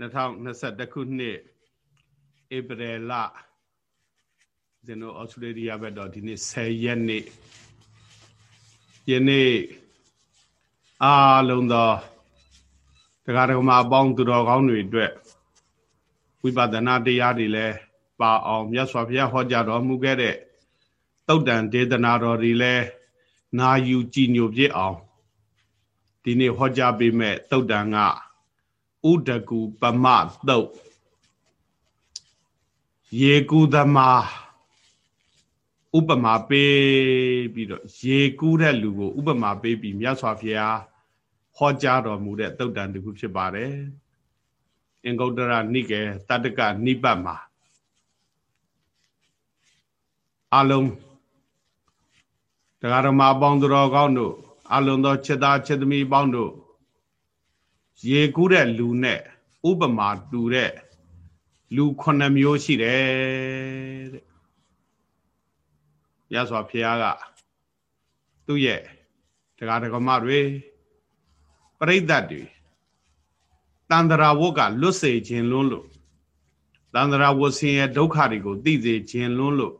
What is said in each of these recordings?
2021ခုနှစ်ဧပြီလဇင်နိုဩစတြေးလျဘက်တော့ဒီနေ့10ရက်နေ့ယနေ့အားလုံးသောတရားတော်မှာအပေါင်းသူတော်ကောင်းတွေအတွက်ဝိပဿနာတရားတွေလည်းပါအောင်မြတ်စွာဘုရားဟောကြားတော်မူခဲ့တဲ့တုတ်တန်ဒေသနာတော်တွေလည်းနာယူကြည်ညိုပြည့်အောင်ဒီနေ့ဟောကြားပေးမဲ့တုတ်တန်က ဥဒကူပမတုတ်ရေကူသမာဥပမာပေးပြီးတော့ရေကူးတဲ့လူကိုဥပမာပေးပြီးမြတ်စွာဘုရားဟောကြားတော်မူတဲ့တုတ်တန်တစ်ခုဖြစ်ပါတယ်အင်္ဂုတ္တရနိကေတတ္တကနိပတ်မှာအလုံးတရားဓမ္မအပေါင်းတော်ကောင်းတို့အလုံးသောချက်သားချက်သမီးပေါင်းတို့ ရေကူးတဲ့လူနဲ့ဥပမာတူတဲ့လူ9မျိုးရှိတယ်တဲ့ရသော်ဖះကသူ့ရဲ့တရားဓမ္မတွေပြိဿတ်တွေတန္တရာဝတ်ကလွတ်စေခြင်းလွန်းလို့တန္တရာဝတ်ဆင်းရဲ့ဒုက္ခတွေကိုသိစေခြင်းလွန်းလို့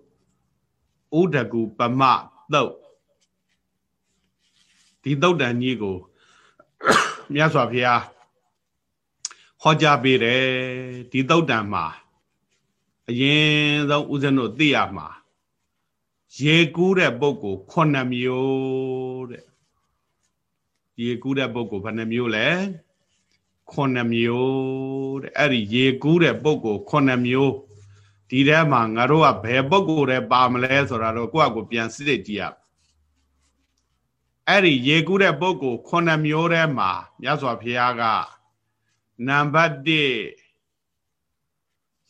ဥဒကူပမသုတ်ဒီသုတ်တန်ကြီးကို မြတ်စွာဘုရားဟောကြားပေးတယ်ဒီသုတ်တံမှာအရင်ဆုံးဦးဇင်းတို့သိရမှာရေကူးတဲ့ပုဂ္ဂိုလ်ခုနှစ်မျိုးတဲ့ရေကူးတဲ့ပုဂ္ဂိုလ်ဘယ်နှမျိုးလဲခုနှစ်မျိုးတဲ့အဲ့ဒီရေကူးတဲ့ပုဂ္ဂိုလ်ခုနှစ်မျိုးဒီထဲမှာငါတို့ကဘယ်ပုဂ္ဂိုလ်တွေပါမလဲဆိုတာတော့ကိုယ့်အကိုပြန်စစ်ကြည့်ရ အဲ့ဒီရေကူးတဲ့ပုဂ္ဂိုလ်ခုနှစ်မျိုးထဲမှာမြတ်စွာဘုရားကနံပါတ်1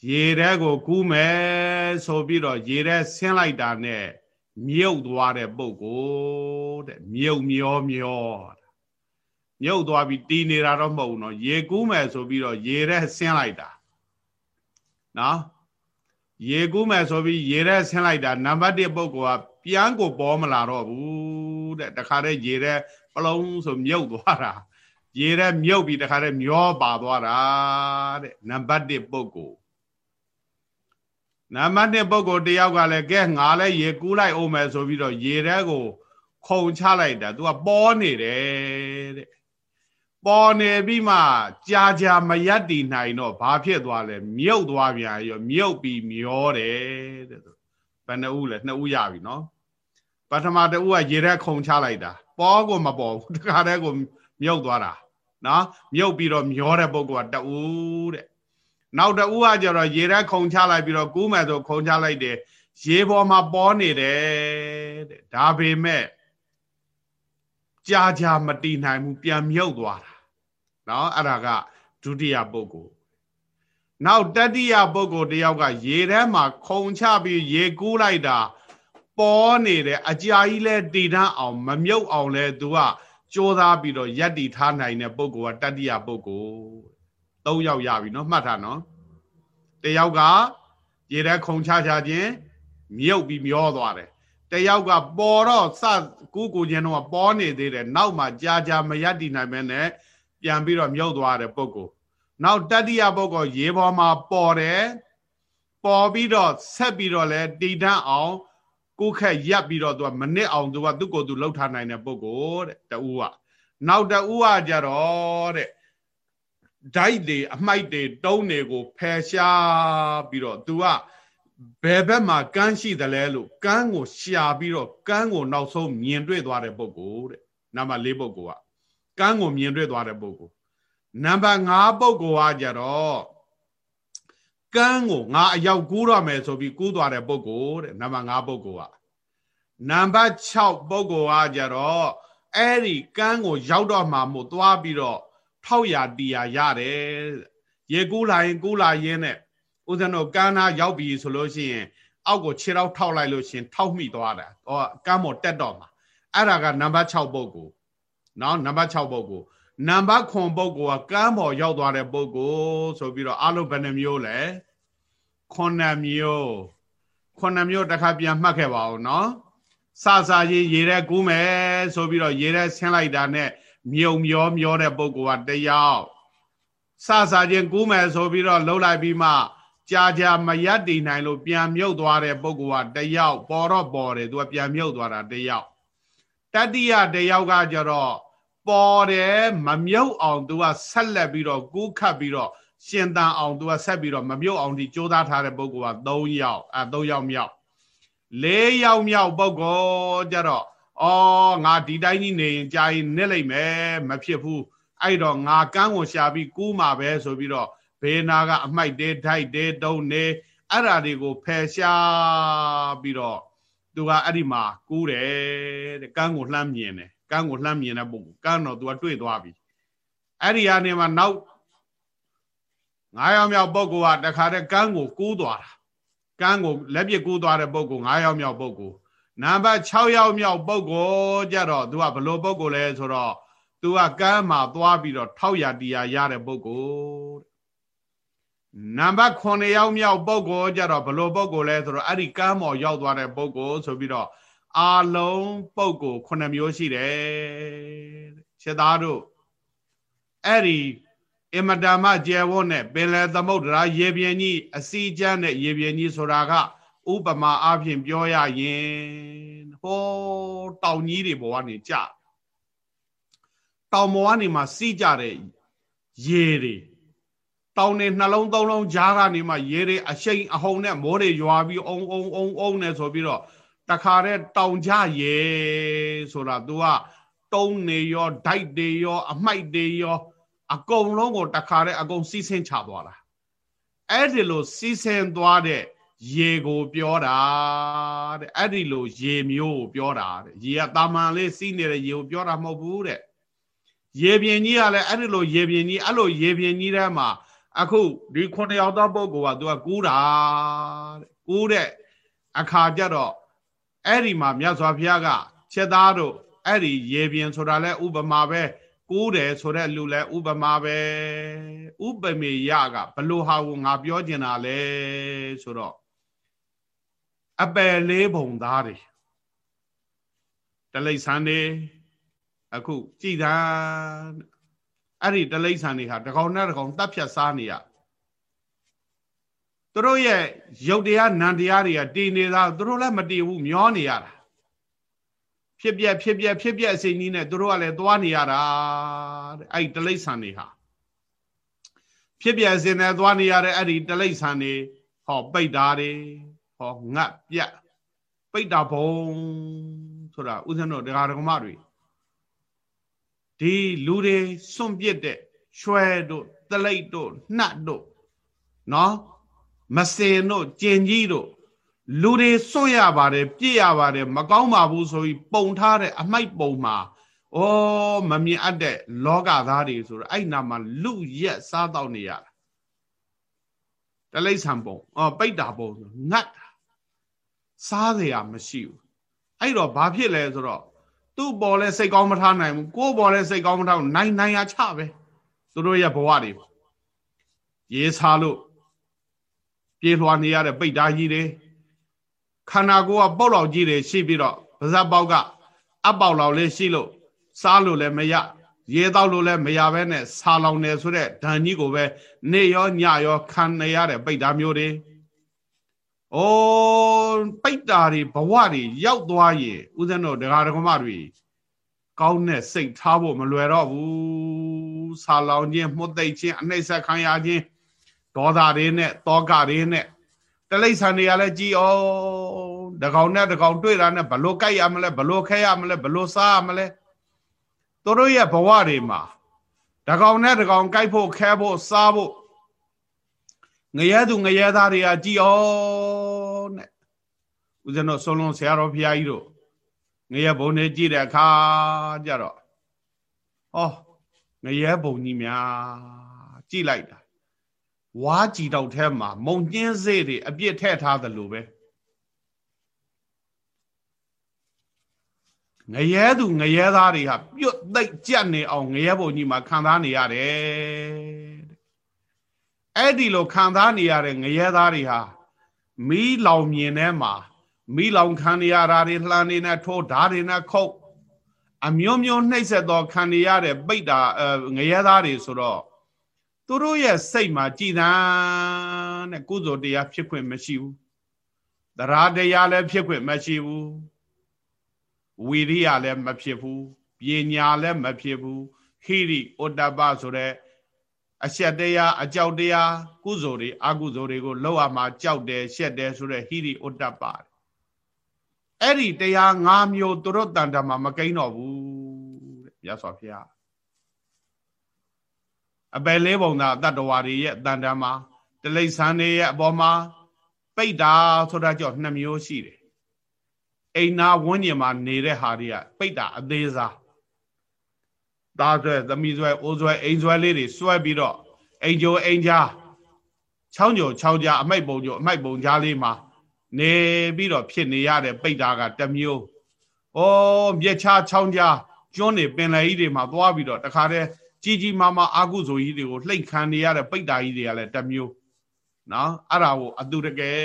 ရေထဲကိုကူးမယ်ဆိုပြီးတော့ရေထဲဆင်းလိုက်တာနဲ့မြုပ်သွားတဲ့ပုဂ္ဂိုလ်တဲ့မြုပ်မျောမျောမြုပ်သွားပြီးတီးနေတာတော့မဟုတ်ဘူးနော်ရေကူးမယ်ဆိုပြီးတော့ရေထဲဆင်းလိုက်တာနော်ရေကူးမယ်ဆိုပြီးရေထဲဆင်းလိုက်တာနံပါတ်1ပုဂ္ဂိုလ်ကပြန်ကိုပေါ်မလာတော့ဘူး တဲ့တခါတည်းရေထဲပလုံးဆိုမြုပ်သွားတာရေထဲမြုပ်ပြီးတခါတည်းမျောပါသွားတာတဲ့နံပါတ်1ပုဂ္ဂိုလ်နံပါတ်1ပုဂ္ဂိုလ်တယောက်ကလည်းကဲငါလည်းရေကူးလိုက်အောင်မယ်ဆိုပြီးတော့ရေထဲကို ခုံချလိုက်တာ तू ကပေါ်နေတယ်တဲ့ပေါ်နေပြီးမှကြာကြာမယက်တည်နိုင်တော့ဘာဖြစ်သွားလဲမြုပ်သွားပြန်ရောမြုပ်ပြီးမျောတယ်တဲ့ဘယ်နှဦးလဲနှစ်ဦးရပြီနော် ပထမတဦးကရေထဲခုံချလိုက်တာပေါ်ကိုမပေါ်ဘူးတခါတည်းကိုမြုပ်သွားတာနော်မြုပ်ပြီးတော့မျောတဲ့ပုဂ္ဂိုလ်ကတူတဲ့နောက်တူကကျတော့ရေထဲခုံချလိုက်ပြီးတော့ကူးမယ်ဆိုခုံချလိုက်တယ်ရေပေါ်မှာပေါ်နေတယ်တဲ့ဒါပေမဲ့ကြာကြာမတည်နိုင်ဘူးပြန်မြုပ်သွားတာနော်အဲ့ဒါကဒုတိယပုဂ္ဂိုလ်နောက်တတိယပုဂ္ဂိုလ်တယောက်ကရေထဲမှာခုံချပြီးရေကူးလိုက်တာ ပေါ်နေတယ်အကြာကြီးလဲတည်တန်းအောင် မမြုပ်အောင်လဲသူကကြိုးစားပြီးတော့ယက်တီထားနိုင်တဲ့ပုဂ္ဂိုလ်ကတတိယပုဂ္ဂိုလ်၃ယောက်ရပြီနော်မှတ်ထားနော်တယောက်ကရေထဲခုံချချခြင်းမြုပ်ပြီးမျောသွားတယ်တယောက်ကပေါ်တော့စကူးကူခြင်းတော့ပေါ်နေသေးတယ်နောက်မှကြာကြာမယက်တီနိုင်မဲနဲ့ပြန်ပြီးတော့မြုပ်သွားတဲ့ပုဂ္ဂိုလ်နောက်တတိယပုဂ္ဂိုလ်ရေပေါ်မှာပေါ်တယ်ပေါ်ပြီးတော့ဆက်ပြီးတော့လဲတည်တန်းအောင် ကိုခက်ရပ်ပြီးတော့သူကမနစ်အောင်သူကသူ့ကိုယ်သူလှုပ်ထားနိုင်တဲ့ပုဂ္ဂိုလ်တဲ့တူကနောက်တူကကြတော့တဲ့ဓာတ်တွေအမိုက်တွေတုံးတွေကိုဖယ်ရှားပြီးတော့သူကဘယ်ဘက်မှာကန်းရှိသလဲလို့ကန်းကိုရှာပြီးတော့ကန်းကိုနောက်ဆုံးမြင်တွေ့သွားတဲ့ပုဂ္ဂိုလ်တဲ့နံပါတ်၄ပုဂ္ဂိုလ်ကကန်းကိုမြင်တွေ့သွားတဲ့ပုဂ္ဂိုလ်နံပါတ်5ပုဂ္ဂိုလ်ကကြတော့ ကန်းကိုငါအရောက်ကူးတော့မယ်ဆိုပြီးကူးသွားတဲ့ပုဂ္ဂိုလ်တဲ့နံပါတ်5ပုဂ္ဂိုလ်ကနံပါတ်6ပုဂ္ဂိုလ်ကကြတော့အဲ့ဒီကန်းကိုရောက်တော့မှမို့သွားပြီးတော့ထောက်ရတီရရတယ်ရေကူးလာရင်ကူးလာရင်းနဲ့ဦးဇင်းတို့ကန်းသားရောက်ပြီဆိုလို့ရှိရင်အောက်ကိုခြေထောက်ထောက်လိုက်လို့ရှင်ထောက်မိသွားတာဟောကန်းမော်တက်တော့မှာအဲ့ဒါကနံပါတ်6ပုဂ္ဂိုလ်နော်နံပါတ်6ပုဂ္ဂိုလ် နံပါတ်9ပုဂ္ဂိုလ်ကကန်းမော်ရောက်သွားတဲ့ပုဂ္ဂိုလ်ဆိုပြီးတော့အလုံးဘယ်နှမျိုးလဲ9မျိုး9မျိုးတစ်ခါပြန်မှတ်ခဲ့ပါဦးနော်စစရေးရေထဲကူးမယ်ဆိုပြီးတော့ရေထဲဆင်းလိုက်တာနဲ့မြုံမျောမျောတဲ့ပုဂ္ဂိုလ်ကတယောက်စစချင်းကူးမယ်ဆိုပြီးတော့လှုပ်လိုက်ပြီးမှကြာကြာမရက်တည်နိုင်လို့ပြန်မြုပ်သွားတဲ့ပုဂ္ဂိုလ်ကတယောက်ပေါ်တော့ပေါ်တယ်သူကပြန်မြုပ်သွားတာတယောက်တတိယတယောက်ကကြတော့ ပေါ်တယ်မမြုပ်အောင်သူကဆက်လက်ပြီးတော့ကူးခတ်ပြီးတော့ရှင်တန်အောင်သူကဆက်ပြီးတော့မမြုပ်အောင်ဒီကြိုးစားထားတဲ့ပုဂ္ဂိုလ်က3ယောက်အဲ3ယောက်မြောက်4ယောက်မြောက်ပုဂ္ဂိုလ်ကြတော့ဩငါဒီတိုင်းကြီးနေရင်ကြာရင်နစ်လိုက်မယ်မဖြစ်ဘူးအဲ့တော့ငါကန်းကိုရှာပြီးကူးမှာပဲဆိုပြီးတော့ဘေးနာကအမိုက်တဲဓိုက်တဲတုံးနေအဲ့ဓာတွေကိုဖယ်ရှားပြီးတော့သူကအဲ့ဒီမှာကူးတယ်တဲ့ကန်းကိုလှမ်းမြင်တယ် ကန်းကိုလှမ်းမြင်တဲ့ပုံကန်းတော့သူကတွေ့သွားပြီအဲ့ဒီကနေမှနောက်ငါးယောက်မြောက်ပုဂ္ဂိုလ်ကတခါတည်းကန်းကိုကူးသွားတာကန်းကိုလက်ပြကူးသွားတဲ့ပုဂ္ဂိုလ်ငါးယောက်မြောက်ပုဂ္ဂိုလ်နံပါတ်6ယောက်မြောက်ပုဂ္ဂိုလ်ကြတော့သူကဘလို့ပုဂ္ဂိုလ်လဲဆိုတော့သူကကမ်းမှာသွားပြီးတော့ထောက်ရတရားရတဲ့ပုဂ္ဂိုလ်နံပါတ်9ယောက်မြောက်ပုဂ္ဂိုလ်ကြတော့ဘလို့ပုဂ္ဂိုလ်လဲဆိုတော့အဲ့ဒီကမ်းမော်ရောက်သွားတဲ့ပုဂ္ဂိုလ်ဆိုပြီးတော့ အာလုံးပုဂ္ဂိုလ်9မျိုးရှိတယ်ခြေသားတို့အဲ့ဒီအမတမကျယ်ဝတ်နဲ့ပင်လယ်သမုဒ္ဒရာရေပြင်ကြီးအစီကျမ်းနဲ့ရေပြင်ကြီးဆိုတာကဥပမာအဖြစ်ပြောရရင်ဟိုးတောင်ကြီးတွေပေါ်ကနေကြတောင်ပေါ်ကနေမှစီးကြတဲ့ရေတွေတောင်နေနှလုံးသုံးလုံးကြားကနေမှရေတွေအရှိန်အဟုန်နဲ့မိုးတွေရွာပြီးအုံအုံအုံအုံနဲ့ဆိုပြီးတော့ တခါတဲ့တောင်ကြရေဆိုတာ तू ကတုံးနေရောဓိုက်တွေရော အမိုက်တွေရော အကုန်လုံးကိုတခါတဲ့အကုန်စီးဆင်းချသွားတာအဲ့ဒီလိုစီးဆင်းသွားတဲ့ရေကိုပြောတာတဲ့အဲ့ဒီလိုရေမျိုးကိုပြောတာတဲ့ရေကတာမန်လေးစီးနေတဲ့ရေကိုပြောတာမဟုတ်ဘူးတဲ့ရေပြင်ကြီးကလည်းအဲ့ဒီလိုရေပြင်ကြီးအဲ့လိုရေပြင်ကြီးထဲမှာအခုဒီခုနှစ်ယောက်သားပုဂ္ဂိုလ်ကသူကကူးတာတဲ့ကူးတဲ့အခါကျတော့ အဲ့ဒီမှာမြတ်စွာဘုရားကချက်သားတို့အဲ့ဒီရေပြင်ဆိုတာလဲဥပမာပဲကူးတယ်ဆိုတဲ့လူလဲဥပမာပဲဥပမေယကဘလို့ဟာကိုငါပြောကျင်တာလဲဆိုတော့အပယ်လေးပုံသားတွေတလိษံနေအခုကြည်သာအဲ့ဒီတလိษံတွေဟာတကောင်နဲ့တကောင်တပ်ဖြတ်စားနေရ သူတို့ရဲ့ရုပ်တရားနံတရားတွေကတည်နေတာသူတို့လည်းမတည်ဘူးမျောနေရတာဖြစ်ပြက်ဖြစ်ပြက်ဖြစ်ပြက်အစိမ့်ကြီးနဲ့သူတို့ကလည်းသွားနေရတာတဲ့အဲ့ဒီတလိษံတွေဟာဖြစ်ပြက်စင်နဲ့သွားနေရတဲ့အဲ့ဒီတလိษံတွေဟောပိတ်တာတွေဟောငတ်ပြတ်ပိတ်တာဘုံဆိုတာဥစဉ်တို့ဒကာဒကမတွေဒီလူတွေစွန့်ပစ်တဲ့ရွှဲတို့တလိတ်တို့နှတ်တို့နော် မစင်တို့ကျင်ကြီးတို့လူတွေစွန့်ရပါတယ်ပြစ်ရပါတယ်မကောင်းပါဘူးဆိုပြီးပုံထားတဲ့အမိုက်ပုံမှာဩမမြင်အပ်တဲ့လောကသားတွေဆိုတော့အဲ့နာမှာလူရက်စားတော့နေရတာတလိษံပုံအော်ပိတ်တာပုံငတ်တာစားเสียမရှိဘူးအဲ့တော့ဘာဖြစ်လဲဆိုတော့သူ့ပေါ်လဲစိတ်ကောင်းမထားနိုင်ဘူးကိုယ်ပေါ်လဲစိတ်ကောင်းမထားဘူးနိုင်နိုင်ရချပဲသူတို့ရဲ့ဘဝတွေရေးစားလို့ ပြေးလွှာနေရတဲ့ပိတ်သားကြီးတွေခန္ဓာကိုယ်ကပေါက်လောက်ကြီးတွေရှိပြီးတော့ပါဇက်ပေါက်ကအပေါက်လောက်လေးရှိလို့စားလို့လည်းမရရေတော့လို့လည်းမရဘဲနဲ့ဆာလောင်နေဆိုတဲ့ဓာန်ကြီးကိုပဲနေရောညရောခံနေရတဲ့ပိတ်သားမျိုးတွေ။အိုးပိတ်တာတွေဘဝတွေရောက်သွားရင်ဦးဇင်းတို့ဒကာဒကမတွေကောင်းတဲ့စိတ်ထားဖို့မလွယ်တော့ဘူး။ဆာလောင်ခြင်းမှုတ်သိခြင်းအနှိမ့်ဆက်ခံရခြင်း ဒေါသတွေနဲ့တောကတွေနဲ့တလိษံတွေကလည်းကြည်အောင်တကောင်နဲ့တကောင်တွေ့တာနဲ့ဘလို့ကြိုက်ရမလဲဘလို့ခဲရမလဲဘလို့စားရမလဲသူတို့ရဲ့ဘဝတွေမှာတကောင်နဲ့တကောင်ကြိုက်ဖို့ခဲဖို့စားဖို့ငရဲသူငရဲသားတွေကကြည်အောင်တဲ့ဦးဇင်းတို့ဆုံးလုံးဆရာတော်ဘုရားကြီးတို့ငရဲဘုံနေကြည့်တဲ့အခါကျတော့ဟောငရဲဘုံကြီးများကြည့်လိုက်တာ ဝါကြည်တောက်ထဲမှာမုံညင်းစေးတွေအပြစ်ထည့်ထားသလိုပဲငရဲသူငရဲသားတွေဟာပြုတ်သိပ်ကြက်နေအောင်ငရဲဘုံကြီးမှာခံစားနေရတယ်အဲ့ဒီလိုခံစားနေရတဲ့ငရဲသားတွေဟာမီးလောင်မြင်ထဲမှာမီးလောင်ခံနေရတာတွေလှန်နေနဲ့ထိုးဓာတ်တွေနဲ့ခုတ်အမျိုးမျိုးနှိမ့်ဆက်သောခံနေရတဲ့ပိတ်တာငရဲသားတွေဆိုတော့ သူသူတို့ရဲ့စိတ်မှာကြည်သန်းတဲ့ကုသိုလ်တရားဖြစ်ခွင့်မရှိဘူးတရားတရားလည်းဖြစ်ခွင့်မရှိဘူးဝီရိယလည်းမဖြစ်ဘူးပညာလည်းမဖြစ်ဘူးဟိရိဩတ္တပဆိုတဲ့အရှက်တရားအကြောက်တရားကုသိုလ်တွေအကုသိုလ်တွေကိုလောက်အမှာကြောက်တယ်ရှက်တယ်ဆိုတဲ့ဟိရိဩတ္တပအဲ့ဒီတရား၅မျိုးသူတို့တန်တမှာမကိန်းတော့ဘူးတဲ့မြတ်စွာဘုရား အပယ်လေးပုံသာတတ္တဝါတွေရဲ့တန်တမှာတလိษံတွေရဲ့အပေါ်မှာပိတ်တာဆိုတာကြောင့်နှစ်မျိုးရှိတယ်အိမ်နာဝန်းကျင်မှာနေတဲ့ဟာတွေကပိတ်တာအသေးစားသားဆွဲသမီးဆွဲအိုးဆွဲအိမ်ဆွဲလေးတွေဆွဲပြီးတော့အိမ်ကျိုးအိမ်ကြားချောင်းကျိုချောင်းကြားအမိုက်ပုံကျိုအမိုက်ပုံကြားလေးမှာနေပြီးတော့ဖြစ်နေရတဲ့ပိတ်တာကတစ်မျိုး။ဩမြက်ချာချောင်းကြားကျွန်းနေပင်လယ်ကြီးတွေမှာသွားပြီးတော့တခါတည်း ကြီးကြီးမားမားအာကုဇိုကြီးတွေကိုလှိတ်ခံနေရတဲ့ပိတ်တာကြီးတွေကလည်းတစ်မျိုး။နော်အဲ့ဒါကိုအတုတကယ်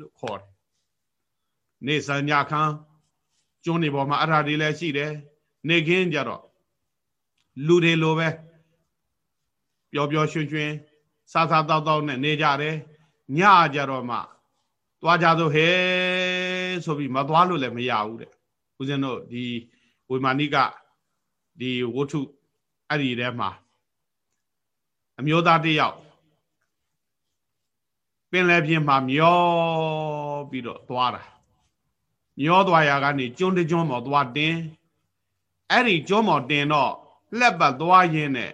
လို့ခေါ်တယ်။နေစံညာခန်းကျွန်းနေပေါ်မှာအဲ့ဒါတွေလည်းရှိတယ်။နေခင်းကြတော့လူတွေလိုပဲပျော်ပျော်ရွှင်ရွှင်စားစားတောက်တောက်နဲ့နေကြတယ်ညကြတော့မှသွားကြသောဟဲဆိုပြီးမသွားလို့လည်းမရဘူးတဲ့ဦးဇင်းတို့ဒီဝေမာနိကဒီဝတ္ထု အဲ့ဒီထဲမှာအမျိုးသားတစ်ယောက်ပင်လယ်ပြင်မှာမျောပြီးတော့သွားတာမျောသွားရာကနေကျွန်းတကျွန်းပေါ်သွားတင်အဲ့ဒီကျွန်းပေါ်တင်တော့လှက်ပတ်သွားရင်းနဲ့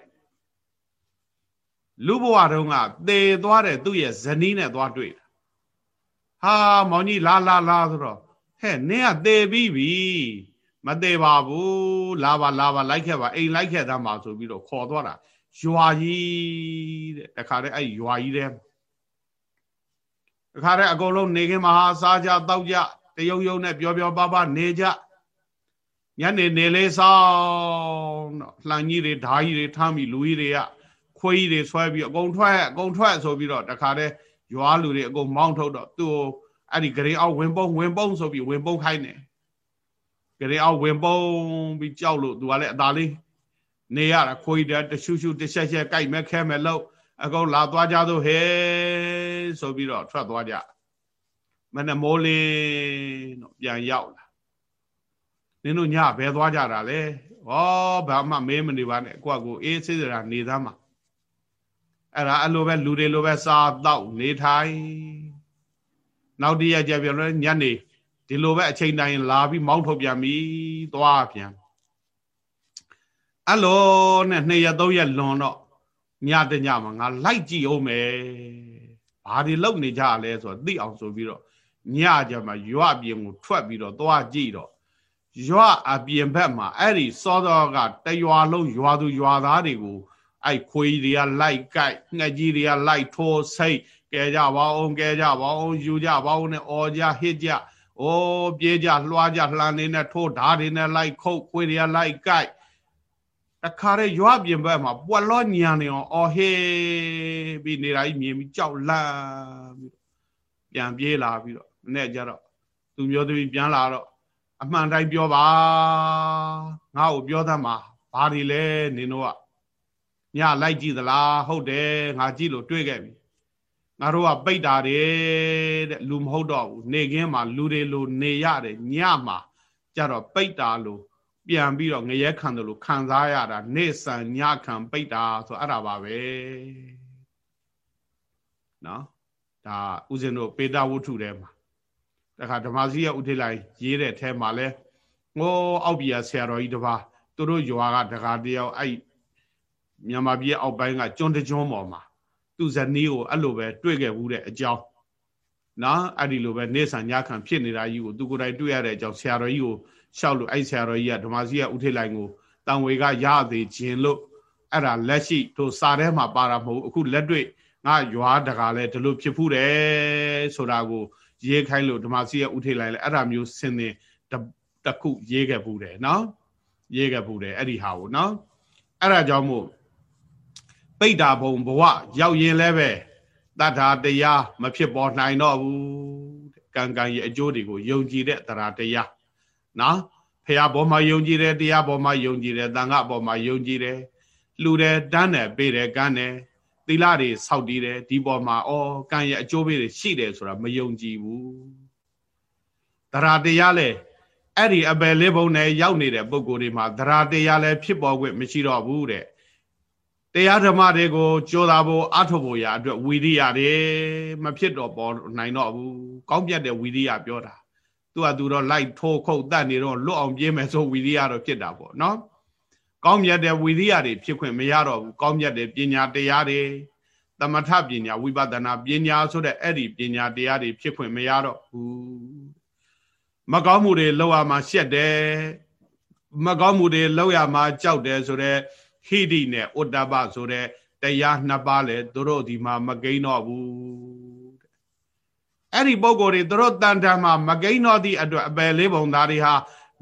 လူဘဝတုန်းကသေသွားတဲ့သူ့ရဲ့ဇနီးနဲ့သွားတွေ့တာဟာမောင်ကြီးလာလာလာဆိုတော့ဟဲ့နင်းကသေပြီးပြီ မသေးပါဘူးလာပါလာပါလိုက်ခဲ့ပါအိမ်လိုက်ခဲ့သားမှာဆိုပြီးတော့ခေါ်သွားတာရွာကြီးတဲ့တခါတည်းအဲ့ရွာကြီးတဲ့တခါတည်းအကုန်လုံးနေခင်းမဟာစားကြတောက်ကြတယုံယုံနဲ့ပြောပြောပါပါနေကြညနေနေလေးဆောင်တော့လှန်ကြီးတွေဓာကြီးတွေထမ်းပြီးလူကြီးတွေကခွေးကြီးတွေဆွဲပြီးအကုန်ထွက်အကုန်ထွက်ဆိုပြီးတော့တခါတည်းရွာလူတွေအကုန်မောင်းထုတ်တော့သူ့အဲ့ဒီဂရင်အောက်ဝင်ပုံဝင်ပုံဆိုပြီးဝင်ပုံခိုင်းတယ် ဂရင်အောက်ဝင်ပုံပြီးကြောက်လို့သူကလည်းအသာလေးနေရတာခွေးတဲ့တရှုရှုတချက်ချက်ကြိုက်မဲ့ခဲမဲ့လို့အကုန်လာသွားကြသို့ဟဲဆိုပြီးတော့ထွက်သွားကြမနဲ့မိုးလင်းတော့ပြန်ရောက်လာနင်တို့ညဘယ်သွားကြတာလဲဩဘာမှမေးမနေပါနဲ့ကိုကကိုအေးစိစရာနေသားမှာအဲ့ဒါအဲ့လိုပဲလူတွေလိုပဲစားတော့နေထိုင်နောက်တည့်ရကြပြန်လို့ညနေ ဒီလိုပဲအချိန်တိုင်းလာပြီးမောင်းထုတ်ပြန်ပြီသွားပြန်အဲ့လိုနဲ့နှစ်ရက်သုံးရက်လွန်တော့ညတညမှာငါလိုက်ကြည့်အောင်မယ်ဘာတွေလုပ်နေကြလဲဆိုတော့သိအောင်ဆိုပြီးတော့ညကြမှာရွအပြင်ကိုထွက်ပြီးတော့သွားကြည့်တော့ရွာအပြင်ဘက်မှာအဲ့ဒီစောစောကတရွာလုံးရွာသူရွာသားတွေကိုအဲ့ခွေးတွေကလိုက်ကြိုက်ငှက်ကြီးတွေကလိုက်ထိုးစိတ်ကဲကြပါအောင်ကဲကြပါအောင်ယူကြပါအောင်နဲ့အော်ကြဟစ်ကြ အိုးပြေးကြလွှားကြလှန်နေနဲ့ထိုးဓာတ်တွေနဲ့လိုက်ခုတ်ခွေးတွေကလိုက်ကြိုက်တခါတည်းရွာပြင်ဘက်မှာပွက်လောညံနေအောင်အော်ဟေးပြီးနေတာကြီးမြင်ပြီးကြောက်လန့်ပြီးပြန်ပြေးလာပြီးတော့နဲ့ကြတော့သူမျိုးသမီးပြန်လာတော့အမှန်တိုင်းပြောပါငါ့ကိုပြောသမှာဘာတွေလဲနင်တို့ကညလိုက်ကြည့်သလားဟုတ်တယ်ငါကြည့်လို့တွေ့ခဲ့ပြီ ငါတို့ကပိတ်တာတယ်တဲ့လူမဟုတ်တော့ဘူးနေခင်းမှာလူတွေလိုနေရတယ်ညမှာကြတော့ပိတ်တာလို့ပြန်ပြီးတော့ငရဲခံတယ်လို့ခံစားရတာနေဆန်ညခံပိတ်တာဆိုအဲ့ဒါပါပဲနော်ဒါဥစဉ်တို့ပေတာဝုထုထဲမှာတခါဓမ္မစီရဲ့ဥထိလိုက်ရေးတဲ့အဲမှာလဲငိုအောက်ပြည်ဆရာတော်ကြီးတပါးသူတို့ရွာကတခါတယောက်အဲ့မြန်မာပြည်အောက်ပိုင်းကကျွန်းတကျွန်းပေါ်မှာ သူ့ဇနီးကိုအဲ့လိုပဲတွေ့ခဲ့ဘူးတဲ့အကြောင်းနော်အဲ့ဒီလိုပဲနေဆန်ညခံဖြစ်နေတာကြီးကိုသူကိုယ်တိုင်တွေ့ရတဲ့အကြောင်းဆရာတော်ကြီးကိုရှောက်လို့အဲ့ဆရာတော်ကြီးကဓမ္မစီရဲ့ဥထိလိုက်ကိုတန်ဝေကရသေးခြင်းလို့အဲ့ဒါလက်ရှိတို့စာထဲမှာပါတာမဟုတ်အခုလက်တွေ့ငါရွာတကာလဲဒီလိုဖြစ်ဖူးတယ်ဆိုတာကိုရေးခိုင်းလို့ဓမ္မစီရဲ့ဥထိလိုက်လဲအဲ့ဒါမျိုးစင်တင်တခုရေးခဲ့ဘူးတယ်နော်ရေးခဲ့ဘူးတယ်အဲ့ဒီဟာကိုနော်အဲ့ဒါကြောင့်မို့ ပိဋ္ဌာဘုံဘဝရောက်ရင်လည်းပဲတတ္ထာတရားမဖြစ်ပေါ်နိုင်တော့ဘူးကံကံရဲ့အကျိုးတွေကိုယုံကြည်တဲ့တရားတရားနော်ဖះဘောမှာယုံကြည်တယ်တရားဘောမှာယုံကြည်တယ်တန်ခါဘောမှာယုံကြည်တယ်လှူတယ်တန်းတယ်ပေးတယ်ကမ်းတယ်သီလတွေစောက်တည်တယ်ဒီပေါ်မှာဩကံရဲ့အကျိုးပေးတွေရှိတယ်ဆိုတာမယုံကြည်ဘူးတရားတရားလဲအဲ့ဒီအပယ်လေးဘုံနဲ့ရောက်နေတဲ့ပုံကိုယ်တွေမှာတရားတရားလဲဖြစ်ပေါ်ခွင့်မရှိတော့ဘူးတဲ့ တရားဓမ္မတွေကိုကြိုးစားဖို့အထုဖို့ရအတွက်ဝီရိယတွေမဖြစ်တော့ပေါ်နိုင်တော့ဘူးကောင်းပြတ်တဲ့ဝီရိယပြောတာသူကသူတော့လိုက်ထိုးခုတ်တတ်နေတော့လွတ်အောင်ပြေးမယ်ဆိုဝီရိယတော့ဖြစ်တာပေါ့နော်ကောင်းမြတ်တဲ့ဝီရိယတွေဖြစ်ခွင့်မရတော့ဘူးကောင်းမြတ်တဲ့ပညာတရားတွေသမထပညာဝိပဿနာပညာဆိုတဲ့အဲ့ဒီပညာတရားတွေဖြစ်ခွင့်မရတော့ဘူးမကောင်းမှုတွေလောက်ရမှာရှက်တယ်မကောင်းမှုတွေလောက်ရမှာကြောက်တယ်ဆိုတဲ့ ဟိတိနဲ့ဥတ္တပဆိုတဲ့တရားနှစ်ပါးလေသူတို့ဒီမှာမကိန်းတော့ဘူးအဲ့ဒီပုံကိုယ်တွေသူတို့တန်တမ်းမှာမကိန်းတော့သည့်အတွက်အပယ်လေးပုံသားတွေဟာ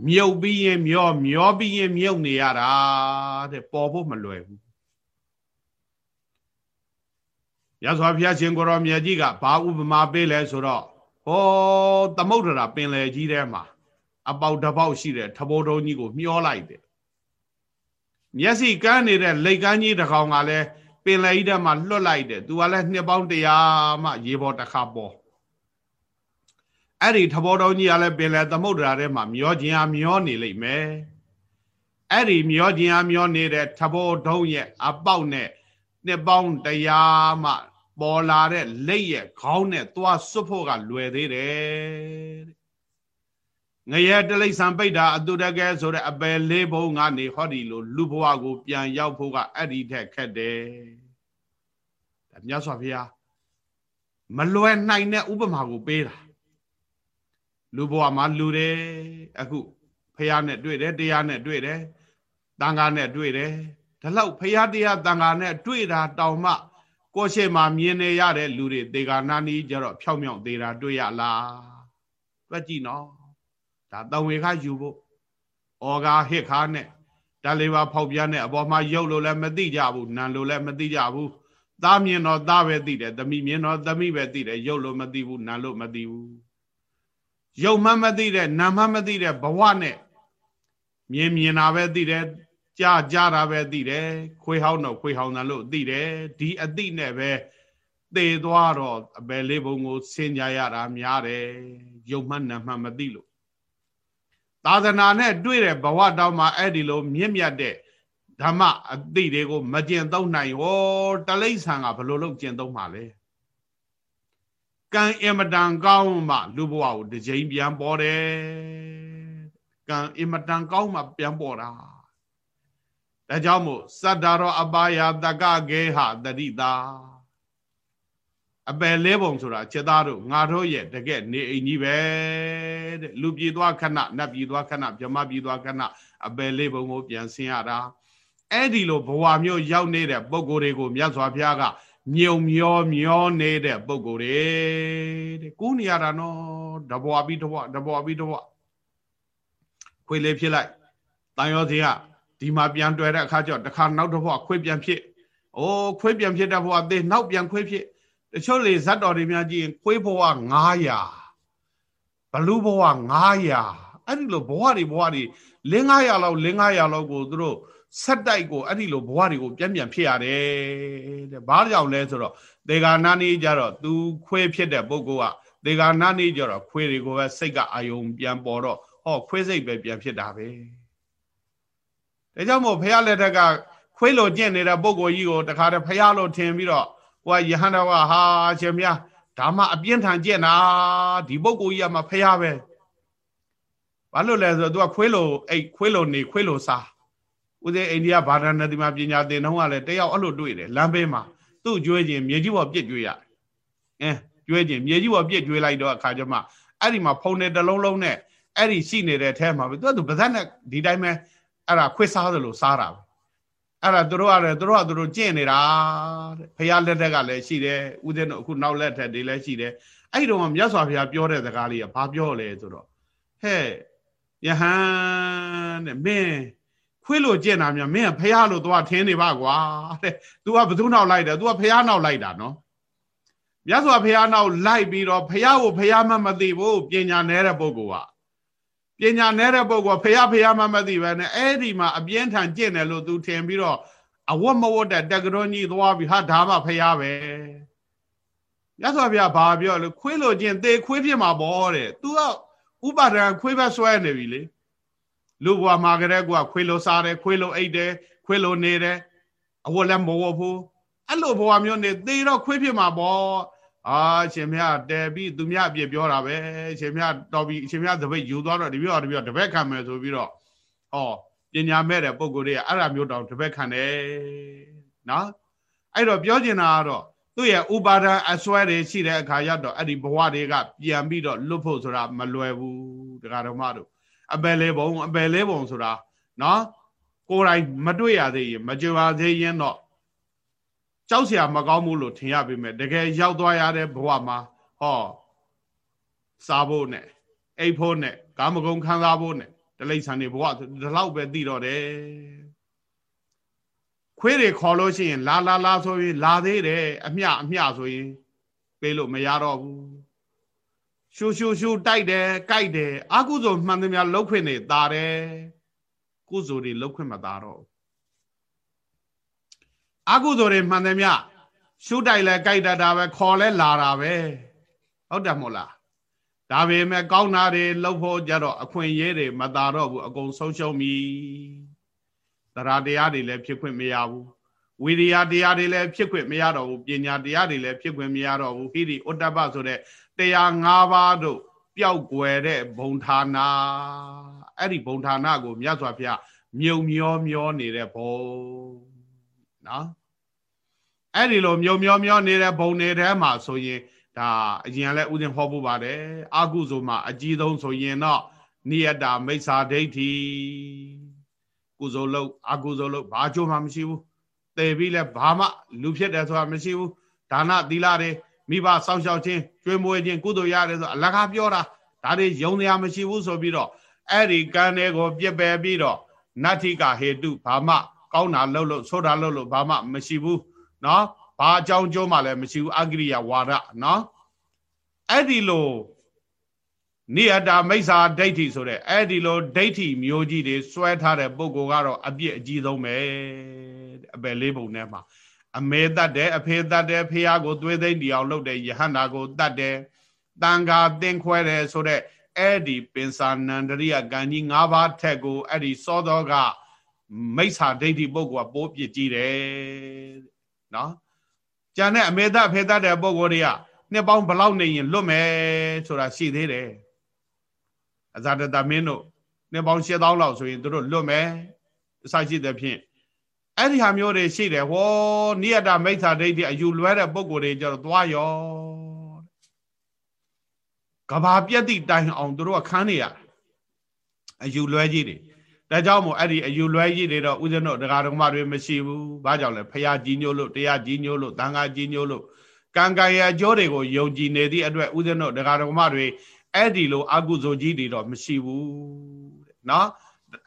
မြုပ်ပြီးရင်မျောမျောပြီးရင်မြုပ်နေရတာတဲ့ပေါ်ဖို့မလွယ်ဘူးရသော်ဘုရားရှင်ကိုရောမြတ်ကြီးကဘာဥပမာပေးလဲဆိုတော့ဟောသမုဒ္ဒရာပင်လယ်ကြီးထဲမှာအပေါက်တစ်ပေါက်ရှိတဲ့ထဘိုးတုံးကြီးကိုမျောလိုက်တယ် မျက်စိကန်းနေတဲ့လိတ်ကန်းကြီးတစ်ကောင်ကလည်းပင်လယ်ကြီးထဲမှာလွတ်လိုက်တယ်သူကလည်းနှစ်ပေါင်းတရာမှရေပေါ်တစ်ခါပေါ်အဲ့ဒီထဘောတော်ကြီးကလည်းပင်လယ်သမုဒ္ဒရာထဲမှာမျောခြင်းဟာမျောနေလိမ့်မယ်အဲ့ဒီမျောခြင်းဟာမျောနေတဲ့ထဘောတုံးရဲ့အပေါက်နဲ့နှစ်ပေါင်းတရာမှ ပေါ်လာတဲ့လက်ရဲ့ခေါင်းနဲ့သွားစွတ်ဖို့ကလွယ်သေးတယ် ငရဲတလိษံပိတ်တာအတုတကဲဆိုတဲ့အပယ်လေးဘုံကနေဟောဒီလိုလူဘဝကိုပြန်ရောက်ဖို့ကအဲ့ဒီထက်ခက်တယ်ဒါမြတ်စွာဘုရားမလွယ်နိုင်တဲ့ဥပမာကိုပေးတာလူဘဝမှာလူတယ်အခုဖះနဲ့တွေ့တယ်တရားနဲ့တွေ့တယ်တန်ခါနဲ့တွေ့တယ်ဒါလောက်ဖះတရားတန်ခါနဲ့တွေ့တာတောင်မှကိုရှိမှမြင်နေရတဲ့လူတွေဒေဂာနာနီးကြတော့ဖြောင်းမြောင်းသေးတာတွေ့ရလားတွက်ကြည့်နော် ဒါတဝေခယူဖို့ဩဃာဟစ်ခါနဲ့တလေးပါဖောက်ပြားနဲ့အပေါ်မှာရုပ်လို့လည်းမသိကြဘူးနံလို့လည်းမသိကြဘူးသားမြင်တော့သားပဲသိတယ်သမီးမြင်တော့သမီးပဲသိတယ်ရုပ်လို့မသိဘူးနံလို့မသိဘူးရုပ်မှမသိတဲ့နာမှမသိတဲ့ဘဝနဲ့မြင်မြင်တာပဲသိတယ်ကြာကြာတာပဲသိတယ်ခွေးဟောင်းတော့ခွေးဟောင်းတယ်လို့သိတယ်ဒီအသိနဲ့ပဲသေသွားတော့အပယ်လေးဘုံကိုဆင်ကြရတာများတယ်ရုပ်မှနာမှမသိလို့ သာသနာနဲ့တွေ့တဲ့ဘဝတောင်းမှာအဲ့ဒီလိုမြင့်မြတ်တဲ့ဓမ္မအသိတွေကိုမကျင့်သုံးနိုင်ဟောတလိษံကဘယ်လိုလုပ်ကျင့်သုံးမှာလဲကံအင်မတန်ကောင်းမှလူဘဝကိုတစ်ကြိမ်ပြန်ပေါ်တယ်ကံအင်မတန်ကောင်းမှပြန်ပေါ်တာဒါကြောင့်မို့စတ္တရောအပါယတကကေဟတတိတာ အပယ်လဲပုံဆိုတာခြေသားတို့ငါတို့ရဲ့တကယ်နေအိမ်ကြီးပဲတဲ့လူပြည်သွားခဏနတ်ပြည်သွားခဏဗြဟ္မပြည်သွားခဏအပယ်လေးပုံကိုပြန်ဆင်းရတာအဲ့ဒီလိုဘဝမျိုးရောက်နေတဲ့ပုံကိုယ်တွေကိုမြတ်စွာဘုရားကမြုံမျောမျောနေတဲ့ပုံကိုယ်တွေတဲ့ကူးနေရတာနော်တဘွားပြီးတဘွားတဘွားပြီးတဘွားခွေလေးဖြစ်လိုက်တန်ရောစီကဒီမှာပြန်တွေ့တဲ့အခါကျတော့တခါနောက်တစ်ဘွားခွေပြန်ဖြစ်အိုးခွေပြန်ဖြစ်တဲ့ဘွားသေးနောက်ပြန်ခွေဖြစ် တချို့လေဇတ်တော်တွေများကြည့်ရင်ခွေးဘဝ900ဘလူဘဝ900အဲ့ဒီလိုဘဝတွေဘဝတွေလင်း900လောက်လင်း900လောက်ကိုသူတို့ဆက်တိုက်ကိုအဲ့ဒီလိုဘဝတွေကိုပြန်ပြန်ဖြစ်ရတယ်တဲ့ဘာကြောင့်လဲဆိုတော့ဒေဂာနာနေကြတော့သူခွေးဖြစ်တဲ့ပုဂ္ဂိုလ်ကဒေဂာနာနေကြတော့ခွေးတွေကိုပဲစိတ်ကအာယုံပြန်ပေါ်တော့ဟောခွေးစိတ်ပဲပြန်ဖြစ်တာပဲဒါကြောင့်မို့ဖះလက်ထက်ကခွေးလိုကျင့်နေတဲ့ပုဂ္ဂိုလ်ကြီးကိုတခါတည်းဖះလိုထင်ပြီးတော့ ဟိုကယဟန္တာကဟာရှင်မြဒါမှအပြင်းထန်ကျင့်တာဒီပုဂ္ဂိုလ်ကြီးကမှဖះပဲဘာလို့လဲဆိုတော့ तू ကခွေးလိုအိတ်ခွေးလိုနေခွေးလိုစားဦးဇင်းအိန္ဒိယဘာသာနတိမှာပညာသင်တော့ကလည်းတယောက်အဲ့လိုတွေ့တယ်လမ်းဘေးမှာသူ့ကျွေးခြင်းမြေကြီးပေါ်ပြစ်ကျွေးရတယ်အင်းကျွေးခြင်းမြေကြီးပေါ်ပြစ်ကျွေးလိုက်တော့အခါကျမှအဲ့ဒီမှာဖုံတယ်တလုံးလုံးနဲ့အဲ့ဒီရှိနေတဲ့အထဲမှာပဲသူကသူပါဇက်နဲ့ဒီတိုင်းပဲအဲ့ဒါခွေးစားသလိုစားတာပဲ အဲ့ဒါသူတို့ရတယ်သူတို့ကသူတို့ကျင့်နေတာတဲ့ဖះလက်ထက်ကလည်းရှိတယ်ဥဒင်းတို့အခုနောက်လက်ထက်တွေလည်းရှိတယ်အဲ့ဒီတော့မြတ်စွာဘုရားပြောတဲ့စကားလေးကဘာပြောလဲဆိုတော့ဟဲ့ယဟန်တဲ့မင်းခွေးလို့ကျင့်တာများမင်းကဖះလို့သွားထင်းနေပါကွာတဲ့ तू ကဘသူနောက်လိုက်တယ် तू ကဖះနောက်လိုက်တာနော်မြတ်စွာဘုရားနောက်လိုက်ပြီးတော့ဖះကိုဖះမှမသိဘူးပညာနေတဲ့ပုဂ္ဂိုလ်က ပညာနဲ့တဲ့ပုဂ္ဂိုလ်ဖះဖះမှမသိပဲနဲ့အဲ့ဒီမှာအပြင်းထန်ကျင့်တယ်လို့သူထင်ပြီးတော့အဝတ်မဝတ်တဲ့တက္ကရောကြီးသွားပြီးဟာဒါမှဖျားပဲမြတ်စွာဘုရားဘာပြောလဲခွေးလိုခြင်းသေခွေးဖြစ်မှာပေါ့တဲ့ तू ကဥပါဒံခွေးပဲဆွဲနေပြီလေလူဘွားမှာကလေးကခွေးလိုစားတယ်ခွေးလိုအိတ်တယ်ခွေးလိုနေတယ်အဝတ်လည်းမဝတ်ဘူးအဲ့လိုဘဝမျိုးနေသေတော့ခွေးဖြစ်မှာပေါ့ အာရှင်မြတ်တဲပြီးသူမြတ်အပြစ်ပြောတာပဲရှင်မြတ်တော်ပြီရှင်မြတ်တပိတ်ယူသွားတော့တပြည့်တော့တပြည့်တပည့်ခံမယ်ဆိုပြီးတော့ဟောပညာမဲ့တဲ့ပုံကိုယ်တွေကအဲ့ဒါမျိုးတောင်တပည့်ခံတယ်နော်အဲ့တော့ပြောချင်တာကတော့သူ့ရဲ့ဥပါဒံအစွဲတွေရှိတဲ့အခါရောက်တော့အဲ့ဒီဘဝတွေကပြန်ပြီးတော့လွတ်ဖို့ဆိုတာမလွယ်ဘူးတရားတော်မတို့အပယ်လေးဘုံအပယ်လေးဘုံဆိုတာနော်ကိုယ်တိုင်မတွေ့ရသေးရင်မကြွားသေးရင်တော့ ကြောက်เสียမကောင်းဘူးလို့ထင်ရပေမဲ့တကယ်ရောက်သွားရတဲ့ဘဝမှာဟောစားဖို့နဲ့အိတ်ဖို့နဲ့ကာမဂုဏ်ခံစားဖို့နဲ့တလိษံနေဘဝဒီလောက်ပဲသိတော့တယ်ခွေးတွေခေါ်လို့ရှိရင်လာလာလာဆိုရင်လာသေးတယ်အမျှအမျှဆိုရင်ပေးလို့မရတော့ဘူးရှူရှူရှူတိုက်တယ်ကြိုက်တယ်အာကုသိုလ်မှန်သမျှလှုပ်ခွင့်နေတာတယ်ကုသိုလ်တွေလှုပ်ခွင့်မတာတော့ အကုသိုလ်တွေမှန်တယ်မြရှုတိုက်လဲကြိုက်တတ်တာပဲခေါ်လဲလာတာပဲဟုတ်တယ်မို့လားဒါပေမဲ့ကောင်းတာတွေလှုပ်ဖို့ကြတော့အခွင့်အရေးတွေမသာတော့ဘူးအကုန်ဆုံးရှုံးပြီတရားတရားတွေလည်းဖြစ်ခွင့်မရဘူးဝိရိယတရားတွေလည်းဖြစ်ခွင့်မရတော့ဘူးပညာတရားတွေလည်းဖြစ်ခွင့်မရတော့ဘူးဟိရိဥတ္တပဆိုတဲ့တရား၅ပါးတို့ပျောက်ွယ်တဲ့ဘုံဌာနာအဲ့ဒီဘုံဌာနာကိုမြတ်စွာဘုရားမြုံမျောမျောနေတဲ့ဘုံ နော်အဲ့ဒီလိုမြုံမျောမျောနေတဲ့ဘုံတွေထဲမှာဆိုရင်ဒါအရင်လည်းဥစဉ်ဟောဖို့ပါတယ်အာကုဆိုမှာအကြီးဆုံးဆိုရင်တော့နိယတာမိစ္ဆာဒိဋ္ဌိကုသိုလ်လုပ်အကုသိုလ်လုပ်ဘာကြိုးမှမရှိဘူးတည်ပြီးလဲဘာမှလူဖြစ်တယ်ဆိုတာမရှိဘူးဒါနသီလတွေမိဘစောင့်ရှောက်ခြင်းကျွေးမွေးခြင်းကုသိုလ်ရတယ်ဆိုအလကားပြောတာဒါတွေယုံတရားမရှိဘူးဆိုပြီးတော့အဲ့ဒီကံတွေကိုပြစ်ပယ်ပြီးတော့နတ္ထိကဟေတုဘာမှ ကောင်းတာလှုပ်လို့ဆိုးတာလှုပ်လို့ဘာမှမရှိဘူးเนาะဘာအကြောင်းကျိုးမှလည်းမရှိဘူးအဂရိယဝါဒเนาะအဲ့ဒီလိုနိယတာမိစ္ဆာဒိဋ္ဌိဆိုတဲ့အဲ့ဒီလိုဒိဋ္ဌိမျိုးကြီးတွေစွဲထားတဲ့ပုဂ္ဂိုလ်ကတော့အပြစ်အကြီးဆုံးပဲအပယ်လေးပုံထဲမှာအမေတတ်တယ်အဖေတတ်တယ်ဖေဟာကိုသွေးသိမ့်တီအောင်လုပ်တယ်ယဟန္တာကိုတတ်တယ်တန်ခါတင်ခွဲတယ်ဆိုတဲ့အဲ့ဒီပင်စာနန္ဒရိယကံကြီး၅ပါးထက်ကိုအဲ့ဒီစောသောက မိစ္ဆာဒိဋ္ဌိပုဂ္ဂိုလ်ကပိုးပြစ်ကြီးတယ်နော်ကြံတဲ့အမေသက်ဖေသက်တဲ့ပုဂ္ဂိုလ်တွေကနှစ်ပေါင်းဘလောက်နေရင်လွတ်မယ်ဆိုတာရှိသေးတယ်အဇာတတမင်းတို့နှစ်ပေါင်း8000လောက်ဆိုရင်တို့လွတ်မယ်အစရှိတဲ့ဖြင့်အဲ့ဒီဟာမျိုးတွေရှိတယ်ဟောနိယတမိစ္ဆာဒိဋ္ဌိအယူလွဲတဲ့ပုဂ္ဂိုလ်တွေကြတော့သွားရောကဘာပြက်တိတိုင်အောင်တို့ကခန်းနေရအယူလွဲကြီးတွေ ဒါကြောင့်မို့အဲ့ဒီအယူလွဲကြီးတွေတော့ဥစဉ်တို့ဒကာဒကမတွေမရှိဘူးဘာကြောင့်လဲဖရာကြီးညို့လို့တရားကြီးညို့လို့တန်ခါကြီးညို့လို့ကံကံရဲ့အကျိုးတွေကိုယုံကြည်နေသည့်အတွက်ဥစဉ်တို့ဒကာဒကမတွေအဲ့ဒီလိုအကုသိုလ်ကြီးတွေတော့မရှိဘူးတဲ့နော်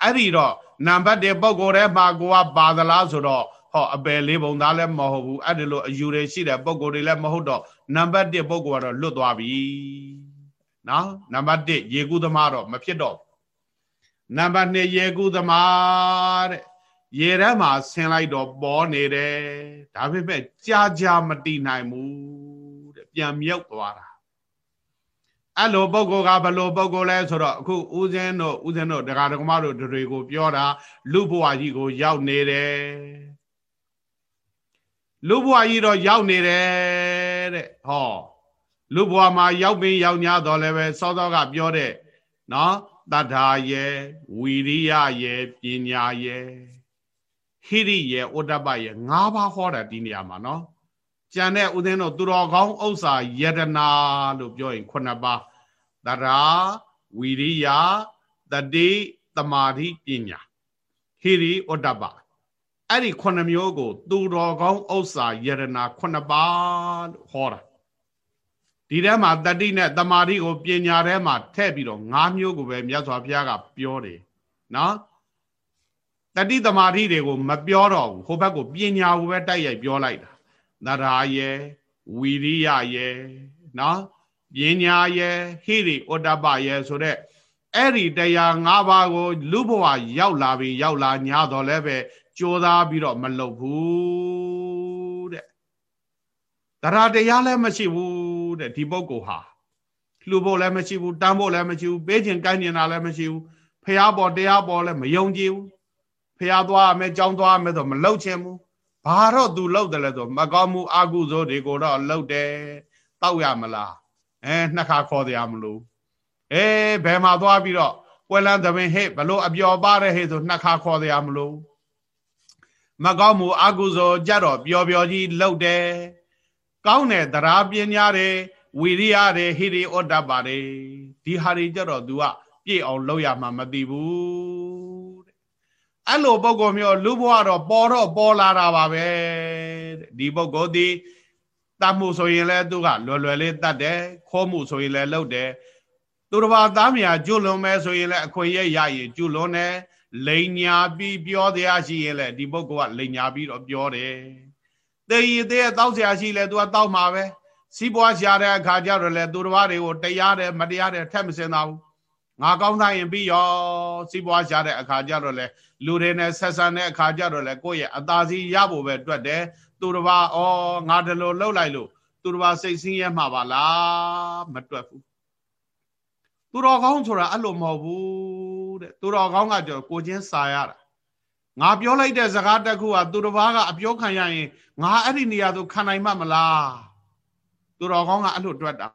အဲ့ဒီတော့နံပါတ်1ပုံကိုယ်ထဲမှာကိုကပါသလားဆိုတော့ဟောအပယ်လေးပုံသားလည်းမဟုတ်ဘူးအဲ့ဒီလိုအယူတွေရှိတဲ့ပုံကိုယ်တွေလည်းမဟုတ်တော့နံပါတ်1ပုံကိုယ်ကတော့လွတ်သွားပြီနော်နံပါတ်1ရေကူးသမားတော့မဖြစ်တော့ နံပါတ်2ရေကူးသမားတဲ့ရေထဲမှာဆင်းလိုက်တော့ပေါ်နေတယ်ဒါပေမဲ့ကြာကြာမတည်နိုင်ဘူးတဲ့ပြန်မြုပ်သွားတာအဲ့လိုပုဂ္ဂိုလ်ကဘလို့ပုဂ္ဂိုလ်လဲဆိုတော့အခုဦးဇင်းတို့ဦးဇင်းတို့ဒကာဒကမတို့တွေကို ပြောတာလူဘဝကြီးကို ရောက်နေတယ်လူဘဝကြီးတော့ရောက်နေတယ်တဲ့ဟောလူဘဝမှာရောက်ပြီးရောက်냐တော့လည်းပဲစောစောကပြောတဲ့နော် တတ္ထာယေဝီရိယယေပညာယေဟိရိယေဩတ္တပယေ၅ပါးဟောတာဒီနေရာမှာနော်ကြံတဲ့ဥဒင်းတို့သူတော်ကောင်းဥစ္စာယတနာလို့ပြောရင်ခုနှစ်ပါးတရာဝီရိယတတိတမာတိပညာဟိရိဩတ္တပအဲ့ဒီခုနှစ်မျိုးကို သူတော်ကောင်းဥစ္စာယတနာခုနှစ်ပါးလို့ဟောတာ ဒီထဲမှာတတိနဲ့တမာတိကိုပညာထဲမှာထည့်ပြီးတော့၅မျိုးကိုပဲမြတ်စွာဘုရားကပြောတယ်နော်တတိတမာတိတွေကိုမပြောတော့ဘူးဟိုဘက်ကိုပညာကိုပဲတိုက်ရိုက်ပြောလိုက်တာသရာယေဝီရိယယေနော်ပညာယေဟိရိဩတ္တပယေဆိုတဲ့အဲ့ဒီတရား၅ပါးကို လူဘဝရောက်လာပြီရောက်လာ냐တော့လည်းပဲကြိုးစားပြီးတော့မလုပ်ဘူးတဲ့တရားတရားလည်းမရှိဘူး တဲ့ဒီပုဂ္ဂိုလ်ဟာလှူဖို့လည်းမရှိဘူးတန်းဖို့လည်းမရှိဘူးပေးခြင်းကိုင်းနေတာလည်းမရှိဘူးဖះပေါ်တရားပေါ်လည်းမယုံကြည်ဘူးဖះသွားမယ်ကြောင်းသွားမယ်ဆိုမလုပ်ချင်ဘူးဘာတော့ तू လှုပ်တယ်လဲဆိုမကောင်းမှုအကုသိုလ်တွေကိုတော့လှုပ်တယ်တောက်ရမလားအဲနှစ်ခါခေါ်တရားမလို့အဲဘယ်မှာသွားပြီးတော့ပွဲလန်းသမင်ဟဲ့ဘလို့အပျော်ပါတဲ့ဟဲ့ဆိုနှစ်ခါခေါ်တရားမလို့မကောင်းမှုအကုသိုလ်ကြတော့ပျော်ပျော်ကြီးလှုပ်တယ် ကောင်းတဲ့တရားပညာတွေဝီရိယတွေဟိရိဩတ္တပါတယ်ဒီဟာတွေကြတော့ तू ကပြည့်အောင်လုပ်ရမှာမသိဘူးတဲ့အဲ့လိုပုံကောမျိုးလူဘဝတော့ပေါ်တော့ပေါ်လာတာပါပဲတဲ့ဒီပုဂ္ဂိုလ်ဒီတတ်မှုဆိုရင်လည်းသူကလွယ်လွယ်လေးတတ်တယ်ခိုးမှုဆိုရင်လည်းလုပ်တယ်သူတစ်ပါးသားမြာကျွလွန်မဲဆိုရင်လည်းအခွင့်ရရရင်ကျွလွန်တယ်လိန်ညာပြီးပြောတရားရှိရင်လည်းဒီပုဂ္ဂိုလ်ကလိန်ညာပြီးတော့ပြောတယ် တေးရတဲ့တောက်ဆရာရှိလဲသူကတောက်မှာပဲစီးပွားရှာတဲ့အခါကျတော့လေသူတစ်ပါးတွေကိုတရားတယ်မတရားတယ်ထက်မစင်တာဘူးငါကောင်းသားရင်ပြီးရောစီးပွားရှာတဲ့အခါကျတော့လေလူတွေနဲ့ဆက်ဆံတဲ့အခါကျတော့လေကိုယ့်ရဲ့အသာစီရဖို့ပဲတွက်တယ်သူတစ်ပါးဩငါဒီလိုလှုပ်လိုက်လို့သူတစ်ပါးစိတ်ဆင်းရဲမှာပါလားမတွက်ဘူးသူတော်ကောင်းဆိုတာအဲ့လိုမဟုတ်ဘူးတဲ့သူတော်ကောင်းကကြောကိုချင်းစာရတာ ငါပြောလိုက်တဲ့စကားတစ်ခုကသူတစ်ပါးကအပြောခံရရင်ငါအဲ့ဒီနေရာသို့ခံနိုင်မှမလားသူတော်ကောင်းကအဲ့လိုတွက်တာ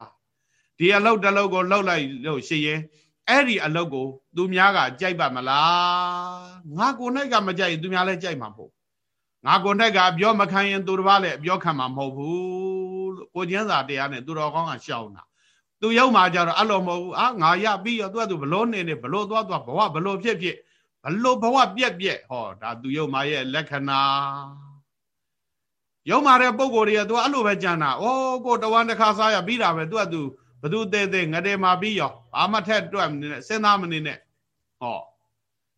ဒီအလုတ်တစ်လုတ်ကိုလှုပ်လိုက်လို့ရှိရင်အဲ့ဒီအလုတ်ကို သူများကကြိုက်ပါမလားငါကိုယ်၌ကမကြိုက်ရင်သူများလည်းကြိုက်မှာမဟုတ်ငါကိုယ်၌ကအပြောမခံရင်သူတစ်ပါးလည်းအပြောခံမှာမဟုတ်ဘူးလို့ကိုကျန်းစာတရားနဲ့သူတော်ကောင်းကရှောင်းတာသူရောက်မှကြတော့အဲ့လိုမဟုတ်ဘူးအာငါရပြီးရောသူကသူဘလို့နေနေဘလို့သွားသွားဘဝဘလို့ဖြစ်ဖြစ် ဘလို့ဘဝပြက်ပြက်ဟောဒါသူရောက်မှရဲ့လက္ခဏာရောက်မှတဲ့ပုံကိုယ်တွေကသူကအဲ့လိုပဲကြံတာဩကိုတဝမ်းတစ်ခါစားရပြီးတာပဲသူကသူဘသူသေးသေးငရေမှာပြီးရောဘာမှထက်တွက်မနေနဲ့စဉ်းစားမနေနဲ့ဟော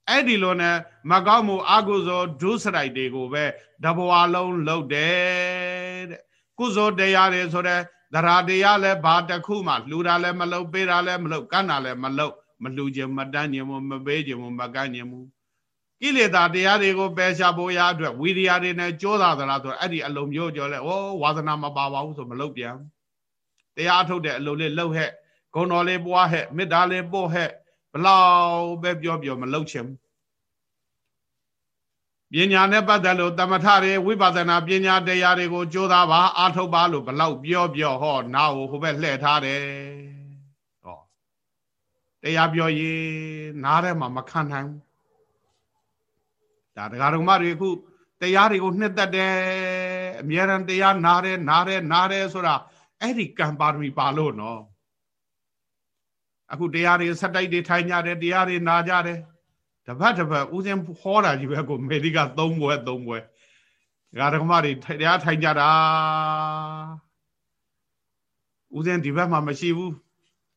အဲ့ဒီလိုနဲ့မကောက်မှုအကုသိုလ်ဒုစရိုက်တွေကိုပဲတဘဝလုံးလှုပ်တယ်တဲ့ကုသိုလ်တရားတွေဆိုတဲ့သရတရားလည်းဘာတစ်ခုမှလှူတာလည်းမလှုပ်ပေးတာလည်းမလှုပ်ကမ်းတာလည်းမလှုပ် မလှူခြင်းမတန်းခြင်းမပေးခြင်းမကမ်းခြင်းမကိလေသာတရားတွေကိုပယ်ရှားဖို့ရအတွက်ဝိရိယတွေနဲ့ကြိုးစားသလားဆိုအဲ့ဒီအလုံးမျိုးကြောလဲဩဝါသနာမပါပါဘူးဆိုမလှုပ်ပြန်တရားထုတ်တဲ့အလုံးလေးလှုပ်ဟဲ့ဂုံတော်လေးပွားဟဲ့မေတ္တာလေးပို့ဟဲ့ဘလောက်ပဲပြောပြောမလှုပ်ချင်ပညာနဲ့ပတ်သက်လို့တမထတွေဝိပဿနာပညာတရားတွေကိုကြိုးစားပါအားထုတ်ပါလို့ဘလောက်ပြောပြောဟောနာကိုဟိုဘက်လှည့်ထားတယ်ဟော တရားပြောရင်နားထဲမှာမခံနိုင်ဒါတရားတော်မတွေအခုတရားတွေကိုနှစ်သက်တယ်အမြဲတမ်းတရားနားတယ်နားတယ်နားတယ်ဆိုတာအဲ့ဒီကံပါရမီပါလို့နော်အခုတရားတွေဆက်တိုက်တွေထိုင်ကြတယ်တရားတွေနာကြတယ်တပတ်တပတ်ဥစဉ်ဟောတာကြီးပဲကိုမေဒီက၃ဘွဲ၃ဘွဲဒကာဒကမတွေတရားထိုင်ကြတာဥစဉ်ဒီဘက်မှာမရှိဘူး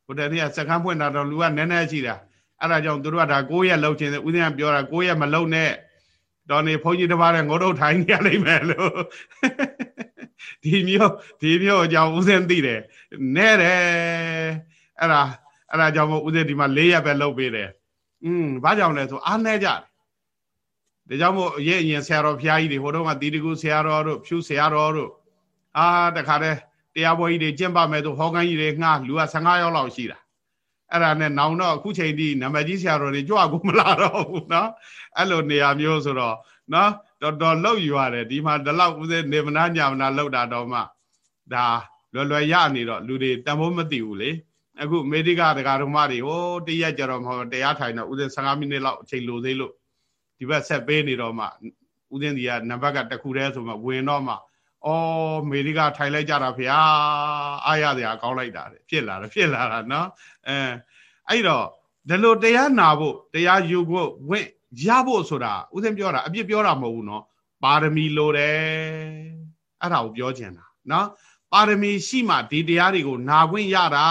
ဟိုတနေ့ကစကန်းဖွင့်တာတော့လူကနည်းနည်းရှိတာအဲ့ဒါကြောင့်တို့ကဒါ9ရက်လောက်ချင်းဥစဉ်ကပြောတာ9ရက်မလုံနဲ့တော်နေဘုန်းကြီးတစ်ပါးနဲ့ငိုတို့ထိုင်နေရလိမ့်မယ်လို့ဒီမျိုးဒီမျိုးအကြောင်းဥစဉ်သိတယ်နဲ့တယ်အဲ့ဒါအဲ့ဒါကြောင့်မို့ဥစဉ်ဒီမှာ၄ရက်ပဲလုပ်ပေးတယ်อืมဘာကြောင့်လဲဆိုအားနေကြတယ်ဒါကြောင့်မို့ရဲ့အရင်ဆရာတော်ဘုရားကြီးတွေဟိုတုန်းကတီတကူဆရာတော်တို့ဖြူဆရာတော်တို့အာတခါတည်း တရားပွဲကြီးတွေကျင့်ပါမယ်ဆိုဟောကန်းကြီးတွေငှားလူက15ယောက်လောက်ရှိတာအဲ့ဒါနဲ့နောင်တော့အခုချိန်ထိနံပါတ်ကြီးဆရာတော်တွေကြွကိုမလာတော့ဘူးเนาะအဲ့လိုနေရာမျိုးဆိုတော့เนาะတော်တော်လောက်ယူရတယ်ဒီမှာဒီလောက်ဦးစင်းနေမနာညာမနာလောက်တာတော့မှဒါလွယ်လွယ်ရနေတော့လူတွေတန်ဖိုးမသိဘူးလေအခုအမေရိကဒကာဓမ္မတွေဟိုတရက်ကြတော့မဟုတ်တရားထိုင်တော့ဥစဉ်15မိနစ်လောက်အချိန်လိုသေးလို့ဒီဘက်ဆက်ပေးနေတော့မှဥစဉ်ဒီကနံပါတ်ကတခုတည်းဆိုမှဝင်တော့မှ အော်အမေရိကထိုင်လိုက်ကြတာဗျာအားရစရာကောင်းလိုက်တာဖြစ်လာတယ်ဖြစ်လာတာနော်အဲအဲ့တော့ဒီလိုတရားနာဖို့တရားယူဖို့ဝင့်ရဖို့ဆိုတာဥစဉ်ပြောတာအပြစ်ပြောတာမဟုတ်ဘူးနော်ပါရမီလိုတယ်အဲ့ဒါကိုပြောချင်တာနော်ပါရမီရှိမှဒီတရားတွေကိုနာခွင့်ရတာ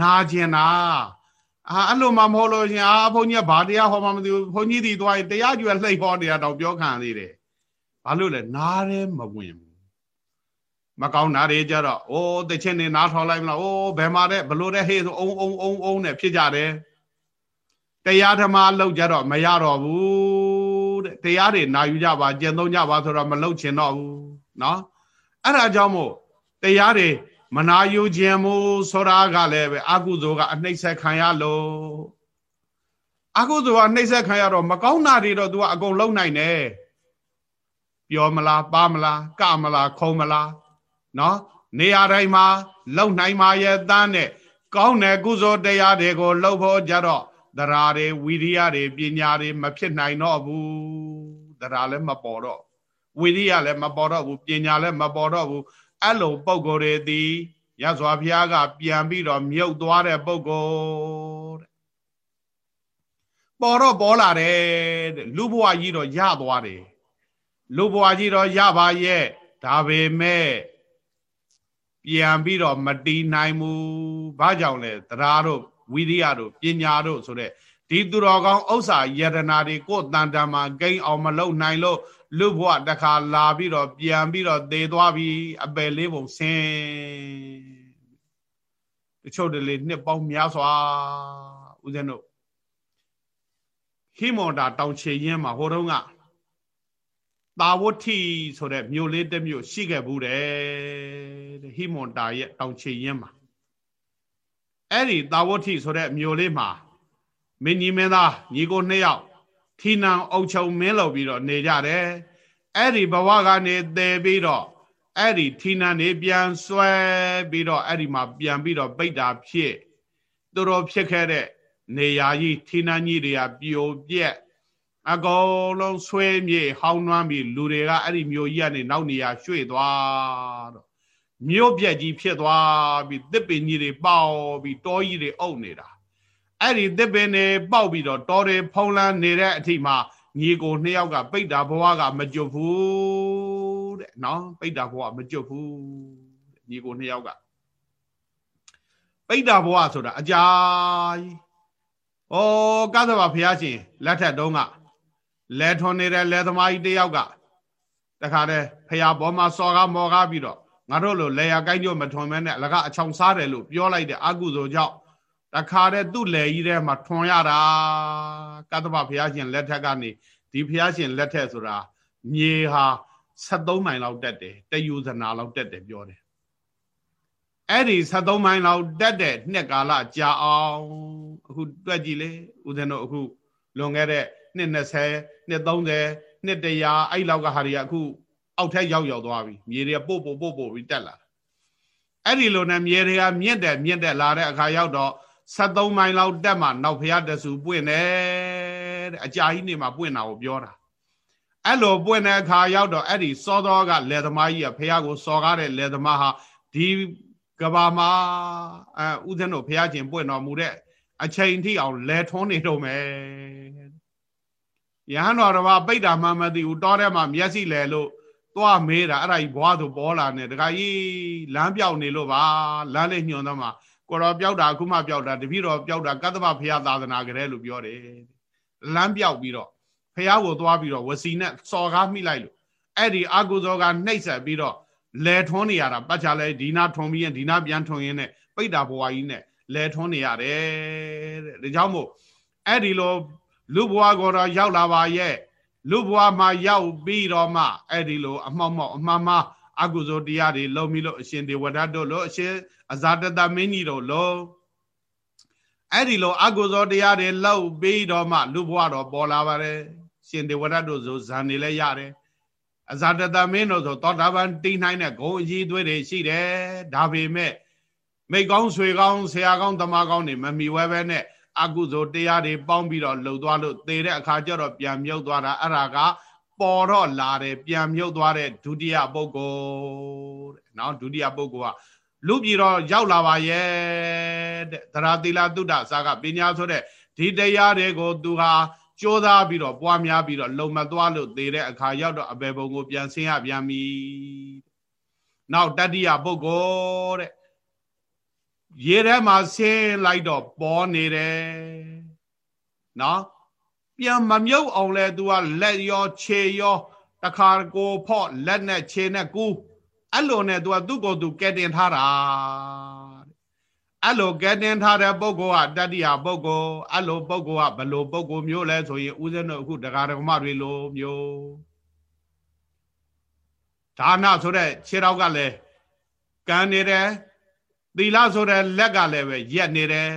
နာကျင်တာအာအဲ့လိုမှမဟုတ်လို့ရှင်အာဘုန်းကြီးကဘာတရားဟောမှမသိဘူးဘုန်းကြီးဒီသွားရင်တရားကျွယ်လှိတ်ဟောနေတာတော့ပြောခံသေးတယ်ဘာလို့လဲနားရဲမဝင်ဘူး မကောင်းတာတွေကြတော့အိုးတချင်းနေနားထောင်လိုက်မလားအိုးဘယ်မှာတဲ့ဘလို့တဲ့ဟေးဆိုအုံအုံအုံအုံနဲ့ဖြစ်ကြတယ်တရားဓမ္မလောက်ကြတော့မရတော့ဘူးတဲ့ တဲ့တရားတွေနာယူကြပါကျင့်သုံးကြပါဆိုတော့မလုပ်ချင်တော့ဘူးเนาะအဲ့ဒါကြောင့်မို့တရားတွေမနာယူခြင်းမူဆိုတာကလည်းပဲအကုသိုလ်ကအနှိမ့်ဆက်ခံရလို့အကုသိုလ်ကနှိမ့်ဆက်ခံရတော့မကောင်းတာတွေတော့ तू ကအကုန်လုံးနိုင်တယ်ပြောမလားပါမလားကမလားခုံမလား နော်နေရာတိုင်းမှာလုံနိုင်ပါရဲ့တန်းနဲ့ကောင်းတဲ့ကုသိုလ်တရားတွေကိုလှုပ်ဖို့ကြတော့တရားတွေဝိရိယတွေပညာတွေမဖြစ်နိုင်တော့ဘူးတရားလည်းမပေါ်တော့ဝိရိယလည်းမပေါ်တော့ဘူးပညာလည်းမပေါ်တော့ဘူးအဲ့လိုပုံကိုယ်တွေသည်ရသော်ဘုရားက ပြန်ပြီးတော့မြုပ်သွားတဲ့ပုံကိုယ်တဲ့ပေါ်တော့ပေါ်လာတယ်တဲ့လူဘဝကြီးတော့ရသွားတယ်လူဘဝကြီးတော့ရပါရဲ့ဒါပေမဲ့ ပြန်ပြီးတော့မတီးနိုင်ဘူးဘာကြောင့်လဲတရားတို့ဝိရိယတို့ပညာတို့ဆိုတဲ့ဒီသူတော်ကောင်းဥစ္စာယတနာတွေကိုယ်တန်တန်မှာဂိမ်းအောင်မလုပ်နိုင်လို့လူဘဝတခါလာပြီးတော့ပြန်ပြီးတော့သေသွားပြီးအပယ်လေးပုံဆင်းတချို့တလေနှစ်ပေါင်းများစွာဦးဇင်းတို့ဟိမန္တာတောင်ချေရင်မှာဟိုတုန်းက တာဝတိဆိုတဲ့မြို့လေးတစ်မြို့ရှိခဲ့ဘူးတဲ့ဟိမန္တာရဲ့တောင်ချေရင်မှာအဲ့ဒီတာဝတိဆိုတဲ့မြို့လေးမှာမင်းကြီးမင်းသားညီကိုနှစ်ယောက်ထီနံအုပ်ချုပ်မင်းလုပ်ပြီးတော့နေကြတယ်အဲ့ဒီဘဝကနေတည်ပြီးတော့အဲ့ဒီထီနံနေပြန်ဆွဲပြီးတော့အဲ့ဒီမှာပြန်ပြီးတော့ပိတ်တာဖြစ်သူတော်ဖြစ်ခဲ့တဲ့နေရာကြီးထီနံကြီးတွေကပြိုပြက် အကုန်လုံးဆွဲမြေဟောင်းနှွမ်းပြီးလူတွေကအဲ့ဒီမြို့ကြီးကနေနောက်နေရာရွှေ့သွားတော့မြို့ပြက်ကြီးဖြစ်သွားပြီးတစ်ပင်ကြီးတွေပေါက်ပြီးတောကြီးတွေအုပ်နေတာအဲ့ဒီတစ်ပင်တွေပေါက်ပြီးတော့တောတွေဖုံးလန်းနေတဲ့အထိမှာညီကိုနှစ်ယောက်ကပိတ်တာဘဝကမကျွတ်ဘူးတဲ့နော်ပိတ်တာဘဝမကျွတ်ဘူးညီကိုနှစ်ယောက်ကပိတ်တာဘဝဆိုတာအကြာကြီးဩကသဗ္ဗဘုရားရှင်လက်ထက်တုန်းက လဲထွန်နေတဲ့လဲသမားကြီးတယောက်ကတခါတည်းဖရာဘောမှာစော်ကားမော်ကားပြီးတော့ငါတို့လိုလေယာကိုင်းကြမထွန်မဲနဲ့အလကအချောင်စားတယ်လို့ပြောလိုက်တဲ့အကုသိုလ်ကြောင့်တခါတည်းသူ့လေကြီးထဲမှာထွန်ရတာကတ္တဗဘုရားရှင်လက်ထက်ကနေဒီဘုရားရှင်လက်ထက်ဆိုတာမြေဟာ73မိုင်လောက်တက်တယ်တယူဇနာလောက်တက်တယ်ပြောတယ်အဲ့ဒီ73မိုင်လောက်တက်တဲ့နှစ်ကာလကြာအောင်အခုတွက်ကြည့်လေဦးဇင်းတို့အခုလွန်ခဲ့တဲ့ နှစ်20နှစ်30နှစ်100အဲ့လောက်ကဟာတွေကအခုအောက်ထက်ရောက်ရောက်သွားပြီမြေတွေကပို့ပို့ပို့ပို့ပြီးတက်လာအဲ့ဒီလိုနဲ့မြေတွေကမြင့်တယ်မြင့်တယ်လာတဲ့အခါရောက်တော့73မိုင်လောက်တက်မှနောက်ဖျားတဆူပွင့်တယ်တဲ့အကြာကြီးနေမှာပွင့်တာကိုပြောတာအဲ့လိုပွင့်တဲ့အခါရောက်တော့အဲ့ဒီစောသောကလယ်သမားကြီးကဖះကိုစော်ကားတဲ့လယ်သမားဟာဒီကဘာမှာအဲဥဒ္ဒနိုဖះချင်းပွင့်တော်မူတဲ့အချိန်ထိအောင်လဲထွန်းနေတော့မယ် ရဟန်းတော်တော်ပိတ်တာမှမသိဘူးတောထဲမှာမျက်စိလဲလို့သွားမေးတာအဲ့ဒါကြီးဘွားသူပေါ်လာနေတခါကြီးလမ်းပြောက်နေလို့ပါလမ်းလေးညွန်တော့မှကိုတော်ပြောက်တာအခုမှပြောက်တာတပည့်တော်ပြောက်တာကတ္တဗဖရာသာသနာကြတဲ့လို့ပြောတယ်လမ်းပြောက်ပြီးတော့ဖရာကိုသွားပြီးတော့ဝစီနဲ့စော်ကားမိလိုက်လို့အဲ့ဒီအာကုဇောကနှိပ်ဆက်ပြီးတော့လဲထွန်းနေရတာပတ်ချလဲဒီနာထွန်ပြီးရင်ဒီနာပြန်ထွန်ရင်းနဲ့ပိတ်တာဘွားကြီးနဲ့လဲထွန်းနေရတယ်တဲ့ဒါကြောင့်မို့အဲ့ဒီလို လူဘွားကိုတော့ရောက်လာပါရဲ့လူဘွားမှာရောက်ပြီးတော့မှအဲ့ဒီလိုအမှောက်မောက်အမှန်မှအကုသိုလ်တရားတွေလုံပြီးလို့အရှင်ဒေဝဒတ်တို့လို့အရှင်အဇာတတမင်းကြီးတို့လို့အဲ့ဒီလိုအကုသိုလ်တရားတွေလောက်ပြီးတော့မှလူဘဝတော့ပေါ်လာပါတယ်ရှင်ဒေဝရတ်တို့ဆိုဇန်နေလဲရတယ်အဇာတတမင်းတို့ဆိုသောတာပန်တိနိုင်တဲ့ဂုံအကြီးသွေးတွေရှိတယ်ဒါပေမဲ့မိကောင်းဆွေကောင်းဆရာကောင်းတမကောင်းတွေမမီဝဲပဲနဲ့ အကုသိုလ်တရားတွေပေါင်းပြီးတော့လှုပ်သွားလို့သေတဲ့အခါကျတော့ပြန်မြုပ်သွားတာအဲ့ဒါကပေါ်တော့လာတယ်ပြန်မြုပ်သွားတဲ့ဒုတိယပုဂ္ဂိုလ်တဲ့နော်ဒုတိယပုဂ္ဂိုလ်ကလူပြည်တော့ရောက်လာပါရဲ့တဲ့သရတိလသုဒ္ဓစာကပညာဆိုတဲ့ဒီတရားတွေကိုသူဟာကြိုးစားပြီးတော့ပွားများပြီးတော့လုံမသွားလို့သေတဲ့အခါရောက်တော့အပေဘုံကိုပြန်ဆင်းရပြန်ပြီနောက်တတိယပုဂ္ဂိုလ်တဲ့ ရေထဲမှာဆင်းလိုက်တော့ပေါ်နေတယ်နော်ပြန်မမြုပ်အောင်လဲ तू ကလက်ရောခြေရောတခါကိုဖော့လက်နဲ့ခြေနဲ့ကူးအဲ့လိုနဲ့ तू ကသူ့ကိုယ်သူကဲတင်ထားတာအဲ့လိုကဲတင်ထားတဲ့ပုဂ္ဂိုလ်ကတတ္တိယပုဂ္ဂိုလ်အဲ့လိုပုဂ္ဂိုလ်ကဘလို့ပုဂ္ဂိုလ်မျိုးလဲဆိုရင်ဥစဉ်တို့အခုတရားဓမ္မတွေလိုမျိုးဒါနဆိုတဲ့ခြေထောက်ကလည်းကံနေတယ် သီလဆိုတဲ့လက်ကလည်းပဲရက်နေတယ်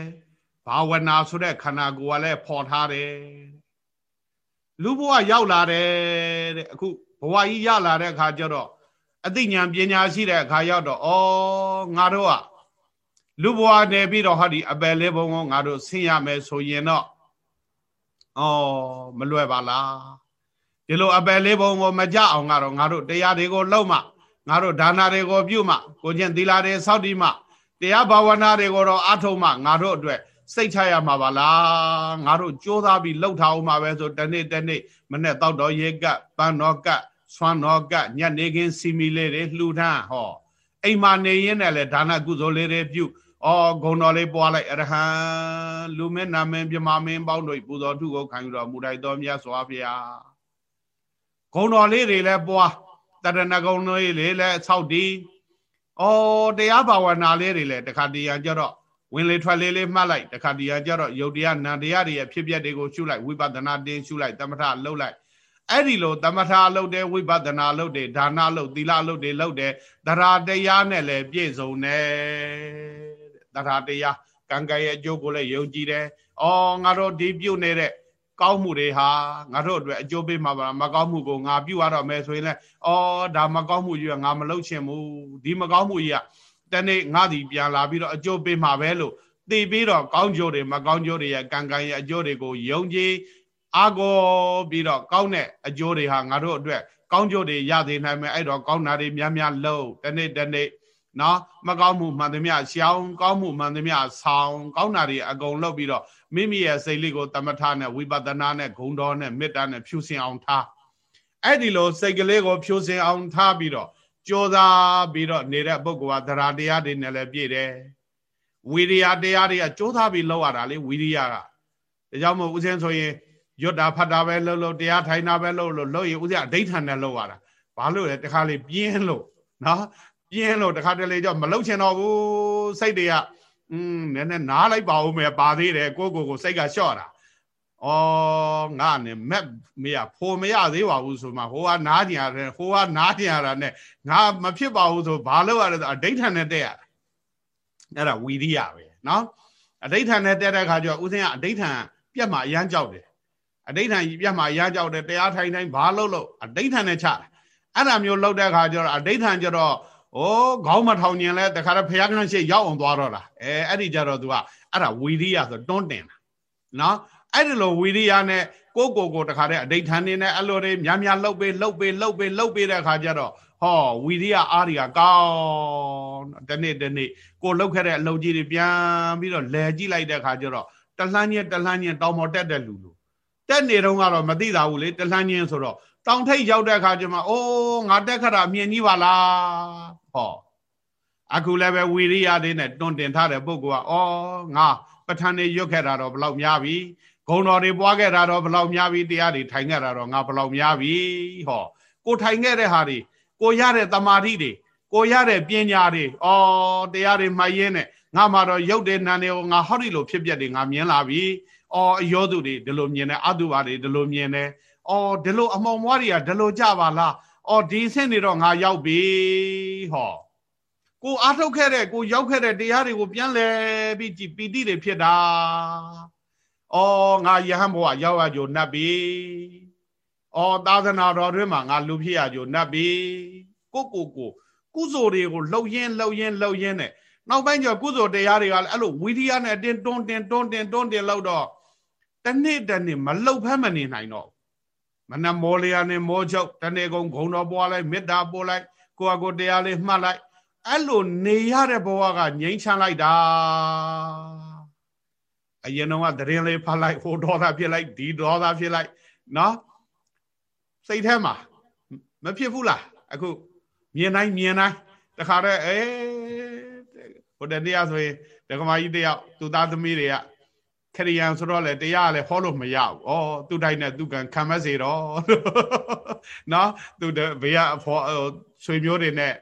ဘာဝနာဆိုတဲ့ခန္ဓာကိုယ်ကလည်းဖော်ထားတယ်လူဘဝရောက်လာတယ်တဲ့အခုဘဝကြီးရလာတဲ့အခါကျတော့အသိဉာဏ်ပညာရှိတဲ့အခါရောက်တော့ဩငါတို့ကလူဘဝနေပြီးတော့ဟောဒီအပယ်လေးဘုံကိုငါတို့ဆင်းရမယ်ဆိုရင်တော့ဩမလွယ်ပါလားဒီလိုအပယ်လေးဘုံကိုမကြအောင်ကတော့ငါတို့တရားတွေကိုလုံးမှငါတို့ဒါနာတွေကိုပြုမှကိုကျင့်သီလတွေစောင့်တည်မှ တရားဘာဝနာတွေကိုတော့အထုံးမှငါတို့အတွက်စိတ်ချရမှာပါလားငါတို့ကြိုးစားပြီးလှုပ်ထားအောင်ပါပဲဆိုတနေ့တနေ့မနဲ့တောက်တော်ရေကပ်ပန်းတော်ကပ်ဆွမ်းတော်ကပ်ညနေခင်းစီမီလေးတွေလှူထမ်းဟောအိမ်မှာနေရင်းနဲ့လေဒါနကုသိုလ်လေးတွေပြုအော်ဂုံတော်လေးပွားလိုက်အရဟံလူမင်းနာမင်းပြမမင်းပေါင်းတို့ပူဇော်ထုကိုခံယူတော်မူတိုက်တော်မြတ်စွာဘုရားဂုံတော်လေးတွေလည်းပွားတရဏဂုံလေးတွေလည်းဆောက်တည် အော်တရားဘာဝနာလေးတွေလည်းတခါတည်းရကြတော့ဝင်လေထွက်လေလေးမှတ်လိုက်တခါတည်းရကြတော့ယုတ်တရားနံတရားတွေရဲ့ဖြစ်ပျက်တွေကိုရှုလိုက်ဝိပဿနာတင်းရှုလိုက်တမထလှုပ်လိုက်အဲ့ဒီလိုတမထာလုပ်တယ်ဝိပဿနာလုပ်တယ်ဒါနလုပ်သီလလုပ်တယ်လုပ်တယ်တရားတရားနဲ့လည်းပြည့်စုံတယ်တရားတရားကံကံရဲ့အကျိုးကိုလည်းယုံကြည်တယ်။အော်ငါတို့ဒီပြုတ်နေတဲ့ ကောင်းမှုတွေဟာငါတို့အတွက်အကျိုးပေးမှာပါမကောင်းမှုကိုငါပြုရတော့မယ်ဆိုရင်လည်းအော်ဒါမကောင်းမှုကြီးကငါမလုပ်ချင်ဘူးဒီမကောင်းမှုကြီးကတနေ့ငါဒီပြန်လာပြီးတော့အကျိုးပေးမှာပဲလို့သိပြီးတော့ကောင်းကျိုးတွေမကောင်းကျိုးတွေရဲ့ကံကံရဲ့အကျိုးတွေကိုယုံကြည်အာကိုပြီးတော့ကောင်းတဲ့အကျိုးတွေဟာငါတို့အတွက်ကောင်းကျိုးတွေရသေးနိုင်မယ်အဲ့တော့ကောင်းတာတွေများများလုပ်တနေ့တနေ့ နော်မကောင်းမှုမှန်သမျှရှောင်ကောင်းမှုမှန်သမျှဆောင်ကောင်းတာတွေအကုန်လုပ်ပြီးတော့မိမိရဲ့စိတ်လေးကိုတမထနဲ့ဝိပဿနာနဲ့ဂုံတော်နဲ့မေတ္တာနဲ့ဖြူစင်အောင်ထားအဲ့ဒီလိုစိတ်ကလေးကိုဖြူစင်အောင်ထားပြီးတော့ကြိုးစားပြီးတော့နေတဲ့ပုဂ္ဂိုလ်ကသရာတရားတွေနဲ့လည်းပြည့်တယ်ဝီရိယတရားတွေကကြိုးစားပြီးလောက်ရတာလေဝီရိယကဒါကြောင့်မို့ဦးဇင်းဆိုရင်ရွတ်တာဖတ်တာပဲလှုပ်လို့တရားထိုင်တာပဲလှုပ်လို့လှုပ်ရင်ဦးဇင်းအဋိဌာန်နဲ့လှုပ်ရတာဘာလို့လဲတခါလေပြင်းလို့နော် ပြင်းလို့တခါတလေကြောမလှုပ်ချင်တော့ဘူးစိတ်တွေကอืมနည်းနည်းနားလိုက်ပါဦးမယ်ပါသေးတယ်ကိုကိုကိုစိတ်ကလျှော့တာဩငါနဲ့မက်မရဖိုမရသေးပါဘူးဆိုမှဟိုကနားကြရတယ်ဟိုကနားကြရတာနဲ့ငါမဖြစ်ပါဘူးဆိုဘာလို့ရလဲဆိုအဋိဌာန်နဲ့တက်ရအဲ့ဒါဝီရိယပဲနော်အဋိဌာန်နဲ့တက်တဲ့ခါကျတော့ဥစဉ်ကအဋိဌာန်ပြတ်မှအရမ်းကြောက်တယ်အဋိဌာန်ကြီးပြတ်မှအရမ်းကြောက်တယ်တရားထိုင်တိုင်းဘာလို့လို့အဋိဌာန်နဲ့ချတာအဲ့ဒါမျိုးလောက်တဲ့ခါကျတော့အဋိဌာန်ကျတော့ ဩခေါင်းမထောင်ညင်လဲတခါတော့ဖျားကန်းရှိရောက်အောင်သွားတော့လားအဲအဲ့ဒီကြတော့ तू ကအဲ့ဒါဝီရိယဆိုတွန်းတင်တာနော်အဲ့ဒီလိုဝီရိယနဲ့ကိုကိုကိုတခါတည်းအဋိဌာန်နေနဲ့အဲ့လိုတွေများများလှုပ်ပေးလှုပ်ပေးလှုပ်ပေးလှုပ်ပေးတဲ့အခါကျတော့ဟောဝီရိယအားရီကကောင်းတနေ့တနေ့ကိုလှုပ်ခဲ့တဲ့အလုပ်ကြီးတွေပြန်ပြီးတော့လဲကြည့်လိုက်တဲ့အခါကျတော့တလှမ်းချင်းတလှမ်းချင်းတောင်ပေါ်တက်တဲ့လူလူတက်နေတော့ကတော့မသိတာဘူးလေတလှမ်းချင်းဆိုတော့တောင်ထိပ်ရောက်တဲ့အခါကျမှအိုးငါတက်ခတာမြင်ကြီးပါလား ဟောအခုလည်းပဲဝီရိယလေးနဲ့တွန်းတင်ထားတဲ့ပုဂ္ဂိုလ်ကဩငါပဋ္ဌာန်းနေရွတ်ခဲ့တာတော့ဘလောက်များပြီဂုံတော်တွေပွားခဲ့တာတော့ဘလောက်များပြီတရားတွေထိုင်ခဲ့တာတော့ငါဘလောက်များပြီဟောကိုထိုင်ခဲ့တဲ့ဟာတွေကိုရတဲ့တမာတိတွေကိုရတဲ့ပညာတွေဩတရားတွေမှတ်ရင်းနဲ့ငါမှတော့ရုပ်တဲ့နာနေကိုငါဟောဒီလိုဖြစ်ပျက်တွေငါမြင်လာပြီဩအယောသူတွေဒီလိုမြင်တယ်အတုပါတွေဒီလိုမြင်တယ်အော်ဒီလိုအမောင်မွားတွေကဒီလိုကြပါလား အော်ဒီဆင့်နေတော့ငါရောက်ပြီဟောကိုအားထုတ်ခဲ့တဲ့ကိုရောက်ခဲ့တဲ့တရားတွေကိုပြန်လဲပြီးကြည်ပီတိတွေဖြစ်တာအော်ငါယဟန်ဘဝရောက်ရကြိုနှပ်ပြီအော်သာသနာတော်တွင်မှာငါလူဖြစ်ရကြိုနှပ်ပြီကိုကိုကိုကုသိုလ်တွေကိုလှုပ်ရင်းလှုပ်ရင်းလှုပ်ရင်းနဲ့နောက်ပိုင်းကျကုသိုလ်တရားတွေကလည်းအဲ့လိုဝိရိယနဲ့အတင်းတွန်းတင်တွန်းတင်တွန်းတင်လောက်တော့တနေ့တနေ့မလှုပ်ဖမ်းမနေနိုင်တော့ မနမောလျာနဲ့မောချုပ်တနေ့ကုန်ဂုံတော်ပွားလိုက်မေတ္တာပို့လိုက်ကိုယ့်အကိုတရားလေးမှတ်လိုက်အဲ့လိုနေရတဲ့ဘဝကငြိမ်းချမ်းလိုက်တာအရင်တော့ကသတင်းလေးဖတ်လိုက်ဟိုဒေါသဖြစ်လိုက်ဒီဒေါသဖြစ်လိုက်နော်စိတ်ထဲမှာမဖြစ်ဘူးလားအခုမြင်တိုင်းမြင်တိုင်းတခါတော့အေးဟိုတည်းဆိုရင်ဒကမာကြီးတယောက်သူသားသမီးတွေက ခရိယန်ဆိုတော့လေတရားလည်းဟောလို့မရဘူး။ဩသူတိုင်းနဲ့သူကံခံမစေတော့နော်သူဘေးကအဖော်ဆွေမျိုးတွေနဲ့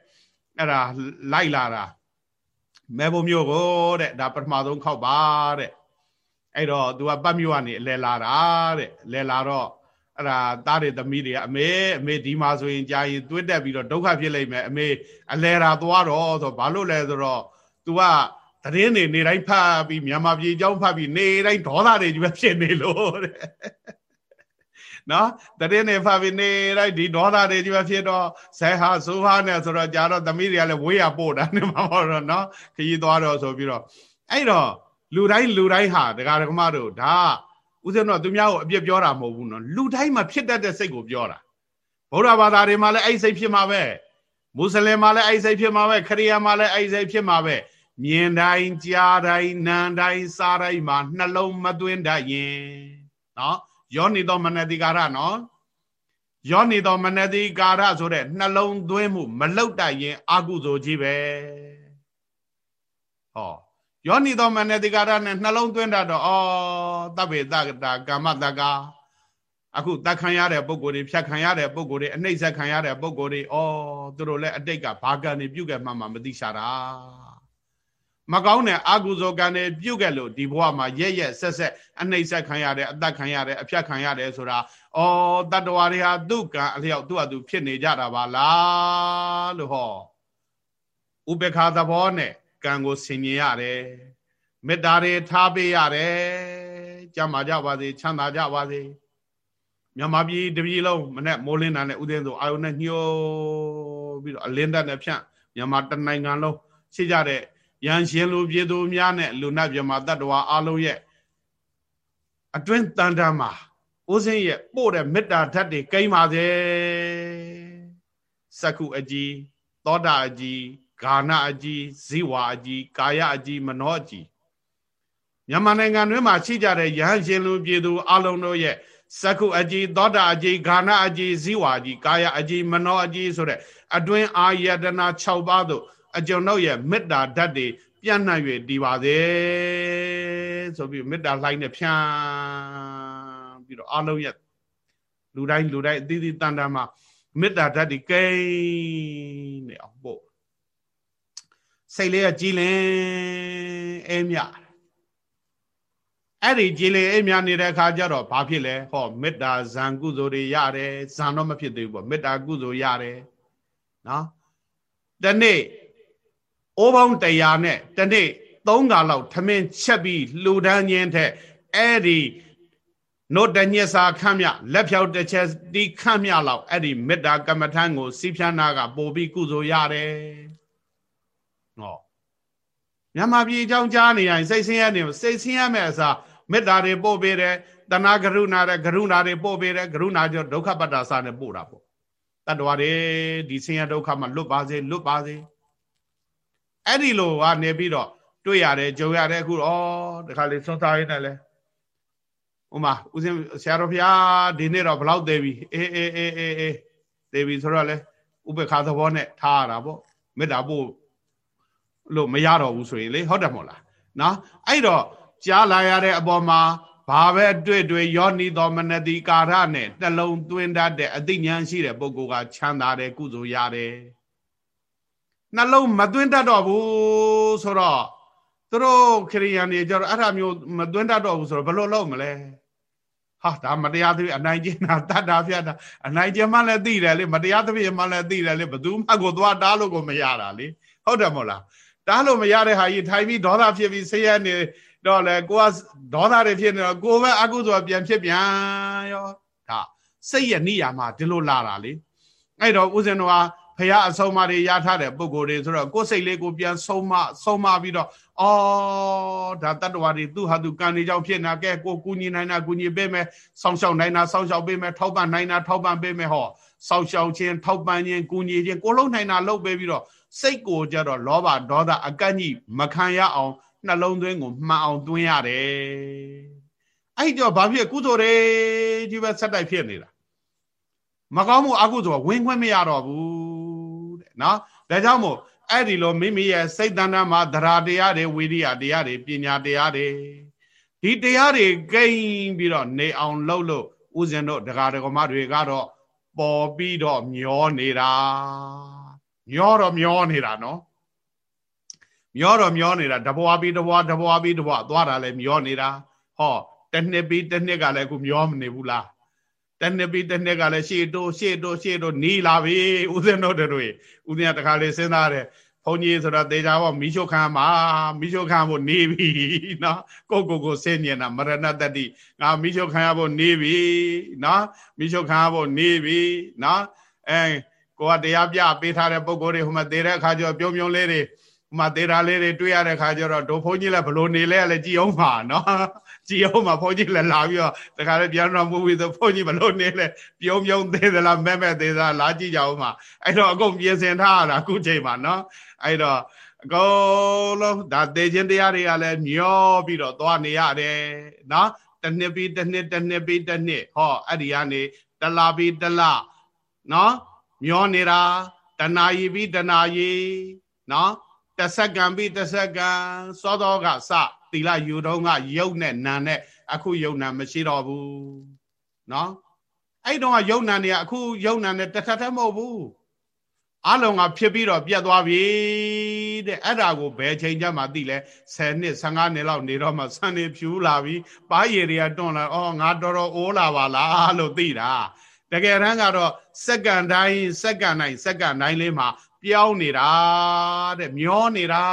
အဲ့ဒါလိုက်လာတာမဲဘုံမျိုးကိုတဲ့ဒါပထမဆုံးခောက်ပါတဲ့အဲ့တော့ तू ကပတ်မျိုးကနေအလဲလာတာတဲ့အလဲလာတော့အဲ့ဒါသားတွေသမီးတွေကအမေအမေဒီမှာဆိုရင်ကြာရင်တွင်းတက်ပြီးတော့ဒုက္ခဖြစ်လိမ့်မယ်အမေအလဲတာသွားတော့ဆိုဘာလို့လဲဆိုတော့ तू က သတင်းတွေနေတိုင်းဖတ်ပြီးမြန်မာပြည်အကြောင်းဖတ်ပြီးနေတိုင်းဒေါသတွေကြီးပဲဖြစ်နေလို့တဲ့နော်တရင်နေဖပြီးနေလိုက်ဒီဒေါသတွေကြီးပဲဖြစ်တော့ဇဲဟာဆိုဟာနဲ့ဆိုတော့ကြာတော့သမီးတွေကလည်းဝေးရပို့တာနေမှာပေါ့တော့နော်ခကြီးသွားတော့ဆိုပြီးတော့အဲ့တော့လူတိုင်းလူတိုင်းဟာဒကာဒကမတို့ဒါဥစဉ်တော့သူများကိုအပြစ်ပြောတာမဟုတ်ဘူးနော်လူတိုင်းမှာဖြစ်တတ်တဲ့စိတ်ကိုပြောတာဗုဒ္ဓဘာသာတွေမှာလည်းအဲ့စိတ်ဖြစ်မှာပဲမွတ်စလင်မှာလည်းအဲ့စိတ်ဖြစ်မှာပဲခရစ်ယာန်မှာလည်းအဲ့စိတ်ဖြစ်မှာပဲ မြင်တိုင်းကြားတိုင်းနားတိုင်းစားတိုင်းမှာနှလုံးမသွင်းတတ်ရင်နော်ယောနေသောမနတိကာရနော်ယောနေသောမနတိကာရဆိုတဲ့နှလုံးသွင်းမှုမလုတ်တတ်ရင်အာကုသိုလ်ကြီးပဲဟောယောနေသောမနတိကာရနဲ့နှလုံးသွင်းတတ်တော့ဩတဗ္ဗေတတာကာမတကာအခုတတ်ခံရတဲ့ပုံကိုယ်တွေဖြတ်ခံရတဲ့ပုံကိုယ်တွေအနှိမ့်ဆက်ခံရတဲ့ပုံကိုယ်တွေဩသူတို့လည်းအတိတ်ကဘာကံတွေပြုတ်ခဲ့မှမှမသိရှာတာ မကောင်းတဲ့အကုသိုလ်ကံတွေပြုတ်ခဲ့လို့ဒီဘဝမှာရက်ရက်ဆက်ဆက်အနှိမ့်ဆက်ခံရတယ်အသက်ခံရတယ်အဖြတ်ခံရတယ်ဆိုတာဩတတ္တဝါတွေဟာသူ့ကံအလျောက်သူ့ဟာသူဖြစ်နေကြတာပါလားလို့ဟောဥပေက္ခသဘောနဲ့ကံကိုဆင်ញင်ရတယ်မေတ္တာတွေထားပေးရတယ်ကြမ်းပါကြပါစေချမ်းသာကြပါစေမြန်မာပြည်တပြည်လုံးမနဲ့မိုးလင်းတာနဲ့ဥဒင်းဆိုအာယုန်နဲ့ညှိုးပြီးတော့အလင်းတက်နဲ့ဖြန့်မြန်မာတနိုင်ငံလုံးရှိကြတဲ့ ရန်ရှင်လူပြည်သူများနဲ့လူနာပြမတတ္တဝါအလုံးရဲ့အတွင်းတန်တမ်းမှာဦးစင်းရဲ့ပို့တဲ့မေတ္တာဓာတ်တွေကိန်းပါစေစက္ခုအကြီးသောတာအကြီးဂာနအကြီးဇိဝအကြီးကာယအကြီးမနောအကြီးမြန်မာနိုင်ငံတွင်းမှာရှိကြတဲ့ရဟန်းရှင်လူပြည်သူအလုံးတို့ရဲ့စက္ခုအကြီးသောတာအကြီးဂာနအကြီးဇိဝအကြီးကာယအကြီးမနောအကြီးဆိုတဲ့အတွင်းအာယတနာ6ပါးတို့ အကျွန်ုပ်ရဲ့မေတ္တာဓာတ်တွေပြန့်နှံ့၍တည်ပါစေဆိုပြီးမေတ္တာလှိုင်းနဲ့ဖြန်းပြီးတော့အလုံးရဲ့လူတိုင်းလူတိုင်းအသီးသီးတန်တန်မှာမေတ္တာဓာတ်တွေကိန်းနေအောင်ပို့စိတ်လေးကကြည်လင်အဲမြအဲ့ဒီကြည်လင်အဲမြနေတဲ့အခါကျတော့ဘာဖြစ်လဲဟောမေတ္တာဇံကုသိုလ်တွေရတယ်ဇံတော့မဖြစ်သေးဘူးပေါ့မေတ္တာကုသိုလ်ရတယ်နော်တနေ့ အိုးပေါင်းတရားနဲ့တနေ့သုံးခါလောက်ထမင်းချက်ပြီးလှူဒန်းခြင်းထက်အဲ့ဒီနို့တညက်စာခန့်မြလက်ဖြောက်တစ်ချက်ဒီခန့်မြလောက်အဲ့ဒီမေတ္တာကမ္မထံကိုစီးဖြန်းနာကပို့ပြီးကုသိုလ်ရတယ်ဟောမြန်မာပြည်အကြောင်းကြားနေရင်စိတ်ဆင်းရဲနေစိတ်ဆင်းရဲမဲ့အစားမေတ္တာတွေပို့ပေးတယ်တဏှာကရုဏာတဲ့ကရုဏာတွေပို့ပေးတယ်ကရုဏာကြောင့်ဒုက္ခပတ္တာစနဲ့ပို့တာပေါ့တတ္တဝါတွေဒီဆင်းရဲဒုက္ခမှာလွတ်ပါစေလွတ်ပါစေ အဲ့ဒီလိုကနေပြီးတော့တွေ့ရတယ်ကြုံရတယ်အခုတော့တခါလေးစွန့်စားရင်းနဲ့လဲဥမာဦးစင်းဆရာတော်ဘုရားဒီနေ့တော့ဘလောက်သေးပြီအေးအေးအေးအေးအေးသေးပြီဆိုတော့လေဥပ္ပခါသဘောနဲ့ထားရတာပေါ့မေတ္တာပို့လို့မရတော့ဘူးဆိုရင်လေဟုတ်တယ်မဟုတ်လားနော်အဲ့တော့ကြားလာရတဲ့အပေါ်မှာဘာပဲတွေ့တွေ့ယောနီတော်မနတိကာရနဲ့နှလုံးသွင်းတတ်တဲ့အသိဉာဏ်ရှိတဲ့ပုဂ္ဂိုလ်ကချမ်းသာတယ်ကုသိုလ်ရတယ် နှလုံးမသွင်းတတ်တော့ဘူးဆိုတော့သူတို့ခရိယန်တွေကျတော့အဲ့ဒါမျိုးမသွင်းတတ်တော့ဘူးဆိုတော့ဘယ်လိုလုပ်မလဲဟာဒါမတရားသဖြင့်အနိုင်ကျင့်တာတတ်တာဖြတ်တာအနိုင်ကျင့်မှလည်းသိတယ်လေမတရားသဖြင့်မှလည်းသိတယ်လေဘသူမှကိုသွားတားလို့ကိုမရတာလေဟုတ်တယ်မို့လားတားလို့မရတဲ့ဟာကြီးထိုင်ပြီးဒေါသဖြစ်ပြီးဆေးရနေတော့လေကိုကဒေါသတွေဖြစ်နေတော့ကိုပဲအကုသိုလ်ပြန်ဖြစ်ပြန်ရောဒါစိတ်ရဲ့နိယာမှာဒီလိုလာတာလေအဲ့တော့ဦးဇင်းတော်က ဖះအဆုံးအမတွေရထားတဲ့ပုံကိုယ်တွေဆိုတော့ကိုယ်စိတ်လေးကိုပြန်ဆုံးမဆုံးမပြီးတော့အော်ဒါတတ္တဝါတွေသူ့ဟာသူကံနေကြောင့်ဖြစ်နေကဲကိုကူညီနိုင်တာကူညီပေးမယ်စောင့်ရှောက်နိုင်တာစောင့်ရှောက်ပေးမယ်ထောက်ပံ့နိုင်တာထောက်ပံ့ပေးမယ်ဟောစောင့်ရှောက်ခြင်းထောက်ပံ့ခြင်းကူညီခြင်းကိုလုံးနိုင်တာလုပ်ပေးပြီးတော့စိတ်ကိုကြတော့လောဘဒေါသအကန့်ကြီးမခံရအောင်နှလုံးသွင်းကိုမှန်အောင်သွင်းရတယ်အဲ့ကြောဘာဖြစ်ကုသိုလ်တွေကြီးပဲဆက်တိုက်ဖြစ်နေတာမကောင်းမှုအကုသိုလ်ဝင်ခွင့်မရတော့ဘူး နော်ဒါကြောင့်မို့အဲ့ဒီလိုမိမိရဲ့စိတ်တဏ္ဍမှာသရာတရားတွေဝိရိယတရားတွေပညာတရားတွေဒီတရားတွေကိန်းပြီးတော့နေအောင်လှုပ်လို့ဥစဉ်တို့ဒကာဒကမတွေကတော့ပေါ်ပြီးတော့မျောနေတာမျောတော့မျောနေတာနော်မျောတော့မျောနေတာတဘွားပြီးတဘွားတဘွားပြီးတဘွားသွားတာလဲမျောနေတာဟောတစ်နှစ်ပြီးတစ်နှစ်ကလည်းအခုမျောမနေဘူးလား တစ်နှစ်ပြီးတစ်နှစ်ကလည်းရှေ့တိုးရှေ့တိုးရှေ့တိုးနီးလာပြီဦးဇင်းတို့တွေဦးဇင်းကတခါလေးစဉ်းစားတယ်ဘုန်းကြီးဆိုတော့တေချာပေါ့မိရှုခံမှာမိရှုခံဖို့နေပြီနော်ကိုကိုကိုဆင်းနေတာမရဏတတိငါမိရှုခံရဖို့နေပြီနော်မိရှုခံရဖို့နေပြီနော်အဲကိုကတရားပြပေးထားတဲ့ပုံကိုယ်တွေဟိုမှာသေတဲ့အခါကျတော့ပြုံးပြုံးလေးတွေဟိုမှာသေတာလေးတွေတွေ့ရတဲ့အခါကျတော့ဒိုဘုန်းကြီးလည်းဘလို့နေလဲလည်းကြည်အောင်ပါနော် ကြည်အောင်ပါဘုန်းကြီးလည်းလာပြီးတော့တခါလေပြန်တော့မူပြီးဆိုဘုန်းကြီးဘလို့နေလဲပြုံးပြုံးသေးသလားမဲ့မဲ့သေးသလားလာကြည့်ကြအောင်ပါအဲ့တော့အကုန်ပြင်ဆင်ထားရတာအခုချိန်မှာနော်အဲ့တော့အကုန်လုံးဒါသေခြင်းတရားတွေကလည်းမျောပြီးတော့သွားနေရတယ်နော်တစ်နှစ်ပြီးတစ်နှစ်တစ်နှစ်ပြီးတစ်နှစ်ဟောအဲ့ဒီကနေတလပြီးတလနော်မျောနေတာတဏှာယီပြီးတဏှာယီနော်တဆက်ကံပြီးတဆက်ကံစောသောကစ သီလယူတုံးကယုတ်နဲ့နာနဲ့အခုယုတ်နာမရှိတော့ဘူးနော်အဲ့တော့ယုတ်နာနေအခုယုတ်နာနဲ့တထထမဟုတ်ဘူးအလုံးကဖြစ်ပြီးတော့ပြတ်သွားပြီတဲ့အဲ့ဒါကိုဘယ်ချိန်ကျမှသိလဲ10နှစ်15နှစ်လောက်နေတော့မှဆန်နေဖြူလာပြီပါးရည်တွေကတွန့်လာအော်ငါတော်တော်အိုးလာပါလားလို့သိတာတကယ်တမ်းကတော့စက္ကန့်တိုင်းစက္ကန့်တိုင်းစက္ကန့်တိုင်းလေးမှာပြောင်းနေတာတဲ့မျောနေတာ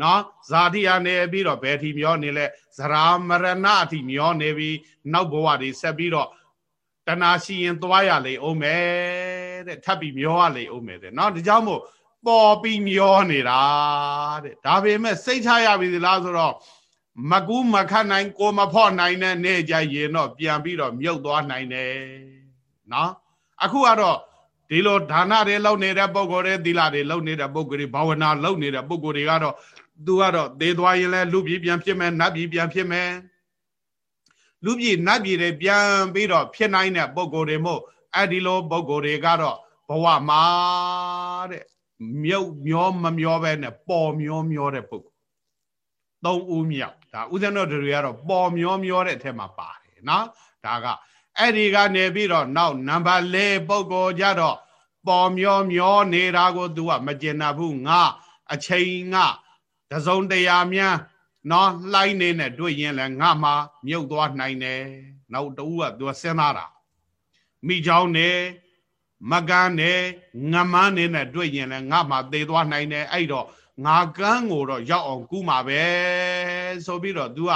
နော်ဇာတိအနေပြီးတော့ဘယ်ထိမျောနေလဲဇရာမရဏအထိမျောနေပြီးနောက်ဘဝတွေဆက်ပြီးတော့တဏှာရှိရင်သွားရလေအောင်မယ်တဲ့ထပ်ပြီးမျောရလေအောင်မယ်တဲ့နော်ဒါကြောင့်မို့ပေါ်ပြီးမျောနေတာတဲ့ဒါပေမဲ့စိတ်ချရပြီလားဆိုတော့မကူးမခတ်နိုင်ကိုမဖော့နိုင်တဲ့နေ့ကြရင်တော့ပြန်ပြီးတော့မြုပ်သွားနိုင်တယ်နော်အခုကတော့ဒီလိုဒါနတွေလုပ်နေတဲ့ပုံကိုယ်တွေသီလတွေလုပ်နေတဲ့ပုံကိုယ်တွေဘာဝနာလုပ်နေတဲ့ပုံကိုယ်တွေကတော့ သူကတော့သေသွားရင်လည်းလူပြည်ပြန်ဖြစ်မယ်နတ်ပြည်ပြန်ဖြစ်မယ်လူပြည်နတ်ပြည်တွေပြန်ပြီးတော့ဖြစ်နိုင်တဲ့ပုံကိုယ်တွေမို့အဲ့ဒီလိုပုံကိုယ်တွေကတော့ဘဝမှာတဲ့မြုပ်မျောမမျောပဲနဲ့ပေါ်မျောမျောတဲ့ပုံသုံးဦးမြောက်ဒါဥဒ္ဒနောတွေကတော့ပေါ်မျောမျောတဲ့အထက်မှာပါတယ်နော်ဒါကအဲ့ဒီကနေပြီးတော့နောက်နံပါတ်၄ပုဂ္ဂိုလ်ကြတော့ပေါ်မျောမျောနေတာကို तू ကမကျင်납ဘူးငါအချိန်ငါ တစုံတရာများနော်လှိုင်းနေနဲ့တွေ့ရင်လည်းငါမှမြုပ်သွားနိုင်တယ်နောက်တူက तू စဉ်းစားတာမိချောင်းနဲ့မကန်းနဲ့ငမန်းနဲ့နဲ့တွေ့ရင်လည်းငါမှသေသွားနိုင်တယ်အဲ့တော့ငါကန်းကိုတော့ရောက်အောင်ကူးမှာပဲဆိုပြီးတော့ तू က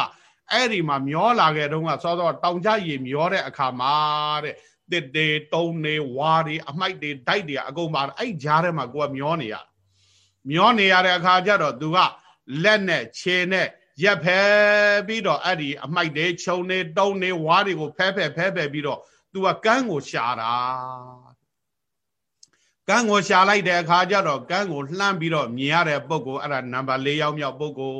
အဲ့ဒီမှာမျောလာခဲ့တုန်းကစောစောတောင်ကြရေမျောတဲ့အခါမှာတဲ့တစ်တေတုံးနေဝါတွေအမိုက်တွေဒိုက်တွေအကုန်ပါအဲ့ကြားထဲမှာကိုကမျောနေရ မျောနေရတဲ့အခါကျတော့သူကလက်နဲ့ခြေနဲ့ရက်ဖဲပြီးတော့အဲ့ဒီအမိုက်တွေခြုံနေတုံးနေဝါတွေကိုဖဲဖဲဖဲဖဲပြီးတော့သူကကန်းကိုရှာတာကန်းကိုရှာလိုက်တဲ့အခါကျတော့ကန်းကိုလှမ်းပြီးတော့မြင်ရတဲ့ပုံကိုအဲ့ဒါနံပါတ်၄ရောက်မြောက်ပုံကို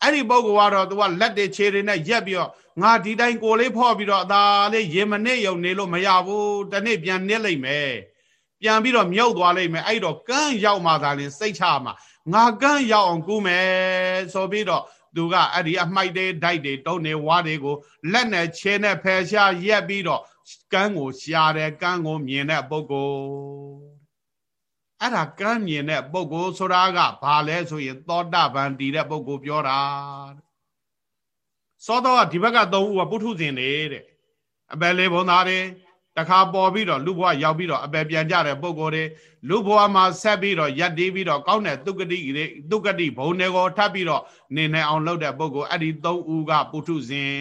အဲ့ဒီပုဂ္ဂိုလ်ကတော့သူကလက်တွေခြေတွေနဲ့ရက်ပြီးတော့ငါဒီတိုင်းကိုလေးဖော့ပြီးတော့အသာလေးရေမနစ်ယုံနေလို့မရဘူးတနေ့ပြန်နစ်လိုက်မယ် ပြန်ပြီးတော့မြုပ်သွားလိုက်မယ်အဲ့တော့ကန်းရောက်မှသာလင်စိတ်ချမှာငါကန်းရောက်အောင်ကူးမယ်ဆိုပြီးတော့သူကအဲ့ဒီအမိုက်တွေဒိုက်တွေတုံးနေဝါတွေကိုလက်နဲ့ခြေနဲ့ဖယ်ရှားရက်ပြီးတော့ကန်းကိုရှာတယ်ကန်းကိုမြင်တဲ့ပုဂ္ဂိုလ်အဲ့ဒါကမ်းမြင်တဲ့ပုဂ္ဂိုလ်ဆိုတာကဘာလဲဆိုရင် သောတာပန်တည်တဲ့ပုဂ္ဂိုလ်ပြောတာသောတော်ကဒီဘက်က၃ဦးကပုထုဇဉ်နေတဲ့အပယ်လေးဘုံသားတွေ တခါပေါ်ပြီးတော့လူဘဝရောက်ပြီးတော့အပယ်ပြန်ကြတဲ့ပုဂ္ဂိုလ်တွေလူဘဝမှာဆက်ပြီးတော့ယက်တီးပြီးတော့ကောင်းတဲ့ဒုက္ကတိတွေဒုက္ကတိဘုံတွေကိုထပ်ပြီးတော့နေနိုင်အောင်လုပ်တဲ့ပုဂ္ဂိုလ်အဲ့ဒီ၃ဦးကပုထုဇဉ်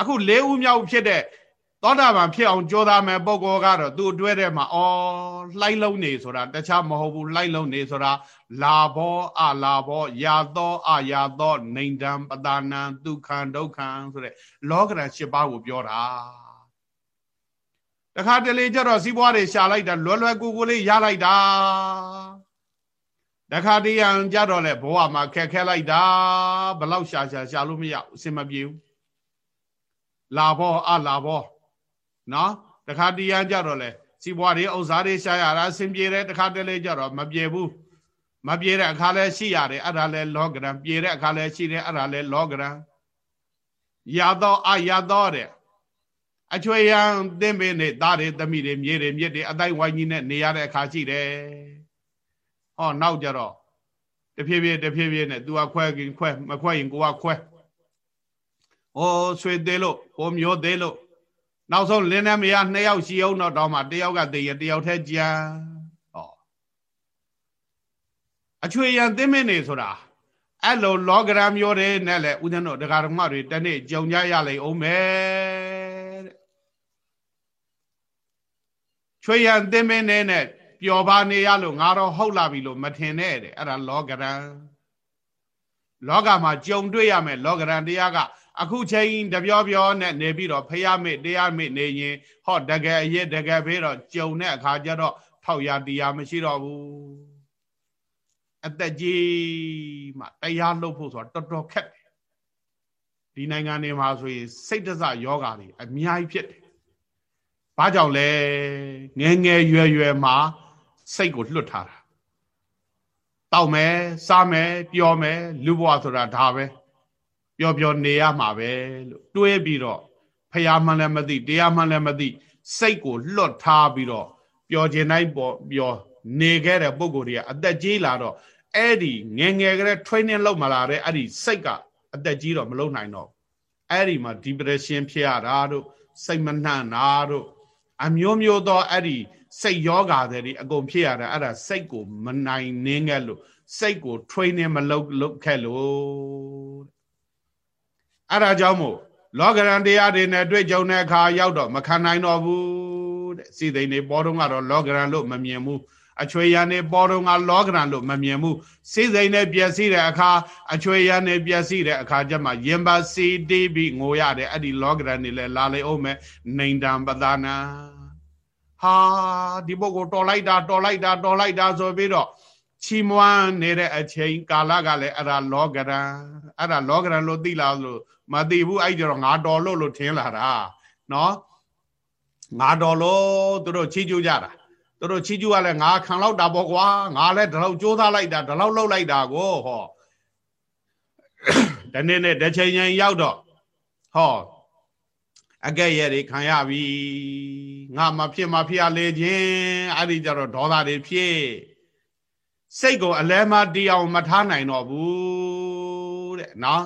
အခု၄ဦးမြောက်ဖြစ်တဲ့သောတာပန်ဖြစ်အောင်ကြိုးစားမယ်ပုဂ္ဂိုလ်ကတော့သူ့အတွဲထဲမှာအော်လှိုက်လုံးနေဆိုတာတခြားမဟုတ်ဘူးလှိုက်လုံးနေဆိုတာလာဘောအလာဘောယာသောအယာသောနေတံပတာနံဒုက္ခံဒုက္ခံဆိုတဲ့လောကရန်၈ပါးကိုပြောတာ တခါတလေကျတော့စီးပွားတွေရှာလိုက်တာလွယ်လွယ်ကူကူလေးရလိုက်တာတခါတရံကြတော့လေဘဝမှာခက်ခဲလိုက်တာဘလောက်ရှာရှာရှာလို့မရအစင်မပြေဘူးလာဘောအလာဘောနော်တခါတရံကြတော့လေစီးပွားတွေဥစ္စာတွေရှာရတာအဆင်ပြေတယ်တခါတလေကြတော့မပြေဘူးမပြေတဲ့အခါလဲရှိရတယ်အဲ့ဒါလဲလောကရန်ပြေတဲ့အခါလဲရှိတယ်အဲ့ဒါလဲလောကရန်ရတော့အရတော့တဲ့ အချွေရန်သင်ပင်နဲ့သားတွေသမီးတွေမြေတွေမြစ်တွေအတိုင်းဝိုင်းကြီးနဲ့နေရတဲ့အခါရှိတယ်ဟောနောက်ကြတော့တဖြည်းဖြည်းတဖြည်းဖြည်းနဲ့ तू ကခွဲခင်ခွဲမခွဲရင်ကိုကခွဲဩဆွေသေးလို့ကိုမျိုးသေးလို့နောက်ဆုံးလင်းနဲ့မရနှစ်ယောက်ရှိအောင်တော့တော့မှတယောက်ကတည်ရတယောက်ထဲကြံဟောအချွေရန်သိမင်းနေဆိုတာအဲ့လိုလောဂရမ်မျိုးတွေနဲ့လေဦးဇင်းတို့ဒကာဒကမတွေတနေ့ကြုံကြရလိမ့်အောင်မယ်တဲ့ ချွေရန်သိမင်းနေနဲ့ပျော်ပါနေရလို့ငါတော့ဟုတ်လာပြီလို့မထင်နဲ့တဲ့အဲ့ဒါလောကရန်လောကမှာကြုံတွေ့ရမယ်လောကရန်တရားကအခုချိန်တပြောပြောနဲ့နေပြီးတော့ဖះမေ့တရားမေ့နေရင်ဟောတကယ်အရေးတကယ်ဖေးတော့ကြုံတဲ့အခါကျတော့ထောက်ရတရားမရှိတော့ဘူးအသက်ကြီးမှတရားလုပ်ဖို့ဆိုတော့တော်တော်ခက်တယ်ဒီနိုင်ငံတွေမှာဆိုရင်စိတ်တစယောဂါတွေအများကြီးဖြစ်တယ် ဘာကြောင့်လဲငယ်ငယ်ရွယ်ရွယ်မှာစိတ်ကိုလွတ်ထားတာတောက်မယ်စားမယ်ပျော်မယ်လူဘဝဆိုတာဒါပဲပျော်ပျော်နေရမှာပဲလို့တွေးပြီးတော့ဖះမှန်လည်းမသိတရားမှန်လည်းမသိစိတ်ကိုလွတ်ထားပြီးတော့ပျော်ခြင်းတိုင်းပေါ်ပျော်နေခဲ့တဲ့ပုံကိုယ်တွေကအသက်ကြီးလာတော့အဲ့ဒီငယ်ငယ်ကလေး training လုပ်မလာတဲ့အဲ့ဒီစိတ်ကအသက်ကြီးတော့မလုပ်နိုင်တော့အဲ့ဒီမှာ depression ဖြစ်ရတာတို့စိတ်မနှံ့တာတို့ အမျိုးမျိုးသောအဲ့ဒီစိတ်ယောဂါတွေအကုန်ဖြစ်ရတာအဲ့ဒါစိတ်ကိုမနိုင်နှင်းခဲ့လို့စိတ်ကို training မလုပ်လုပ်ခဲ့လို့အဲ့ဒါကြောင့်မို့လောကရန်တရားတွေနဲ့တွေ့ကြုံတဲ့အခါရောက်တော့မခံနိုင်တော့ဘူးတဲ့စီသိန်းနေပေါ်တော့ကတော့လောကရန်လို့မမြင်ဘူး အချွေရန်နေပေါ်တော့ကလောကရန်လို့မမြင်ဘူးစိသိန်းနေပျက်စီးတဲ့အခါအချွေရန်နေပျက်စီးတဲ့အခါကျမှရင်ပါစီတီးပြီးငိုရတယ်အဲ့ဒီလောကရန်နေလဲလာလေအောင်မယ်နေတံပဒနာဟာဒီပုဂ္ဂိုလ်တော်လိုက်တာတော်လိုက်တာတော်လိုက်တာဆိုပြီးတော့ချီးမွမ်းနေတဲ့အချိန်ကာလကလည်းအဲ့ဒါလောကရန်အဲ့ဒါလောကရန်လို့သိလားလို့မသိဘူးအဲ့ကြတော့ငါတော်လို့လို့ထင်လာတာနော်ငါတော်လို့သူတို့ချီးကျူးကြတာ သူတို့ချီးကျူးကလည်းငါခံလောက်တာပေါ့ကွာငါလည်းဒီလောက်ကြိုးစားလိုက်တာဒီလောက်လှုပ်လိုက်တာကိုဟောဒီနေ့နဲ့တစ်ချိန်ချင်းရောက်တော့ဟောအကဲ့ရဲ့တွေခံရပြီငါမဖြစ်မဖြစ်ရလေခြင်းအဲ့ဒီကြတော့ဒေါသတွေဖြစ်စိတ်ကိုအလဲမတီးအောင်မထားနိုင်တော့ဘူးတဲ့နော်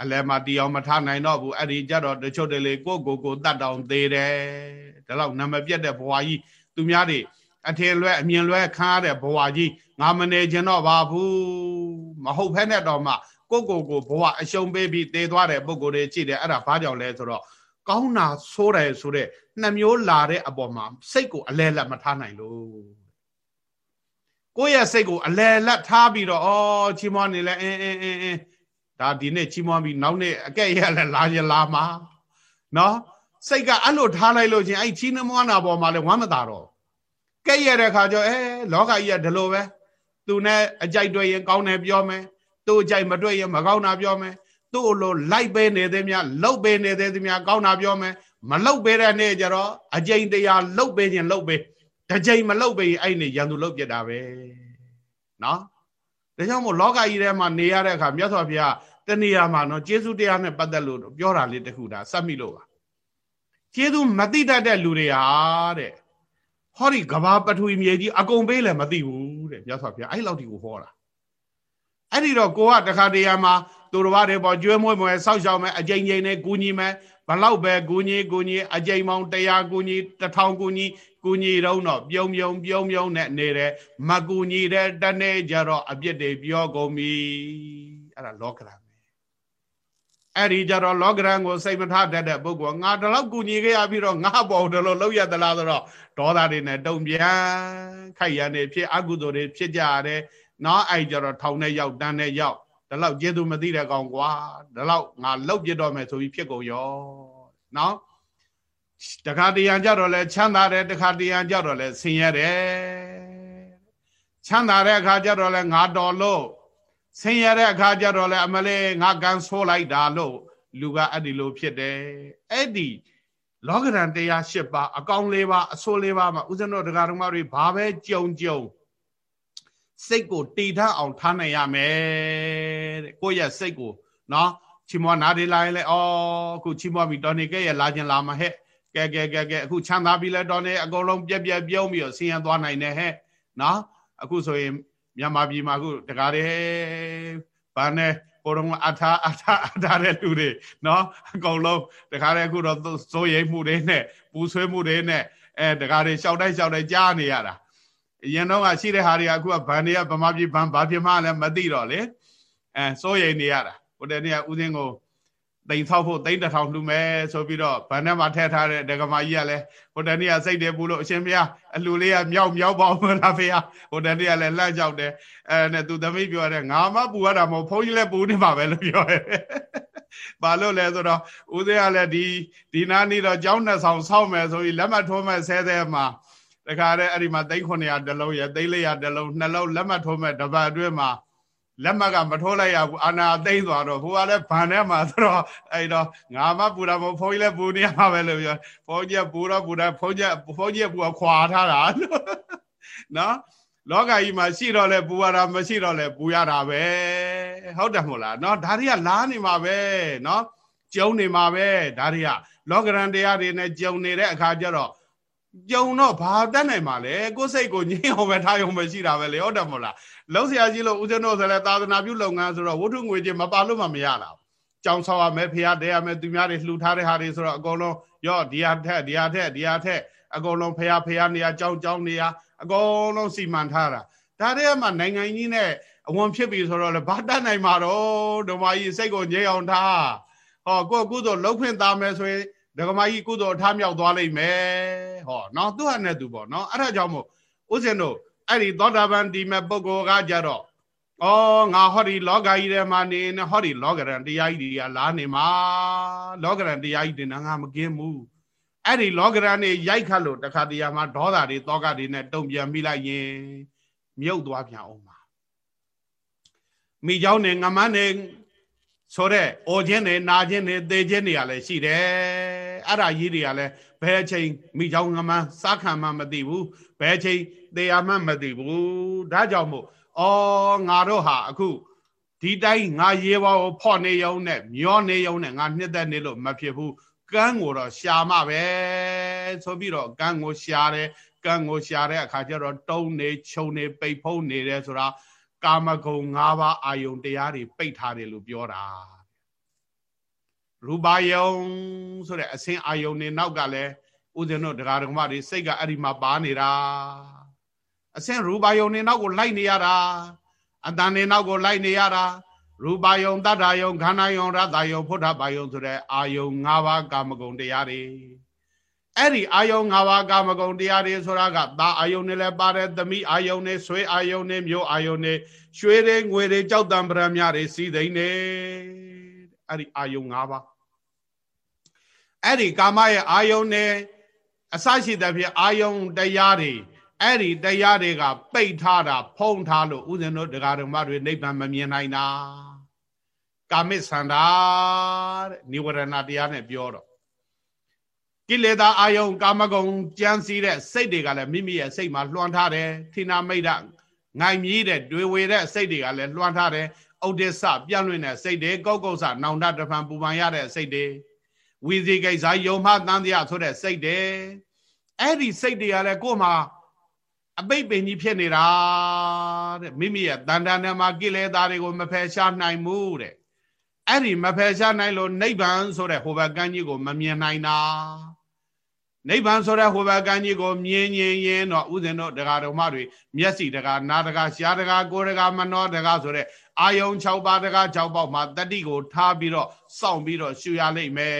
အလဲမတီးအောင်မထားနိုင်တော့ဘူးအဲ့ဒီကြတော့တချို့တလေကိုကိုကိုတတ်တောင်သေးတယ်ဒါတော့နမပြတ်တဲ့ဘဝကြီး သူများတွေအထင်လွဲအမြင်လွဲခါရတဲ့ဘဝကြီးငါမနေခြင်းတော့ပါဘူးမဟုတ်ဖဲနဲ့တော့မှကိုကိုကိုဘဝအရှုံးပေးပြီးသေသွားတဲ့ပုံကိုယ်တွေကြည့်တယ်အဲ့ဒါဘာကြောင့်လဲဆိုတော့ကောင်းတာဆိုးတယ်ဆိုတဲ့နှမျိုးလာတဲ့အပေါ်မှာစိတ်ကိုအလဲလက်မထားနိုင်လို့ကိုယ့်ရဲ့စိတ်ကိုအလဲလက်ထားပြီးတော့အော်ချီးမွမ်းနေလဲအင်းအင်းအင်းအင်းဒါဒီနေ့ချီးမွမ်းပြီးနောက်နေ့အကဲ့ရလဲလာရလာမှာနော် စိတ်ကအဲ့လိုထားလိုက်လို့ချင်းအဲ့ချီးနှမွမ်းတာပေါ်မှာလဲဝမ်းမသာတော့ကဲ့ရတဲ့ခါကျအဲလောကကြီးကဒီလိုပဲသူနဲ့အကြိုက်တွေ့ရင်ကောင်းတယ်ပြောမယ်သူ့အကြိုက်မတွေ့ရင်မကောင်းတာပြောမယ်သူ့လိုလိုက်ပေးနေသေးများလှုပ်ပေးနေသေးများကောင်းတာပြောမယ်မလှုပ်ပေးတဲ့နေ့ကျတော့အကြိမ်တရားလှုပ်ပေးခြင်းလှုပ်ပေးတစ်ကြိမ်မလှုပ်ပေးအဲ့နေ့ရန်သူလှုပ်ပြတာပဲနော်ဒါကြောင့်မို့လောကကြီးထဲမှာနေရတဲ့အခါမြတ်စွာဘုရားတဏှာမှာနော်ကျေးဇူးတရားနဲ့ပတ်သက်လို့ပြောတာလေးတခုဒါစက်မိလို့ပါ ကျေးဇူးမသိတတ်တဲ့လူတွေဟာတဲ့ဟောဒီကဘာပထဝီမြေကြီးအကုန်ပေးလည်းမသိဘူးတဲ့မြတ်စွာဘုရားအဲ့လောက်ဒီကိုဟောတာအဲ့ဒီတော့ကိုကတခါတရံမှာသူတော်ဘာတွေပေါ်ကျွဲမွေးမွေးဆောက်ရှောက်မယ်အကြိမ်ကြိမ်နဲ့ကူညီမယ်ဘလောက်ပဲကူညီကူညီအကြိမ်ပေါင်း100ကူညီ1000ကူညီကူညီတော့တော့ပြုံပြုံပြုံပြုံနဲ့နေတယ်မကူညီတဲ့တနေ့ကျတော့အပြစ်တွေပြောကုန်ပြီအဲ့ဒါလောကရံ အဲ့ဒီကြတော့လောကရန်ကိုစိတ်မထားတတ်တဲ့ပုဂ္ဂိုလ်ငါတလောက်ကူညီခဲ့ရပြီးတော့ငါပေါ်တယ်လို့လောက်ရသလားဆိုတော့ဒေါသတွေနဲ့တုံပြန်ခိုက်ရန်တွေဖြစ်အကုသိုလ်တွေဖြစ်ကြရတယ်နော်အဲ့ကြတော့ထောင်နဲ့ရောက်တန်းနဲ့ရောက်ဒီလောက်ကျေသူမသိတဲ့ကောင်ကွာဒီလောက်ငါလောက်ပြတော့မယ်ဆိုပြီးဖြစ်ကုန်ရောနော်တခါတရံကြတော့လဲချမ်းသာတယ်တခါတရံကြတော့လဲဆင်းရဲတယ်ချမ်းသာတဲ့အခါကြတော့လဲငါတော်လို့ ဆင်းရဲတဲ့အခါကြတော့လဲအမလေးငါကန်ဆိုးလိုက်တာလို့လူကအဲ့ဒီလိုဖြစ်တယ်အဲ့ဒီလောကရန်တရား၈ပါးအကောင်၄ပါးအဆိုး၄ပါးမှာဥစ္စံတော်တရားတော်မတွေဘာပဲကြုံကြုံစိတ်ကိုတည်ထအောင်ထားနိုင်ရမယ်တဲ့ကိုယ့်ရဲ့စိတ်ကိုနော်ချီမွားနာတွေလာရင်လေအော်အခုချီမွားပြီးတော်နေကဲရဲ့လာခြင်းလာမှာဟဲ့ကဲကဲကဲကဲအခုချမ်းသာပြီလဲတော်နေအကုန်လုံးပြက်ပြက်ပြုံးပြီးတော့ဆင်းရဲသွားနိုင်တယ်ဟဲ့နော်အခုဆိုရင် မြန်မာပြည်မှာခုတကားတယ်ဘာနဲ့ကိုတော့အထာအထာအထာတဲ့လူတွေနော်အကုန်လုံးတကားတယ်ခုတော့စိုးရိမ်မှုတွေနဲ့ပူဆွေးမှုတွေနဲ့အဲတကားတွေရှောက်တိုက်ရှောက်တိုက်ကြားနေရတာအရင်တော့ကရှိတဲ့ဟာတွေကအခုကဗန်တွေကဗမာပြည်ဗန်ဘာဖြစ်မှလည်းမသိတော့လေအဲစိုးရိမ်နေရတာဟိုတနေ့ကဦးစင်းကို တိမ်ဆောက်ဖို့တိမ်တထောင်လှူမယ်ဆိုပြီးတော့ဗန်ထဲမှာထည့်ထားတဲ့ဒကမာကြီးကလည်းဟိုတနေ့ကစိတ်တယ်ပူလို့အရှင်ဘုရားအလှူလေးကမြောက်မြောက်ပါဦးလားဖေဟာဟိုတနေ့ကလည်းလှမ်းကြောက်တယ်အဲနဲ့သူသမီးပြောတယ်ငါမပူရတာမဟုတ်ဘုန်းကြီးလည်းပူနေပါပဲလို့ပြောတယ်ဘာလို့လဲဆိုတော့ဦးသေးကလည်းဒီဒီနာနေတော့ကျောင်းနှစ်ဆောင်ဆောက်မယ်ဆိုပြီးလက်မှတ်ထိုးမဲ့ဆဲဆဲမှာတခါတည်းအဲ့ဒီမှာ3900တလုံးရ3400တလုံးနှလုံးလက်မှတ်ထိုးမဲ့တပတ်အတွင်းမှာ လက်မှတ်ကမထိုးလိုက်ရဘူးအာနာသိမ့်သွားတော့ဘိုးကလည်းဗန်ထဲမှာဆိုတော့အဲ့တော့ငါမပူတာမဟုတ်ဘုန်းကြီးလည်းပူနေရမှာပဲလို့ပြောဘုန်းကြီးကပူတော့ပူတာဘုန်းကြီးဘုန်းကြီးကပူခွာထားတာနော်လောကကြီးမှာရှိတော့လဲပူရတာမရှိတော့လဲပူရတာပဲဟုတ်တယ်မို့လားเนาะဒါတွေကလားနေမှာပဲเนาะကျုံနေမှာပဲဒါတွေကလောကရန်တရားတွေနဲ့ကျုံနေတဲ့အခါကျတော့ ကြုံတော့ဘာတတ်နိုင်မှာလဲကိုယ်စိတ်ကိုငြင်းအောင်ပဲထားရုံပဲရှိတာပဲလေဟုတ်တယ်မို့လားလုံးဆရာကြီးလို့ဦးဇင်းတို့ဆိုလဲသာသနာပြုလုပ်ငန်းဆိုတော့ဝတ္ထုငွေချင်းမပါလို့မှမရတာကြောင်ဆောက်ရမယ်ဖះတဲရမယ်သူများတွေလှူထားတဲ့ဟာတွေဆိုတော့အကုန်လုံးရော့ဒီဟာထက်ဒီဟာထက်ဒီဟာထက်အကုန်လုံးဖះဖះနေရာကြောင်ကြောင်နေရာအကုန်လုံးစီမံထားတာဒါတည်းမှနိုင်ငံကြီးနဲ့အဝန်ဖြစ်ပြီဆိုတော့လေဘာတတ်နိုင်မှာတော့ဓမ္မကြီးစိတ်ကိုငြိမ်အောင်ထားဟောကိုကုသိုလ်လှုပ်ခွင့်သားမယ်ဆိုရင် ဓမ္မကြီးကုသိုလ်ထားမြောက်သွားလိမ့်မယ်ဟောနော်သူ့ဟာနဲ့သူပေါ့နော်အဲ့ဒါကြောင့်မို့ဦးဇင်းတို့အဲ့ဒီသောတာပန်ဒီမဲ့ပုဂ္ဂိုလ်ကကြတော့ဩငါဟောဒီလောကကြီးထဲမှာနေနေဟောဒီလောကရန်တရားကြီးတွေကလာနေမှာလောကရန်တရားကြီးတွေငါမကင်းဘူးအဲ့ဒီလောကရန်နေရိုက်ခတ်လို့တခါတရံမှာဒေါသတွေတောကတွေနဲ့တုံပြန်မိလိုက်ရင်မြုပ်သွားပြန်အောင်ပါမိเจ้าနေငမန်းနေဆိုတဲ့အော်ခြင်းတွေနာခြင်းတွေသေခြင်းတွေကလည်းရှိတယ် အဲ့ဒါရေးတွေကလည်းဘယ်အချိန်မိချောင်းငမန်းစားခံမှမသိဘူးဘယ်အချိန်တရားမှမသိဘူးဒါကြောင့်မို့အော်ငါတို့ဟာအခုဒီတိုင်းငါရေဘောကိုဖော့နေရုံနဲ့မျောနေရုံနဲ့ငါနှစ်သက်နေလို့မဖြစ်ဘူးကန်းကိုတော့ရှာမပဲဆိုပြီးတော့ကန်းကိုရှာတယ်ကန်းကိုရှာတဲ့အခါကျတော့တုံးနေခြုံနေပိတ်ဖုံးနေတယ်ဆိုတာကာမဂုဏ်၅ပါးအာယုန်တရားတွေပိတ်ထားတယ်လို့ပြောတာ ရူပါယုံဆိုတဲ့အစင်းအာယုန်နေနောက်ကလည်းဥဒ္ဒနောဒကာဒကမတွေစိတ်ကအဲ့ဒီမှာပါနေတာအစင်းရူပါယုံနေနောက်ကိုလိုက်နေရတာအတန်နေနောက်ကိုလိုက်နေရတာရူပါယုံတတ္ထာယုံခန္ဓာယုံရတ္တယုံဖုဒ္ဓဘာယုံဆိုတဲ့အာယုံ၅ပါးကာမဂုဏ်တရားတွေအဲ့ဒီအာယုံ၅ပါးကာမဂုဏ်တရားတွေဆိုတာကသာအာယုံနဲ့လည်းပါတယ်သမီးအာယုံနဲ့ဆွေအာယုံနဲ့မျိုးအာယုံနဲ့ရွှေတွေငွေတွေကြောက်တံပရမတွေစီသိမ့်နေ အဲ့ဒီအာယုံ၅ပါးအဲ့ဒီကာမရဲ့အာယုံနဲ့အစရှိတဲ့ဖြစ်အာယုံတရားတွေအဲ့ဒီတရားတွေကပိတ်ထားတာ ဖုံးထားလို့ဥစဉ်တို့တရားဓမ္မတွေနိဗ္ဗာန်မမြင်နိုင်တာကာမိသန္တာတဲ့និဝရဏတရားနဲ့ပြောတော့ကိလေသာအာယုံကာမဂုဏ်ကြံစည်တဲ့စိတ်တွေကလည်းမိမိရဲ့စိတ်မှာလွှမ်းထားတယ်ထိနာမိတ်ဒငိုင်မြည်တဲ့တွေဝေတဲ့စိတ်တွေကလည်းလွှမ်းထားတယ် ဥဒိစ္စပြန့်လွင့်တဲ့စိတ်တွေကောက်ကောက်ဆနောင်တတဖန်ပူပန်ရတဲ့စိတ်တွေဝီစီကိစ္စယုံမှတန်တရားဆိုတဲ့စိတ်တွေအဲ့ဒီစိတ်တွေကလည်းကိုယ်မှာအပိတ်ပင်ကြီးဖြစ်နေတာတဲ့မိမိရဲ့တန်တန်နဲ့မှာကိလေသာတွေကိုမဖယ်ရှားနိုင်ဘူးတဲ့အဲ့ဒီမဖယ်ရှားနိုင်လို့နိဗ္ဗာန်ဆိုတဲ့ဟိုဘက်ကန်းကြီးကိုမမြင်နိုင်တာ နိဗ္ဗာန်ဆိုတဲ့ဟိုဘက်ကန်းကြီးကိုမြင်ရင်ရင်တော့ဥစဉ်တော့တရားတော်မတွေမျက်စိတရားနာတရားရှားတရားကိုယ်တရားမနောတရားဆိုတဲ့အာယုံ6ပါးတရား6ပေါက်မှာတတိကိုထားပြီးတော့စောင့်ပြီးတော့ရှူရလိမ့်မယ်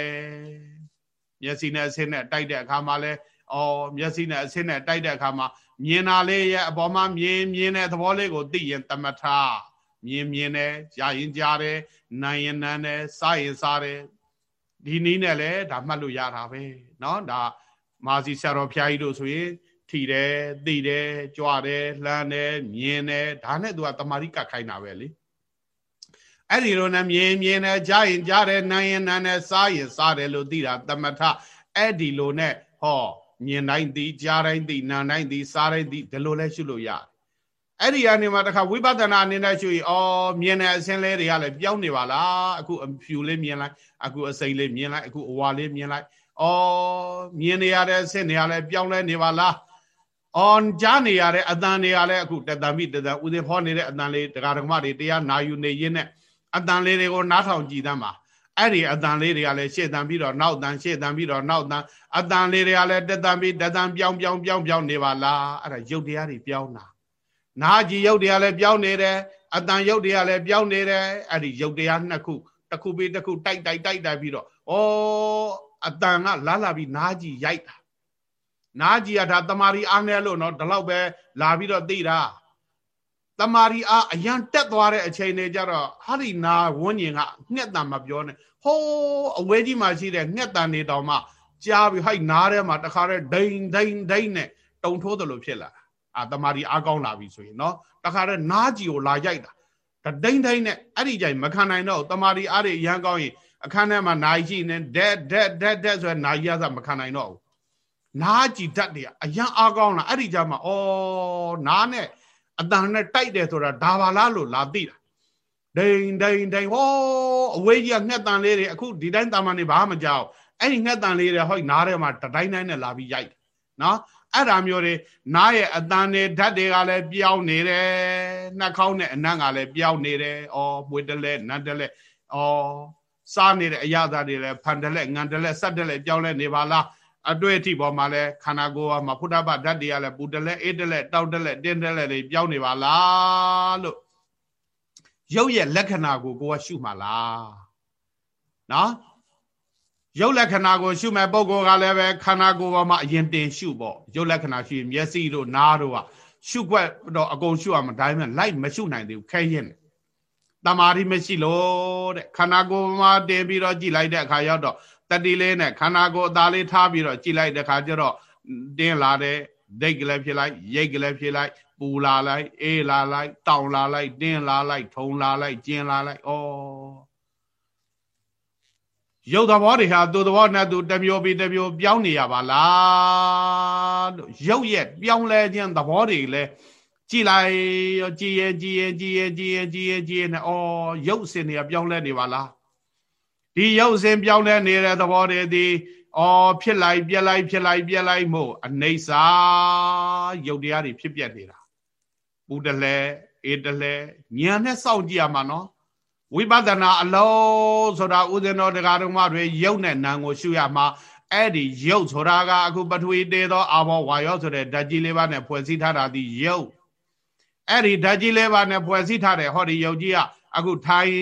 မျက်စိနဲ့အဆင်းနဲ့တိုက်တဲ့အခါမှာလဲအော်မျက်စိနဲ့အဆင်းနဲ့တိုက်တဲ့အခါမှာမြင်တာလေးရဲ့အပေါ်မှာမြင်မြင်တဲ့သဘောလေးကိုသိရင်တမထမြင်မြင်တယ်ကြားရင်ကြားတယ်နားရင်နားတယ်စားရင်စားတယ်ဒီနည်းနဲ့လည်းဒါမှတ်လို့ရတာပဲเนาะဒါ မာစီဆရာတော်ဖျားကြီးတို့ဆိုရင်ထီတယ်သိတယ်ကြွတယ်လှမ်းတယ်မြင်တယ်ဒါနဲ့သူကတမာရိကခိုင်းတာပဲလေအဲ့ဒီလိုနဲ့မြင်မြင်တယ်ကြားရင်ကြားတယ်နားရင်နားတယ်စားရင်စားတယ်လို့သိတာတမထအဲ့ဒီလိုနဲ့ဟောမြင်တိုင်းသိကြားတိုင်းသိနားတိုင်းသိစားတိုင်းသိဒီလိုလဲရှုလို့ရတယ်အဲ့ဒီအနေမှာတခါဝိပဿနာအနေနဲ့ရှုရင်အော်မြင်တဲ့အစင်းလေးတွေကလည်းပြောင်းနေပါလားအခုအဖြူလေးမြင်လိုက်အခုအစိမ့်လေးမြင်လိုက်အခုအဝါလေးမြင်လိုက် အော်မြင်နေရတဲ့အစင်းတွေကလည်းပြောင်းလဲနေပါလားအော်ကြားနေရတဲ့အတန်တွေကလည်းအခုတတံမိတတံဥစဉ်ဖောနေတဲ့အတန်လေးတရားဓမ္မတွေတရားနာယူနေရင်းနဲ့အတန်လေးတွေကိုနားထောင်ကြည်သမ်းပါအဲ့ဒီအတန်လေးတွေကလည်းရှေ့တန်ပြီးတော့နောက်တန်ရှေ့တန်ပြီးတော့နောက်တန်အတန်လေးတွေကလည်းတတန်ပြီးတတန်ပြောင်းပြောင်းပြောင်းပြောင်းနေပါလားအဲ့ဒါရုပ်တရားတွေပြောင်းတာနာကြည်ရုပ်တရားလည်းပြောင်းနေတယ်အတန်ရုပ်တရားလည်းပြောင်းနေတယ်အဲ့ဒီရုပ်တရားနှစ်ခုတစ်ခုပြီးတစ်ခုတိုက်တိုက်တိုက်တိုက်ပြီးတော့ဩ အတန်ကလာလာပြီးနာကြည်ရိုက်တာနာကြည်ကဒါတမာရီအားနဲ့လို့နော်ဒီလောက်ပဲလာပြီးတော့သိတာတမာရီအားအရန်တက်သွားတဲ့အချိန်တွေကျတော့ဟာဒီနာဝန်းကျင်ကငှက်တံမပြောနဲ့ဟိုးအဝဲကြီးမှာရှိတဲ့ငှက်တံနေတောင်မှကြားပြီးဟိုက်နားထဲမှာတခါတည်းဒိန်ဒိန်ဒိန်နဲ့တုံထိုးတယ်လို့ဖြစ်လာအာတမာရီအားကောင်းလာပြီဆိုရင်နော်တခါတည်းနားကြီးကိုလာရိုက်တာဒိန်ဒိန်နဲ့အဲ့ဒီကြိုင်မခံနိုင်တော့တမာရီအားတွေရန်ကောင်းရင် အခန်းထဲမှာနိုင်ရှိနေဒက်ဒက်ဒက်ဒက်ဆိုရနိုင်ရစားမခံနိုင်တော့ဘူးနားကြည်ဓာတ်တွေအရန်အားကောင်းလာအဲ့ဒီကြမှာဩနားနဲ့အတန်နဲ့တိုက်တယ်ဆိုတာဒါပါလားလို့လာသိတာဒိန်ဒိန်ဒိန်ဟောအဝေးကြီးကငှက်တန်လေးတွေအခုဒီတိုင်းတာမန်နေဘာမှမကြောက်အဲ့ဒီငှက်တန်လေးတွေဟောနားထဲမှာတတိုင်းတိုင်းနဲ့လာပြီးရိုက်တယ်နော်အဲ့ဒါမျိုးတွေနားရဲ့အတန်တွေဓာတ်တွေကလည်းပြောင်းနေတယ်နှာခေါင်းနဲ့အနံ့ကလည်းပြောင်းနေတယ်ဩမွေတလဲနတ်တလဲဩ စားနေတဲ့အရာသားတွေလည်းဖန်တလဲငံတလဲစက်တလဲပြောင်းလဲနေပါလားအတွေ့အထိပေါ်မှာလဲခန္ဓာကိုယ်မှာဖုဒ္ဓဘဓာတ်တွေကလည်းပူတလဲအေးတလဲတောက်တလဲတင်းတလဲတွေပြောင်းနေပါလားလို့ရုပ်ရဲ့လက္ခဏာကိုကိုကရှုမှလားနော်ရုပ်လက္ခဏာကိုရှုမဲ့ပုံကောကလည်းပဲခန္ဓာကိုယ်ပေါ်မှာအရင်တင်ရှုပေါ့ရုပ်လက္ခဏာရှုရင်မျက်စိတို့နားတို့ကရှုွက်တော့အကုန်ရှုရမှာဒါပေမဲ့လိုက်မရှုနိုင်သေးဘူးခဲရင်တ မာရီမရှိလို့တဲ့ခန္ဓာကိုယ်မှာတင်ပြီးတော့ကြည်လိုက်တဲ့အခါရောက်တော့တတိလေးနဲ့ခန္ဓာကိုယ်အသားလေးထားပြီးတော့ကြည်လိုက်တဲ့အခါကျတော့တင်းလာတဲ့ဒိတ်ကလေးဖြစ်လိုက်ရိတ်ကလေးဖြစ်လိုက်ပူလာလိုက်အေးလာလိုက်တောင်လာလိုက်တင်းလာလိုက်ထုံလာလိုက်ကျင်းလာလိုက်ဩရုပ်သဘောတွေဟာသူသဘောနဲ့သူတမျိုးပြီးတမျိုးပြောင်းနေရပါလားလို့ရုပ်ရဲ့ပြောင်းလဲခြင်းသဘောတွေလည်း ကြည်လိုက်ကြည်ရင်ကြည်ရင်ကြည်ရင်ကြည်ရင်ကြည်ရင်ကြည်ရင်ဩရုပ်စင်တွေကပြောင်းလဲနေပါလားဒီရုပ်စင်ပြောင်းလဲနေတဲ့သဘောတွေဒီအော်ဖြစ်လိုက်ပြက်လိုက်ဖြစ်လိုက်ပြက်လိုက်မို့အနေစာရုပ်တရားတွေဖြစ်ပြက်နေတာပူတလဲအေးတလဲညာနဲ့စောင့်ကြည့်ရမှာနော်ဝိပဿနာအလုံးဆိုတာဥစဉ်တော်တရားတော်မတွေရုပ်နဲ့နာမ်ကိုရှုရမှာအဲ့ဒီရုပ်ဆိုတာကအခုပထဝီတေသောအာဘောဝါယောဆိုတဲ့ဓာတ်ကြီးလေးပါးနဲ့ဖွဲ့စည်းထားတာဒီရုပ် အဲ့ဒီဓာတ်ကြီးလေးပါးနဲ့ဖွဲ့စည်းထားတဲ့ဟောဒီရုပ်ကြီးကအခုထိုင်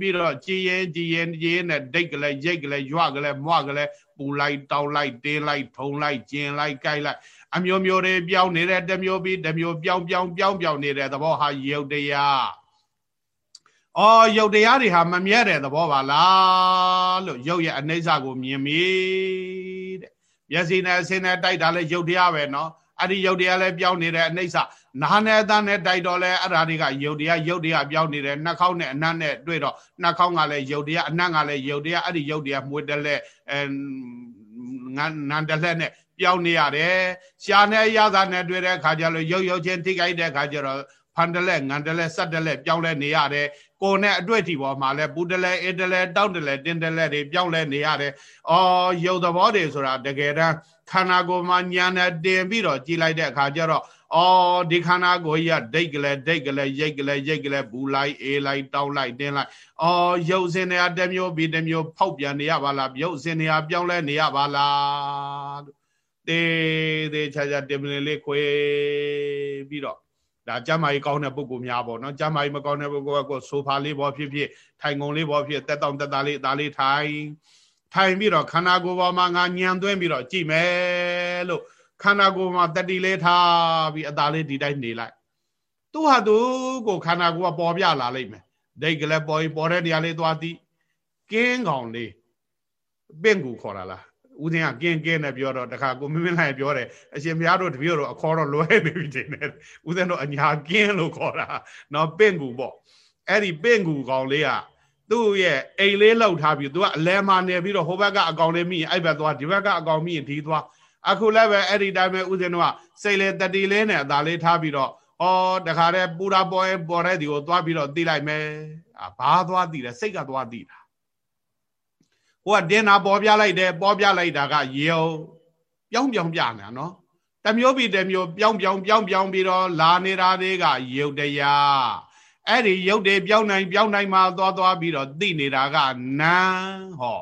ပြီးတော့ကြည်ရင်ကြည်ရင်ကြည်ရင်နဲ့ဒိတ်ကလေးရိတ်ကလေးရွကလေးမွကလေးပူလိုက်တောက်လိုက်တင်းလိုက်ထုံလိုက်ကျင်လိုက်ကြိုက်လိုက်အမျိုးမျိုးတွေပြောင်းနေတဲ့တမျိုးပြီးတမျိုးပြောင်းပြောင်းပြောင်းပြောင်းနေတဲ့သဘောဟာရုပ်တရားအော်ရုပ်တရားတွေဟာမမြဲတဲ့သဘောပါလားလို့ရုပ်ရဲ့အနိစ္စကိုမြင်ပြီတဲ့မျက်စိနဲ့အစင်းနဲ့တိုက်တာလဲရုပ်တရားပဲနော် အဲ့ဒီရုပ်တရားလဲပြောင်းနေတဲ့အနိစ္စနာနဲ့အသားနဲ့တိုက်တော့လဲအဲ့ဒါတွေကရုပ်တရားရုပ်တရားပြောင်းနေတယ်နှာခေါင်းနဲ့အနတ်နဲ့တွေ့တော့နှာခေါင်းကလည်းရုပ်တရားအနတ်ကလည်းရုပ်တရားအဲ့ဒီရုပ်တရားမှုတလဲအဲငန်းနန္တလက်နဲ့ပြောင်းနေရတယ်ရှားနဲ့ရသာနဲ့တွေ့တဲ့အခါကျလို့ရုပ်ရုပ်ချင်းထိခိုက်တဲ့အခါကျတော့ ဖန်တလဲငန်တလဲစက်တလဲပြောင်းလဲနေရတယ်ကိုယ်နဲ့အတွေ့အထိပေါ်မှာလဲပူတလဲအေးတလဲတောက်တလဲတင်းတလဲတွေပြောင်းလဲနေရတယ်အော်ရုပ်သဘောတွေဆိုတာတကယ်တမ်းခန္ဓာကိုယ်မှာညာနဲ့တင်ပြီးတော့ကြည်လိုက်တဲ့အခါကျတော့အော်ဒီခန္ဓာကိုယ်ကြီးကဒိတ်ကလေးဒိတ်ကလေးရိတ်ကလေးရိတ်ကလေးဘူးလိုက်အေးလိုက်တောက်လိုက်တင်းလိုက်အော်ရုပ်စင်တွေကတစ်မျိုးပြီးတစ်မျိုးဖောက်ပြန်နေရပါလားရုပ်စင်တွေကပြောင်းလဲနေရပါလားတေးသေးချာချာတင်ပလင်လေးခွေပြီးတော့ ဒါကျမ်းမာရေးကောင်းတဲ့ပုဂ္ဂိုလ်များပေါ့နော်ကျမ်းမာရေးမကောင်းတဲ့ပုဂ္ဂိုလ်ကကိုဆိုဖာလေးပေါ်ဖြစ်ဖြစ်ထိုင်ကုန်လေးပေါ်ဖြစ်တက်တောင့်တက်တာလေးဒါလေးထိုင်ထိုင်ပြီးတော့ခန္ဓာကိုယ်ပေါ်မှာငါညံသွင်းပြီးတော့ကြည့်မယ်လို့ခန္ဓာကိုယ်မှာတတိလေးထားပြီးအသာလေးဒီတိုင်းနေလိုက်သူဟာသူကိုခန္ဓာကိုယ်ကပေါ်ပြလာလိမ့်မယ်ဒိတ်ကလေးပေါ်ရင်ပေါ်တဲ့နေရာလေးသွားသည်ကင်းကောင်လေးပင့်ကူခေါ်တာလား ဦးဇင်းကကင်းကင်းနဲ့ပြောတော့တခါကိုမင်းမင်းလိုက်ပြောတယ်အရှင်ဘုရားတို့တပည့်တို့အခေါ်တော့လွဲနေပြီတင်တယ်ဦးဇင်းတို့အညာကင်းလို့ခေါ်တာနော်ပင့်ကူပေါ့အဲ့ဒီပင့်ကူကောင်လေးကသူ့ရဲ့အိမ်လေးလောက်ထားပြီးသူကအလဲမာနေပြီးတော့ဟိုဘက်ကအကောင်လေးမိရင်အဲ့ဘက်သွားဒီဘက်ကအကောင်မိရင်ဒီသွားအခုလည်းပဲအဲ့ဒီတိုင်းပဲဦးဇင်းတို့ကစိတ်လေတတိလေးနဲ့အသာလေးထားပြီးတော့ဩတခါတည်းပူတာပေါ်ရင်ပေါ်တဲ့ဒီကိုသွားပြီးတော့သိလိုက်မယ်အာဘာသွားသိလဲစိတ်ကသွားသိတာ ဟိုကတင်းတာပေါ်ပြလိုက်တယ်ပေါ်ပြလိုက်တာကရေအောင်ပြောင်းပြောင်းပြနေတာနော်တတမျိုးပြီးတမျိုးပြောင်းပြောင်းပြောင်းပြောင်းပြီးတော့လာနေတာတွေကယုတ်တရားအဲ့ဒီယုတ်တွေပြောင်းနိုင်ပြောင်းနိုင်မှသွားသွားပြီးတော့သိနေတာကနာဟော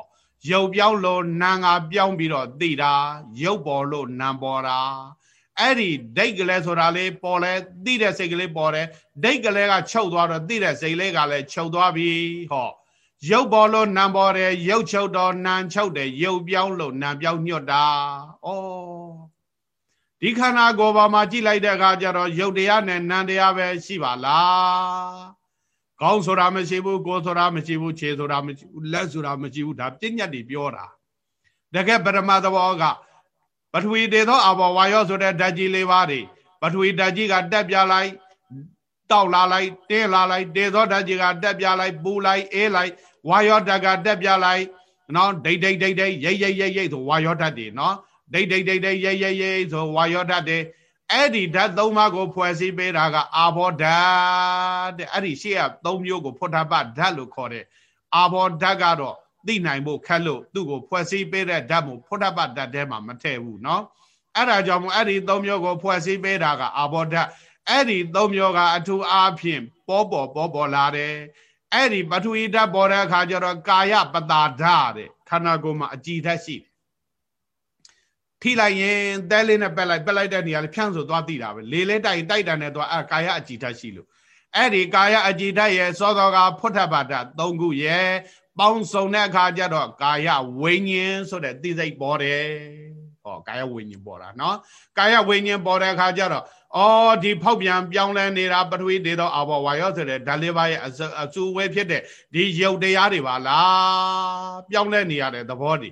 ရုပ်ပြောင်းလို့နာငါပြောင်းပြီးတော့သိတာရုပ်ပေါ်လို့နာပေါ်တာအဲ့ဒီဒိတ်ကလေးဆိုတာလေးပေါ်လဲသိတဲ့စိတ်ကလေးပေါ်တယ်ဒိတ်ကလေးကချုပ်သွားတော့သိတဲ့စိတ်လေးကလည်းချုပ်သွားပြီဟော ရုပ်ပေါ်လို့နာပေါ်တယ်ရုပ်ချုပ်တော့နာချုပ်တယ်ရုပ်ပြောင်းလို့နာပြောင်းညွတ်တာဩဒီခန္ဓာကိုယ်ပေါ်မှာကြည့်လိုက်တဲ့အခါကျတော့ရုပ်တရားနဲ့နာတရားပဲရှိပါလားကောင်းဆိုတာမရှိဘူးကိုယ်ဆိုတာမရှိဘူးခြေဆိုတာမရှိဘူးလက်ဆိုတာမရှိဘူးဒါပြဉ္ညတ်တွေပြောတာတကယ်ပရမသဘောကပထဝီတေသောအဘောဝါယောဆိုတဲ့ဓာတ်ကြီးလေးပါးတွေပထဝီဓာတ်ကြီးကတက်ပြလိုက်တောက်လာလိုက်တင်းလာလိုက်တေသောဓာတ်ကြီးကတက်ပြလိုက်ပူလိုက်အေးလိုက် ဝါယောဓာတ်ကတက်ပြလိုက်နော်ဒိတ်ဒိတ်ဒိတ်ဒိတ်ရိတ်ရိတ်ရိတ်ရိတ်ဆိုဝါယောဓာတ်တွေနော်ဒိတ်ဒိတ်ဒိတ်ဒိတ်ရိတ်ရိတ်ရိတ်ဆိုဝါယောဓာတ်တွေအဲ့ဒီဓာတ်သုံးပါးကိုဖွဲ့စည်းပေးတာကအာဘောဓာတ်တဲ့အဲ့ဒီရှေ့ကသုံးမျိုးကိုဖွတ်ထပဓာတ်လို့ခေါ်တယ်အာဘောဓာတ်ကတော့သိနိုင်ဖို့ခက်လို့သူ့ကိုဖွဲ့စည်းပေးတဲ့ဓာတ်မို့ဖွတ်ထပဓာတ်ထဲမှာမထည့်ဘူးနော်အဲ့ဒါကြောင့်မို့အဲ့ဒီသုံးမျိုးကိုဖွဲ့စည်းပေးတာကအာဘောဓာတ်အဲ့ဒီသုံးမျိုးကအထူးအားဖြင့်ပေါ်ပေါ်ပေါ်ပေါ်လာတယ် အဲ့ဒီပထဝီဓာတ်ပေါ်တဲ့အခါကျတော့ကာယပတာဓာတ်တဲ့ခန္ဓာကိုယ်မှာအကြည်ဓာတ်ရှိတယ်ထိလိုက်ရင်သဲလေးနဲ့ပက်လိုက်ပက်လိုက်တဲ့နေရာလေးဖြန့်ဆိုသွားသိတာပဲလေလဲတိုက်တိုက်တာနဲ့သွားအဲကာယအကြည်ဓာတ်ရှိလို့အဲ့ဒီကာယအကြည်ဓာတ်ရဲ့စောစောကဖွတ်ထပါဒ၃ခုရဲ့ပေါင်းစုံတဲ့အခါကျတော့ကာယဝိညာဉ်ဆိုတဲ့သိစိတ်ပေါ်တယ် ဟောကာယဝိညာဉ်ပေါ်တာနော်ကာယဝိညာဉ်ပေါ်တဲ့အခါကျတော့အော်ဒီဖောက်ပြန်ပြောင်းလဲနေတာပထဝီဒေသောအဘောဝါယောဆိုတဲ့ဓာလေးပါးရဲ့အစူဝဲဖြစ်တဲ့ဒီယုတ်တရားတွေပါလားပြောင်းလဲနေရတဲ့သဘောတွေ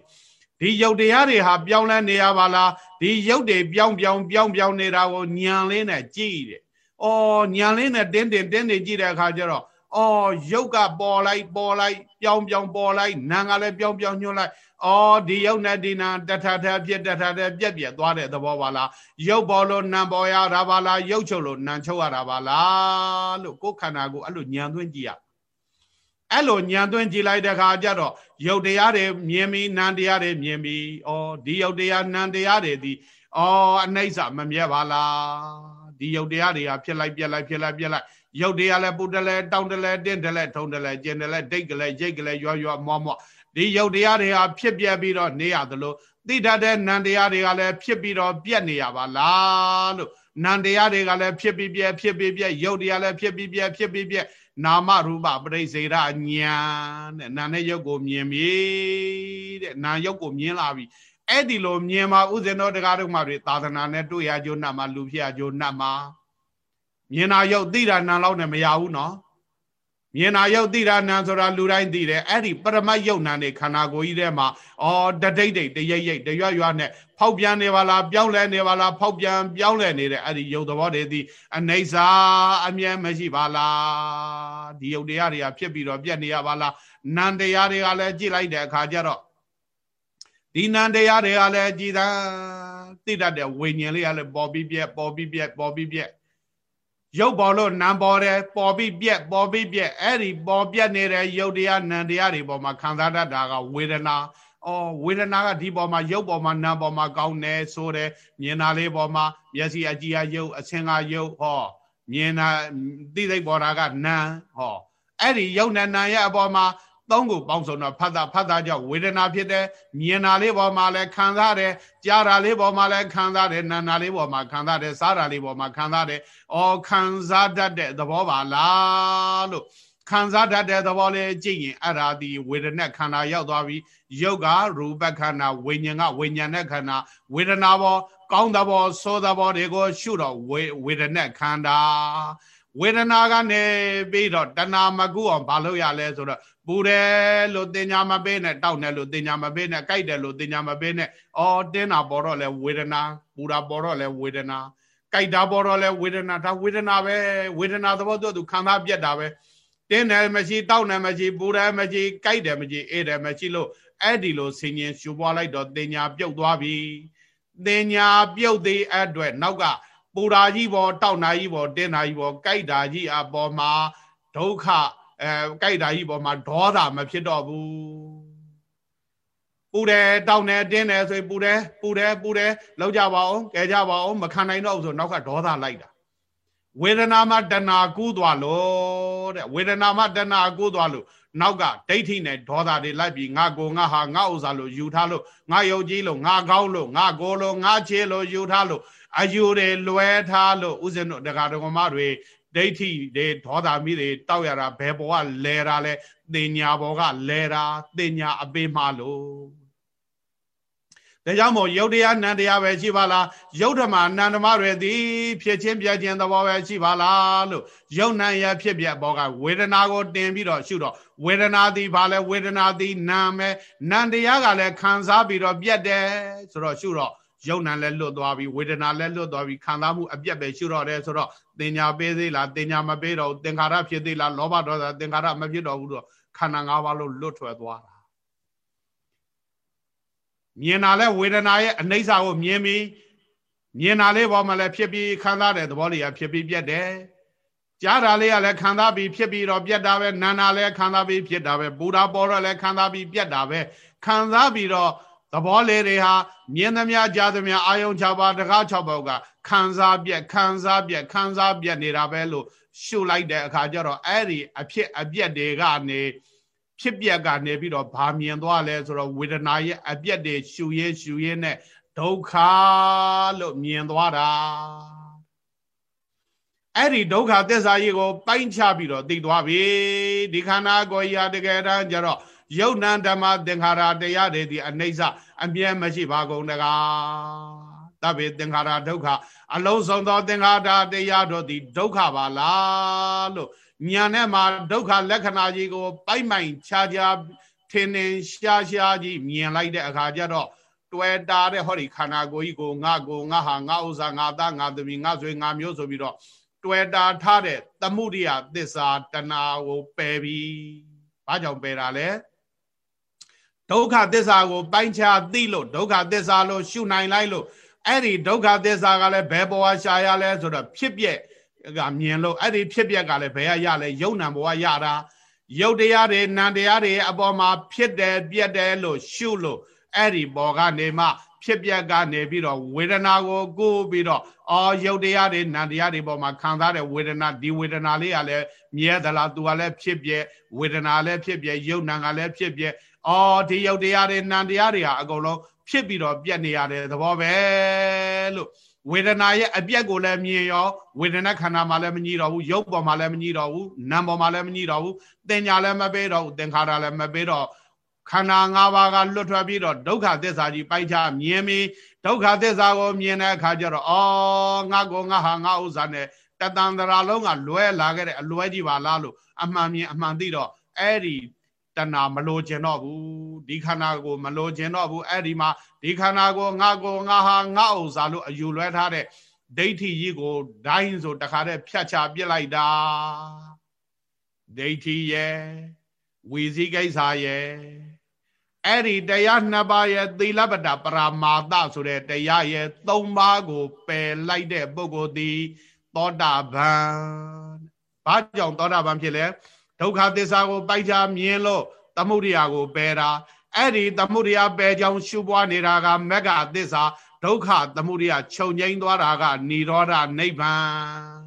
ဒီယုတ်တရားတွေဟာပြောင်းလဲနေရပါလားဒီယုတ်တွေပြောင်းပြောင်းပြောင်းပြောင်းနေတာကိုညံလေးနဲ့ကြည့်တယ်။အော်ညံလေးနဲ့တင်းတင်းတင်းတင်းကြည့်တဲ့အခါကျတော့အော်ယုတ်ကပေါ်လိုက်ပေါ်လိုက် ပြောင်းပြောင်းပေါ်လိုက်နာကလည်းပြောင်းပြောင်းညွှန်းလိုက်အော်ဒီယုတ်နဲ့ဒီနာတထထဖြစ်တထထပြက်ပြက်သွားတဲ့သဘောပါလားယုတ်ပေါ်လို့နံပေါ်ရတာပါလားယုတ်ချုပ်လို့နံချုပ်ရတာပါလားလို့ကိုယ်ခန္ဓာကိုအဲ့လိုညံသွင်းကြည့်ရအဲ့လိုညံသွင်းကြည့်လိုက်တဲ့အခါကျတော့ယုတ်တရားတွေမြင်ပြီးနံတရားတွေမြင်ပြီးအော်ဒီယုတ်တရားနံတရားတွေဒီအော်အနိစ္စမမြဲပါလားဒီယုတ်တရားတွေကဖြစ်လိုက်ပြက်လိုက်ဖြစ်လိုက်ပြက်လိုက် ရုပ်တရားလည်းပုတ်တယ်လည်းတောင်းတယ်လည်းတင်းတယ်လည်းထုံတယ်လည်းကျင်တယ်လည်းဒိတ်ကလေးရိတ်ကလေးရွရွမောမောဒီရုပ်တရားတွေဟာဖြစ်ပြပြီးတော့နေရသလိုသိတတ်တဲ့နံတရားတွေကလည်းဖြစ်ပြီးတော့ပြက်နေရပါလားလို့နံတရားတွေကလည်းဖြစ်ပြီးပြက်ဖြစ်ပြီးပြက်ရုပ်တရားလည်းဖြစ်ပြီးပြက်ဖြစ်ပြီးပြက်နာမရူပပရိစေရညာတဲ့နာနဲ့ရုပ်ကိုမြင်ပြီတဲ့နာရုပ်ကိုမြင်လာပြီအဲ့ဒီလိုမြင်မှာဥစဉ်တော်တရားတော်မှာတွေသာသနာနဲ့တွေ့ရကြုံနှမှာလူဖြစ်ရကြုံနှမှာ မြင်တာရုပ်သိတာနာလောက်နဲ့မရဘူးနော်မြင်တာရုပ်သိတာနာဆိုတာလူတိုင်းသိတယ်အဲ့ဒီပရမတ်ရုပ်နာနေခန္ဓာကိုယ်ကြီးထဲမှာအော်တဒိတ်ဒိတ်တရိပ်ရိပ်တရွရွနဲ့ဖောက်ပြန်နေပါလားပြောင်းလဲနေပါလားဖောက်ပြန်ပြောင်းလဲနေတဲ့အဲ့ဒီရုပ်သဘောတွေဒီအနေစာအမြဲမရှိပါလားဒီရုပ်တရားတွေကဖြစ်ပြီးတော့ပြက်နေရပါလားနံတရားတွေကလည်းကြည့်လိုက်တဲ့အခါကျတော့ဒီနံတရားတွေကလည်းကြည်သာသိတတ်တဲ့ဝိညာဉ်လေးကလည်းပေါ်ပြီးပြက်ပေါ်ပြီးပြက်ပေါ်ပြီးပြက် ရုပ်ပေါ်လို့နံပေါ်တယ်ပေါ်ပြီးပြက်ပေါ်ပြီးပြက်အဲ့ဒီပေါ်ပြက်နေတဲ့ရုပ်တရားနံတရားတွေပေါ်မှာခံစားတတ်တာကဝေဒနာအော်ဝေဒနာကဒီပေါ်မှာရုပ်ပေါ်မှာနံပေါ်မှာကောင်းတယ်ဆိုတယ်မြင်တာလေးပေါ်မှာမျက်စိအကြည့်အရုပ်အဆင်ကရုပ်ဟောမြင်တာသိသိပေါ်တာကနံဟောအဲ့ဒီရုပ်နဲ့နံရဲ့အပေါ်မှာ သုံးခုပေါင်းစုံတော့ဖတ်တာဖတ်တာကြောင့်ဝေဒနာဖြစ်တယ်မြင်တာလေးပေါ်မှာလည်းခံစားတယ်ကြားတာလေးပေါ်မှာလည်းခံစားတယ်နာနာလေးပေါ်မှာခံစားတယ်စားတာလေးပေါ်မှာခံစားတယ်အော်ခံစားတတ်တဲ့သဘောပါလားလို့ခံစားတတ်တဲ့သဘောလေးကြည့်ရင်အဲ့ဒါဒီဝေဒနာခန္ဓာရောက်သွားပြီယုတ်ကရူပခန္ဓာဝိညာဉ်ကဝိညာဉ်နဲ့ခန္ဓာဝေဒနာဘောကောင်းသဘောဆိုးသဘောတွေကိုရှုတော့ဝေဝေဒနာခန္ဓာဝေဒနာကနေပြီးတော့တဏမကုအောင်ဘာလို့ရလဲဆိုတော့ ပူတယ်လို့တင်ညာမပေးနဲ့တောက်တယ်လို့တင်ညာမပေးနဲ့ကြိုက်တယ်လို့တင်ညာမပေးနဲ့အော်တင်းတာပေါ်တော့လဲဝေဒနာပူတာပေါ်တော့လဲဝေဒနာကြိုက်တာပေါ်တော့လဲဝေဒနာဒါဝေဒနာပဲဝေဒနာသဘောတူသူခံစားပြက်တာပဲတင်းတယ်မရှိတောက်တယ်မရှိပူတယ်မရှိကြိုက်တယ်မရှိအေးတယ်မရှိလို့အဲ့ဒီလိုဆင်ញင်ရှူပွားလိုက်တော့တင်ညာပြုတ်သွားပြီတင်ညာပြုတ်သေးအဲ့အတွက်နောက်ကပူတာကြီးပေါ်တောက်နာကြီးပေါ်တင်းတာကြီးပေါ်ကြိုက်တာကြီးအပေါ်မှာဒုက္ခ အဲကြိုက်တာကြီးပေါ်မှာဒေါသမဖြစ်တော့ဘူးပူတယ်တောင်းတယ်တင်းတယ်ဆိုရင်ပူတယ်ပူတယ်ပူတယ်လောက်ကြပါအောင်ကဲကြပါအောင်မခံနိုင်တော့ဘူးဆိုနောက်ကဒေါသလိုက်တာဝေဒနာမှာတဏှာကူးသွားလို့တဲ့ဝေဒနာမှာတဏှာကူးသွားလို့နောက်ကဒိဋ္ဌိနဲ့ဒေါသတွေလိုက်ပြီးငါကိုငါဟာငါဥစ္စာလို့ယူထားလို့ငါယုတ်ကြီးလို့ငါကောင်းလို့ငါကိုလို့ငါချေလို့ယူထားလို့အယူတွေလွဲထားလို့ဥစဉ်တို့တရားတော်မတွေ ဒိဋ္ဌိတွေဒေါသမိတွေတောက်ရတာဘယ်ဘောကလဲတာလဲတင်ညာဘောကလဲတာတင်ညာအပေးမှလို့ဒါကြောင့်မို့ယုတ်တရားနန္တရားပဲရှိပါလားယုတ်ဓမ္မနန္ဓမတွေသည်ဖြစ်ချင်းပြချင်းသဘောပဲရှိပါလားလို့ယုတ်နံရဖြစ်ပြဘောကဝေဒနာကိုတင်ပြီးတော့ရှုတော့ဝေဒနာသည်ဘာလဲဝေဒနာသည်နာမယ်နန္တရားကလည်းခံစားပြီးတော့ပြတ်တယ်ဆိုတော့ရှုတော့ ယုတ်နံလည်းလွတ်သွားပြီဝေဒနာလည်းလွတ်သွားပြီခံစားမှုအပြတ်ပဲရှုတော့တယ်ဆိုတော့တင်ညာပေးသေးလားတင်ညာမပေးတော့သင်္ခါရဖြစ်သေးလားလောဘဒေါသသင်္ခါရမဖြစ်တော့ဘူးတော့ခန္ဓာ၅ပါးလို့လွတ်ထွက်သွားတာမြင်တာလဲဝေဒနာရဲ့အနိစ္စကိုမြင်ပြီးမြင်တာလေးပေါ်မှာလည်းဖြစ်ပြီးခံစားတဲ့သဘောလေးကဖြစ်ပြီးပြတ်တယ်ကြားတာလေးကလည်းခံစားပြီးဖြစ်ပြီးတော့ပြတ်တာပဲနာနာလည်းခံစားပြီးဖြစ်တာပဲပူတာပေါ်တော့လည်းခံစားပြီးပြတ်တာပဲခံစားပြီးတော့ သဘောလေးတွေဟာမြင်သမျှကြားသမျှအာယုံ6ပါးတကား6ပါးကခံစားပြက်ခံစားပြက်ခံစားပြက်နေတာပဲလို့ရှုလိုက်တဲ့အခါကျတော့အဲ့ဒီအဖြစ်အပြက်တွေကနေဖြစ်ပျက်ကနေပြီးတော့ဘာမြင်သွားလဲဆိုတော့ဝေဒနာရဲ့အပြက်တွေရှူရဲရှူရဲနဲ့ဒုက္ခလို့မြင်သွားတာအဲ့ဒီဒုက္ခသစ္စာကြီးကို ပိုင်းခြားပြီးတော့သိသွားပြီဒီခန္ဓာကိုယ်ရာတကယ်တမ်းကျတော့ ယုတ်နံဓမ္မသင်္ခါရတရားတွေဒီအနိစ္စအမြဲမရှိပါကုန်တကားတဗေသင်္ခါရဒုက္ခအလုံးစုံသောသင်္ခါရတရားတို့သည်ဒုက္ခပါလားလို့ညာနဲ့မှာဒုက္ခလက္ခဏာကြီးကို ပိုက်မိုင်ခြားခြားထင်ထင်ရှားရှားကြီးမြင်လိုက်တဲ့အခါကျတော့တွေ့တာတဲ့ဟောဒီခန္ဓာကိုယ်ကြီးကိုငါကိုငါဟာငါဥစ္စာငါသားငါသမီးငါဆွေငါမျိုးဆိုပြီးတော့တွေ့တာထားတဲ့သမှုရိယသစ္စာတဏှာကိုပယ်ပြီးဘာကြောင့်ပယ်တာလဲ ဒုက္ခသစ္စာကို ပိုင်းခြားသိလို့ဒုက္ခသစ္စာလို့ရှုနိုင်လိုက်လို့အဲ့ဒီဒုက္ခသစ္စာကလည်းဘယ်ဘဝရှာရလဲဆိုတော့ဖြစ်ပြကမြင်လို့အဲ့ဒီဖြစ်ပြက်ကလည်းဘယ်ရရလဲယုံနံဘဝရတာယုတ်တရားတွေနံတရားတွေအပေါ်မှာဖြစ်တယ်ပြက်တယ်လို့ရှုလို့အဲ့ဒီဘောကနေမှဖြစ်ပြက်ကနေပြီးတော့ဝေဒနာကိုကိုးပြီးတော့အော်ယုတ်တရားတွေနံတရားတွေပေါ်မှာခံစားတဲ့ဝေဒနာဒီဝေဒနာလေးကလည်းမြဲသလားသူကလည်းဖြစ်ပြက်ဝေဒနာလည်းဖြစ်ပြက်ယုတ်နံကလည်းဖြစ်ပြက် အော်ဒီယုတ်တရားတွေနံတရားတွေဟာအကုန်လုံးဖြစ်ပြီးတော့ပြက်နေရတဲ့သဘောပဲလို့ဝေဒနာရဲ့အပြက်ကိုလည်းမြင်ရောဝေဒနာခန္ဓာမှာလည်းမညှိတော့ဘူးရုပ်ပေါ်မှာလည်းမညှိတော့ဘူးနာမ်ပေါ်မှာလည်းမညှိတော့ဘူးသင်ညာလည်းမပေးတော့ဘူးသင်္ခါရလည်းမပေးတော့ခန္ဓာ၅ပါးကလွတ်ထွက်ပြီးတော့ဒုက္ခသစ္စာကြီးပိုက်ချမြင်ပြီးဒုက္ခသစ္စာကိုမြင်တဲ့အခါကျတော့အော်ငါကိုငါဟာငါဥစ္စာနဲ့တတန်တရာလုံးကလွဲလာခဲ့တဲ့အလွဲကြီးပါလားလို့အမှန်မြင်အမှန်သိတော့အဲ့ဒီ တဏမလိုချင်တော့ဘူးဒီခန္ဓာကိုမလိုချင်တော့ဘူးအဲ့ဒီမှာဒီခန္ဓာကိုငါကိုငါဟာငါဥစ္စာလို့အယူလွဲထားတဲ့ဒိဋ္ဌိကြီးကိုဒိုင်းဆိုတခါတည်းဖြတ်ချပြစ်လိုက်တာဒိဋ္ဌိရဲ့ဝီစည်းကိစ္စရဲ့အဲ့ဒီတရားနှစ်ပါးရဲ့သီလပတ္တပရာမာသဆိုတဲ့တရားရဲ့သုံးပါးကိုပယ်လိုက်တဲ့ပုဂ္ဂိုလ်သည်သောတာပန်ဘာကြောင့်သောတာပန်ဖြစ်လဲ ဒုက္ခသစ္စာကိုပိုက်ချမြင်လို့သမုဒိယကိုပယ်တာအဲ့ဒီသမုဒိယပယ်ကြောင်းရှုပွားနေတာကမက္ခသစ္စာဒုက္ခသမုဒိယခြုံငိမ့်သွားတာကនិရောဓနိဗ္ဗာန်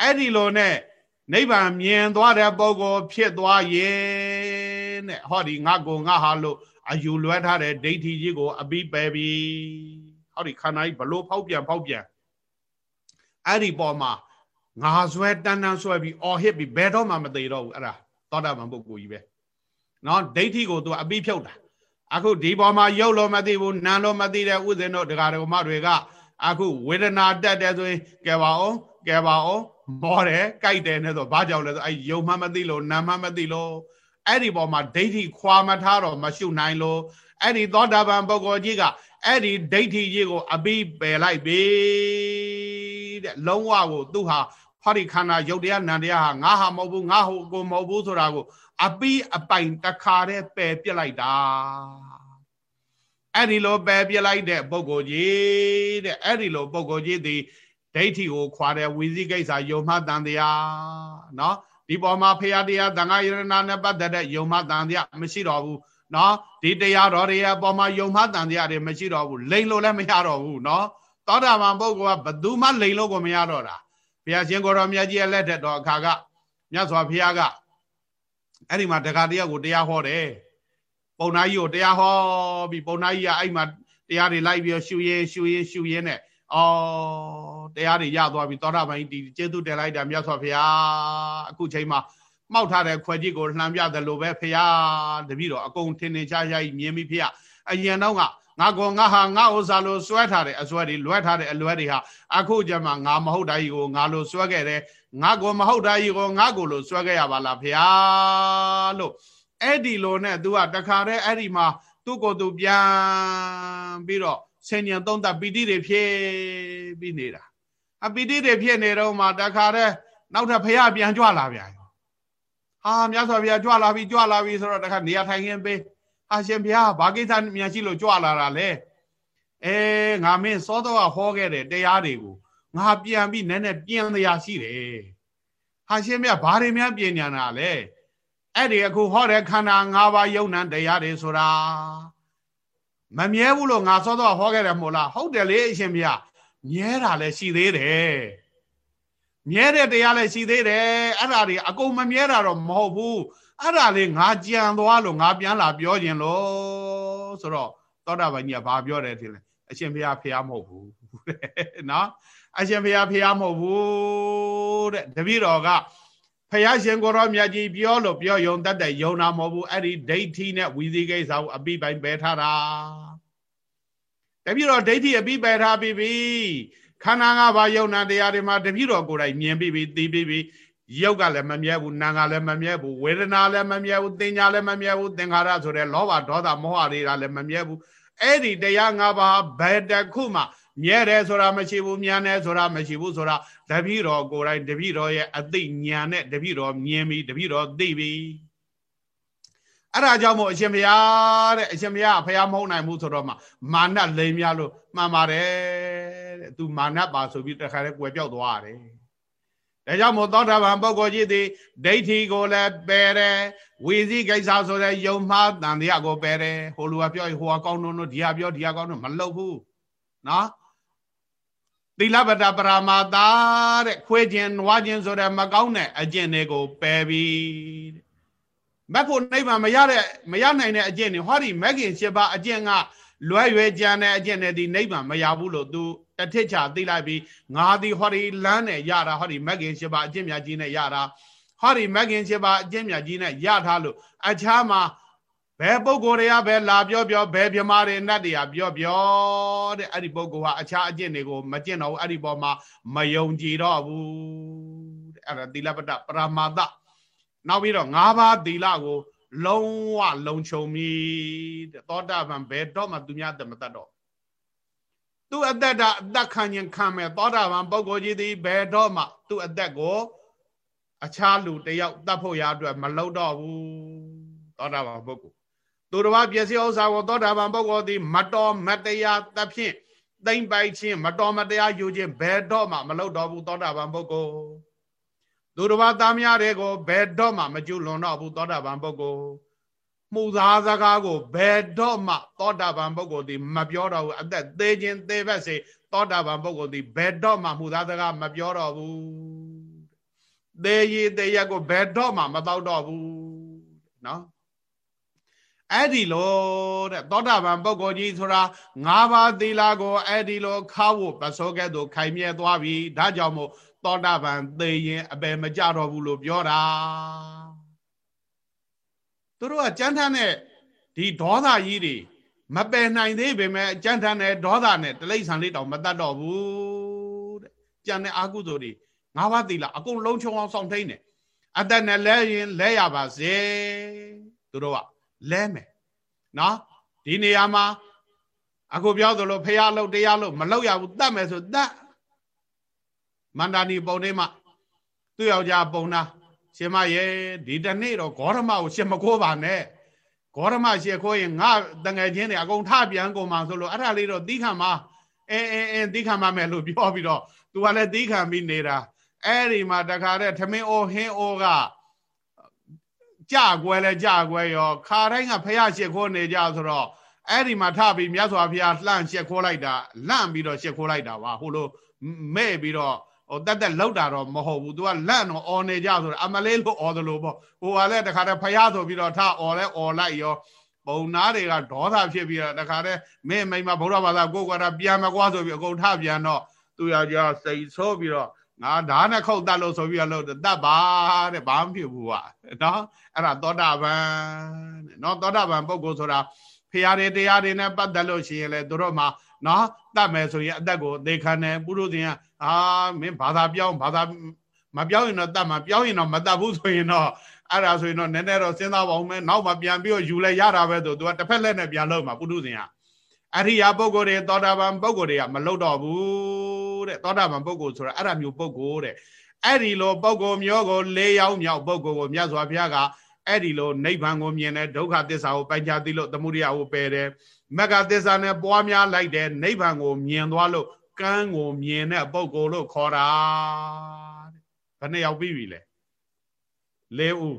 အဲ့ဒီလိုနဲ့နိဗ္ဗာန်မြင်သွားတဲ့ပုဂ္ဂိုလ်ဖြစ်သွားရဲ့တဲ့ဟောဒီငါကိုငါဟာလို့အယူလွဲထားတဲ့ဒိဋ္ဌိကြီးကို အပိပယ်ပြီဟောဒီခန္ဓာကြီးဘလို့ဖောက်ပြန်ဖောက်ပြန်အဲ့ဒီပေါ်မှာ ငါဆွဲတန်းတန်းဆွဲပြီးအော်ဟစ်ပြီးဘယ်တော့မှမသေးတော့ဘူးအဲ့ဒါသောတာပန်ပုဂ္ဂိုလ်ကြီးပဲနော်ဒိဋ္ဌိကိုသူအပိဖြုတ်တာအခုဒီပေါ်မှာရုပ်လို့မသိဘူးနာမ်လို့မသိတဲ့ဥစဉ်တို့ဒကာဒကမတွေကအခုဝေဒနာတက်တယ်ဆိုရင်ကဲပါအောင်ကဲပါအောင်မောတယ်ကြိုက်တယ်နဲ့ဆိုဘာကြောင့်လဲဆိုအဲယုံမှမသိလို့နာမ်မှမသိလို့အဲ့ဒီပေါ်မှာဒိဋ္ဌိခွာမထားတော့မရှုနိုင်လို့အဲ့ဒီသောတာပန်ပုဂ္ဂိုလ်ကြီးကအဲ့ဒီဒိဋ္ဌိကြီးကိုအပိပယ်လိုက်ပြီတဲ့လုံးဝကိုသူဟာ ဟောဒီခန္ဓာရုပ်တရားနာမ်တရားဟာငါဟာမဟုတ်ဘူးငါဟိုကိုမဟုတ်ဘူးဆိုတာကိုအပိအပိုင်တခါတည်းပယ်ပြစ်လိုက်တာအဲ့ဒီလိုပယ်ပြစ်လိုက်တဲ့ပုဂ္ဂိုလ်ကြီးတဲ့အဲ့ဒီလိုပုဂ္ဂိုလ်ကြီးသည်ဒိဋ္ဌိကိုခွာတဲ့ဝီစီကိစ္စယုံမှတန်တရားနော်ဒီပေါ်မှာဖရာတရားသံဃာယရဏနဲ့ပတ်သက်တဲ့ယုံမှတန်တရားမရှိတော့ဘူးနော်ဒီတရားတော်တွေအပေါ်မှာယုံမှတန်တရားတွေမရှိတော့ဘူးလိန်လို့လည်းမရတော့ဘူးနော်သောတာပန်ပုဂ္ဂိုလ်ကဘသူမှလိန်လို့ကိုမရတော့တာ ဘုရားရှင်ကိုတော်မြတ်ကြီးရဲ့လက်ထက်တော်အခါကမြတ်စွာဘုရားကအဲ့ဒီမှာတခါတယောက်ကိုတရားဟောတယ်ပုံနာကြီးကိုတရားဟောပြီးပုံနာကြီးကအဲ့မှာတရားတွေလိုက်ပြီးရှူရင်ရှူရင်ရှူရင်နဲ့အော်တရားတွေရသွားပြီသောတာပန်ကြီးဒီကျေသူတက်လိုက်တာမြတ်စွာဘုရားအခုချိန်မှာမှောက်ထားတဲ့ခွဲကြီးကိုလှမ်းပြတယ်လို့ပဲဖះတပည့်တော်အကုန်ထင်ထင်ရှားရှားကြီးမြင်ပြီဖះအရင်တော့က ငါကောငါဟာငါဥစ္စာလို့စွဲထားတဲ့အစွဲတွေလွဲထားတဲ့အလွဲတွေဟာအခုကျမှငါမဟုတ်တာကြီးကိုငါလို့စွဲခဲ့တယ်ငါကောမဟုတ်တာကြီးကိုငါကိုလို့စွဲခဲ့ရပါလားဖះလို့အဲ့ဒီလိုနဲ့ तू ကတခါတည်းအဲ့ဒီမှာသူ့ကိုယ်သူပြန်ပြီးတော့ဆင်ញံသုံးသပ်ပီတိတွေဖြစ်ပြီးနေတာအပီတိတွေဖြစ်နေတော့မှတခါတည်းနောက်ထပ်ဖះပြန်ကြွလာပြန်ဟာမြတ်စွာဘုရားကြွလာပြီကြွလာပြီဆိုတော့တခါနေရာထိုင်ခင်းပေး ဟာရှင်ဘုရားဘာကိစ္စမြန်ရှိလို့ကြွလာတာလဲအဲငါမင်းစောတော့ဟောခဲ့တဲ့တရားတွေကိုငါပြန်ပြီးနည်းနည်းပြင်တရားရှိတယ်ဟာရှင်မြတ်ဘာတွေများပြင်ညာတာလဲအဲ့ဒီအခုဟောတဲ့ခန္ဓာ၅ပါးယုံနံတရားတွေဆိုတာမမြဲဘူးလို့ငါစောတော့ဟောခဲ့တယ်မို့လားဟုတ်တယ်လေအရှင်ဘုရားမြဲတာလည်းရှိသေးတယ်မြဲတဲ့တရားလည်းရှိသေးတယ်အဲ့ဒါတွေအကုန်မမြဲတာတော့မဟုတ်ဘူး အဲ့ဒါလေးငါကြံသွားလို့ငါပြန်လာပြောခြင်းလို့ဆိုတော့သောတာပန်ကြီးကဘာပြောတယ်ထင်လဲအရှင်ဘုရားဖះမဟုတ်ဘူးတဲ့နော်အရှင်ဘုရားဖះမဟုတ်ဘူးတဲ့တပည့်တော်ကဖះရှင်ကိုရောမြတ်ကြီးပြောလို့ပြောယုံတတ်တဲ့ယုံနာမဟုတ်ဘူးအဲ့ဒီဒိဋ္ဌိနဲ့ဝီစီကိစ္စကိုအပိပိုင်ပယ်ထားတာတပည့်တော်ဒိဋ္ဌိအပိပယ်ထားပြီးပြီခန္ဓာငါးပါးယုံနာတရားတွေမှာတပည့်တော်ကိုယ်တိုင်မြင်ပြီးပြီသိပြီးပြီ ရုပ်ကလည်းမမြဲဘူးနာကလည်းမမြဲဘူးဝေဒနာလည်းမမြဲဘူးသင်ညာလည်းမမြဲဘူးသင်္ခါရဆိုတဲ့လောဘဒေါသမောဟတွေကလည်းမမြဲဘူးအဲ့ဒီတရားငါးပါးဘယ်တခုမှမြဲတယ်ဆိုတာမရှိဘူးမြန်တယ်ဆိုတာမရှိဘူးဆိုတာတပည့်တော်ကိုယ်တိုင်တပည့်တော်ရဲ့အသိဉာဏ်နဲ့တပည့်တော်မြင်ပြီတပည့်တော်သိပြီအဲ့ဒါကြောင့်မို့အရှင်ဘုရားတဲ့အရှင်ဘုရားဖះမဟုတ်နိုင်ဘူးဆိုတော့မှမာနလိမ်များလို့မှန်ပါတယ်တဲ့သူမာနပါဆိုပြီးတခါလဲကွယ်ပြောက်သွားတယ် ဒါကြောင့်မို့သောတာပန်ပုဂ္ဂိုလ်ကြီးသည်ဒိဋ္ဌိကိုလည်းပယ်တယ်ဝီစီကိစ္စဆိုတဲ့ယုံမှားတန်တရားကိုပယ်တယ်ဟိုလူကပြောဟိုကကောင်းတော့ဒီကပြောဒီကကောင်းတော့မလုပ်ဘူးနော်သီလပတ္တပရမာတာတဲ့ခွေးခြင်းနွားခြင်းဆိုတဲ့မကောင်းတဲ့အကျင့်တွေကိုပယ်ပြီးမက်ဖို့နိဗ္ဗာန်မရတဲ့မရနိုင်တဲ့အကျင့်တွေဟောဒီမက်ခင်၈ပါးအကျင့်ကလွယ်ရွယ်ကြံတဲ့အကျင့်တွေဒီနိဗ္ဗာန်မရဘူးလို့သူ တထစ်ချသိလိုက်ပြီးငါဒီဟောဒီလမ်းနဲ့ရတာဟောဒီမက်ခင်၈ပါးအကျင့်မြတ်ကြီးနဲ့ရတာဟောဒီမက်ခင်၈ပါးအကျင့်မြတ်ကြီးနဲ့ရထားလို့အခြားမှာဘယ်ပုဂ္ဂိုလ်တွေကပဲလာပြောပြောဘယ်မြမာတွေနတ်တွေကပြောပြောတဲ့အဲ့ဒီပုဂ္ဂိုလ်ဟာအခြားအကျင့်တွေကိုမကျင့်တော့ဘူးအဲ့ဒီပေါ်မှာမယုံကြည်တော့ဘူးတဲ့အဲ့ဒါသီလပတ္တပရမာတနောက်ပြီးတော့၅ပါးသီလကို လုံးဝလုံခြုံပြီတဲ့သောတာပန်ဘယ်တော့မှသူများတမတတ်တော့ သူအသက်တာအသက်ခံရင်ခံမယ်သောတာပန်ပုဂ္ဂိုလ်ကြီးသည်ဘယ်တော့မှသူ့အသက်ကိုအခြားလူတယောက်တတ်ဖို့ရအတွက်မလုပ်တော့ဘူးသောတာပန်ပုဂ္ဂိုလ်သူတော်ဘာပစ္စည်းဥစ္စာကိုသောတာပန်ပုဂ္ဂိုလ်သည်မတော်မတရားသဖြင့်သိမ့်ပိုက်ခြင်းမတော်မတရားယူခြင်းဘယ်တော့မှမလုပ်တော့ဘူးသောတာပန်ပုဂ္ဂိုလ်သူတော်ဘာသားများတွေကိုဘယ်တော့မှမကျွလွန်တော့ဘူးသောတာပန်ပုဂ္ဂိုလ် မှုသားစကားကိုဘယ်တော့မှ သောတာပန်ပုဂ္ဂိုလ်ဒီမပြောတော့ဘူးအသက်သေးခြင်းသေးဘက်စေသောတာပန်ပုဂ္ဂိုလ်ဒီဘယ်တော့မှမှုသားစကားမပြောတော့ဘူးသေရည်သေရက်ကိုဘယ်တော့မှမတော့တော့ဘူးနော်အဲ့ဒီလိုတဲ့သောတာပန်ပုဂ္ဂိုလ်ကြီးဆိုတာ၅ပါးသီလကိုအဲ့ဒီလိုခါဖို့ပစောကဲ့သို့ခိုင်မြဲသွားပြီဒါကြောင့်မို့သောတာပန်သေရင်အပယ်မကြတော့ဘူးလို့ပြောတာ သူတို့ကကြမ်းထမ်းတဲ့ဒီဒေါသကြီးတွေမပယ်နိုင်သေးပေမဲ့ကြမ်းထမ်းတဲ့ဒေါသနဲ့တလိษံလေးတောင်မတတ်တော့ဘူးတဲ့ကြံတဲ့အာကုသိုလ်တွေငါးပါးသီလအကုန်လုံးချုံအောင်ဆောင်ထိန်တယ်အသက်နဲ့လဲရင်လဲရပါစေသူတို့ကလဲမယ်နော်ဒီနေရာမှာအခုပြောသလိုဖះလို့တရားလို့မလောက်ရဘူးတတ်မယ်ဆိုတတ်မန္တာနီပုံထဲမှာသူ့ယောက်ျားပုံနာ ရှင်မရဲ့ဒီတနေ့တော့ဂေါရမကိုရှင်မကိုးပါနဲ့ဂေါရမရှင်ခိုးရင်ငါတငယ်ချင်းတွေအကုန်ထပြန်ကုန်မှာဆိုလို့အဲ့ဒါလေးတော့သီးခံမှာအဲအဲအဲသီးခံမှာမယ်လို့ပြောပြီးတော့သူကလည်းသီးခံပြီးနေတာအဲ့ဒီမှာတခါတည်းထမင်းအိုဟင်းအိုကကြကွယ်လဲကြကွယ်ရောခါတိုင်းကဖះရှစ်ခိုးနေကြဆိုတော့အဲ့ဒီမှာထပြီးမြတ်စွာဘုရားလှန့်ရှစ်ခိုးလိုက်တာလန့်ပြီးတော့ရှစ်ခိုးလိုက်တာပါဟိုလိုမဲ့ပြီးတော့ ဟိုတက်တက်လောက်တာတော့မဟုတ်ဘူး तू ကလန့်တော့អော်နေကြဆိုတော့အမလေးလို့អော်သလိုပေါ့ဟိုကလည်းတခါတည်းဖះဆိုပြီးတော့ထអော်လဲអော်လိုက်ရောပုံနာတွေကဒေါသဖြစ်ပြီးတော့တခါတည်းမင်းမိမဗုဒ္ဓဘာသာကိုယ်ကတော့ပြန်မကွာဆိုပြီးအကုန်ထပြန်တော့သူယောက်ျားစိတ်ဆိုးပြီးတော့ငါဓာတ်နဲ့ခုတ်တတ်လို့ဆိုပြီးတော့လို့တတ်ပါတဲ့ဘာမှဖြစ်ဘူးကွာနော်အဲ့ဒါသောတာပန်တဲ့နော်သောတာပန်ပုဂ္ဂိုလ်ဆိုတာဖရာတွေတရားတွေနဲ့ပတ်သက်လို့ရှိရင်လေတို့တော့မှနော်တတ်မယ်ဆိုရင်အသက်ကိုသေခံတယ်ပုရုဇဉ်က အာမင်းဘာသာပြောင်းဘာသာမပြောင်းရင်တော့တတ်မှာပြောင်းရင်တော့မတတ်ဘူးဆိုရင်တော့အဲ့ဒါဆိုရင်တော့နည်းနည်းတော့စဉ်းစားပါဦးမယ်နောက်မှပြန်ပြီးတော့ယူလဲရတာပဲဆိုသူကတစ်ဖက်လက်နဲ့ပြန်လို့မှာပုရုဇဉ်ကအရိယာပုဂ္ဂိုလ်တွေသောတာပန်ပုဂ္ဂိုလ်တွေကမလုပ်တော့ဘူးတဲ့သောတာပန်ပုဂ္ဂိုလ်ဆိုတာအဲ့ဒါမျိုးပုဂ္ဂိုလ်တဲ့အဲ့ဒီလိုပုဂ္ဂိုလ်မျိုးကို၄ယောက်မြောက်ပုဂ္ဂိုလ်ကိုမြတ်စွာဘုရားကအဲ့ဒီလိုနိဗ္ဗာန်ကိုမြင်တယ်ဒုက္ခသစ္စာကိုပိုင်ခြားသိလို့သမုဒိယကိုပယ်တယ်မဂ္ဂသစ္စာနဲ့ပွားများလိုက်တယ်နိဗ္ဗာန်ကိုမြင်သွားလို့ ကန်းကိုမြင်တဲ့ပုဂ္ဂိုလ်လို့ခေါ်တာတဲ့ဘယ်နှစ်ယောက်ပြီးပြီလဲ၄ဦး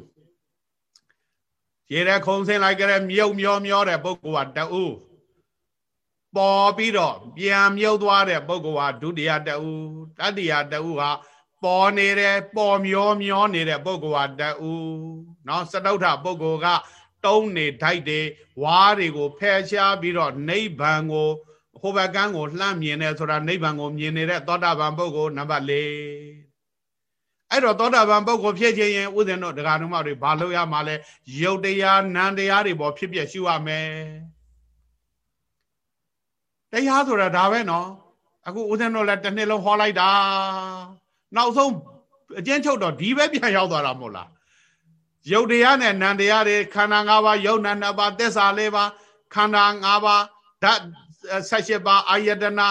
ရေတဲ့ခုံဆင်းလိုက်ကြတဲ့မြုပ်မျောမျောတဲ့ပုဂ္ဂိုလ်ကတဦးပေါ်ပြီးတော့ပြန်မြုပ်သွားတဲ့ပုဂ္ဂိုလ်ကဒုတိယတဦးတတိယတဦးဟာပေါ်နေတယ်ပေါ်မျောမျောနေတဲ့ပုဂ္ဂိုလ်ကတဦးနော်စတုထပုဂ္ဂိုလ်ကတုံးနေထိုက်တယ်ဝါးတွေကိုဖယ်ရှားပြီးတော့နိဗ္ဗာန်ကို ဟိုဘကန်းကိုလှမ်းမြင်တယ်ဆိုတာနိဗ္ဗာန်ကိုမြင်နေတဲ့သောတာပန်ပုဂ္ဂိုလ်နံပါတ်၄အဲ့တော့သောတာပန်ပုဂ္ဂိုလ်ဖြစ်ခြင်းရင်ဥစဉ်တို့ဒကာနုမတွေဘာလို့ရမှာလဲယုတ်တရားနံတရားတွေပေါ်ဖြစ်ပြရှုရမယ်တရားဆိုတာဒါပဲနော်အခုဦးဇင်းတို့လည်းတစ်နှစ်လုံးဟောလိုက်တာနောက်ဆုံးအကျဉ်းချုပ်တော့ဒီပဲပြန်ရောက်သွားတာမဟုတ်လားယုတ်တရားနဲ့နံတရားတွေခန္ဓာ၅ပါးယုတ်နံ၅ပါးသစ္စာ၄ပါးခန္ဓာ၅ပါးဓာတ် ၁၈ပါးအာယတနာ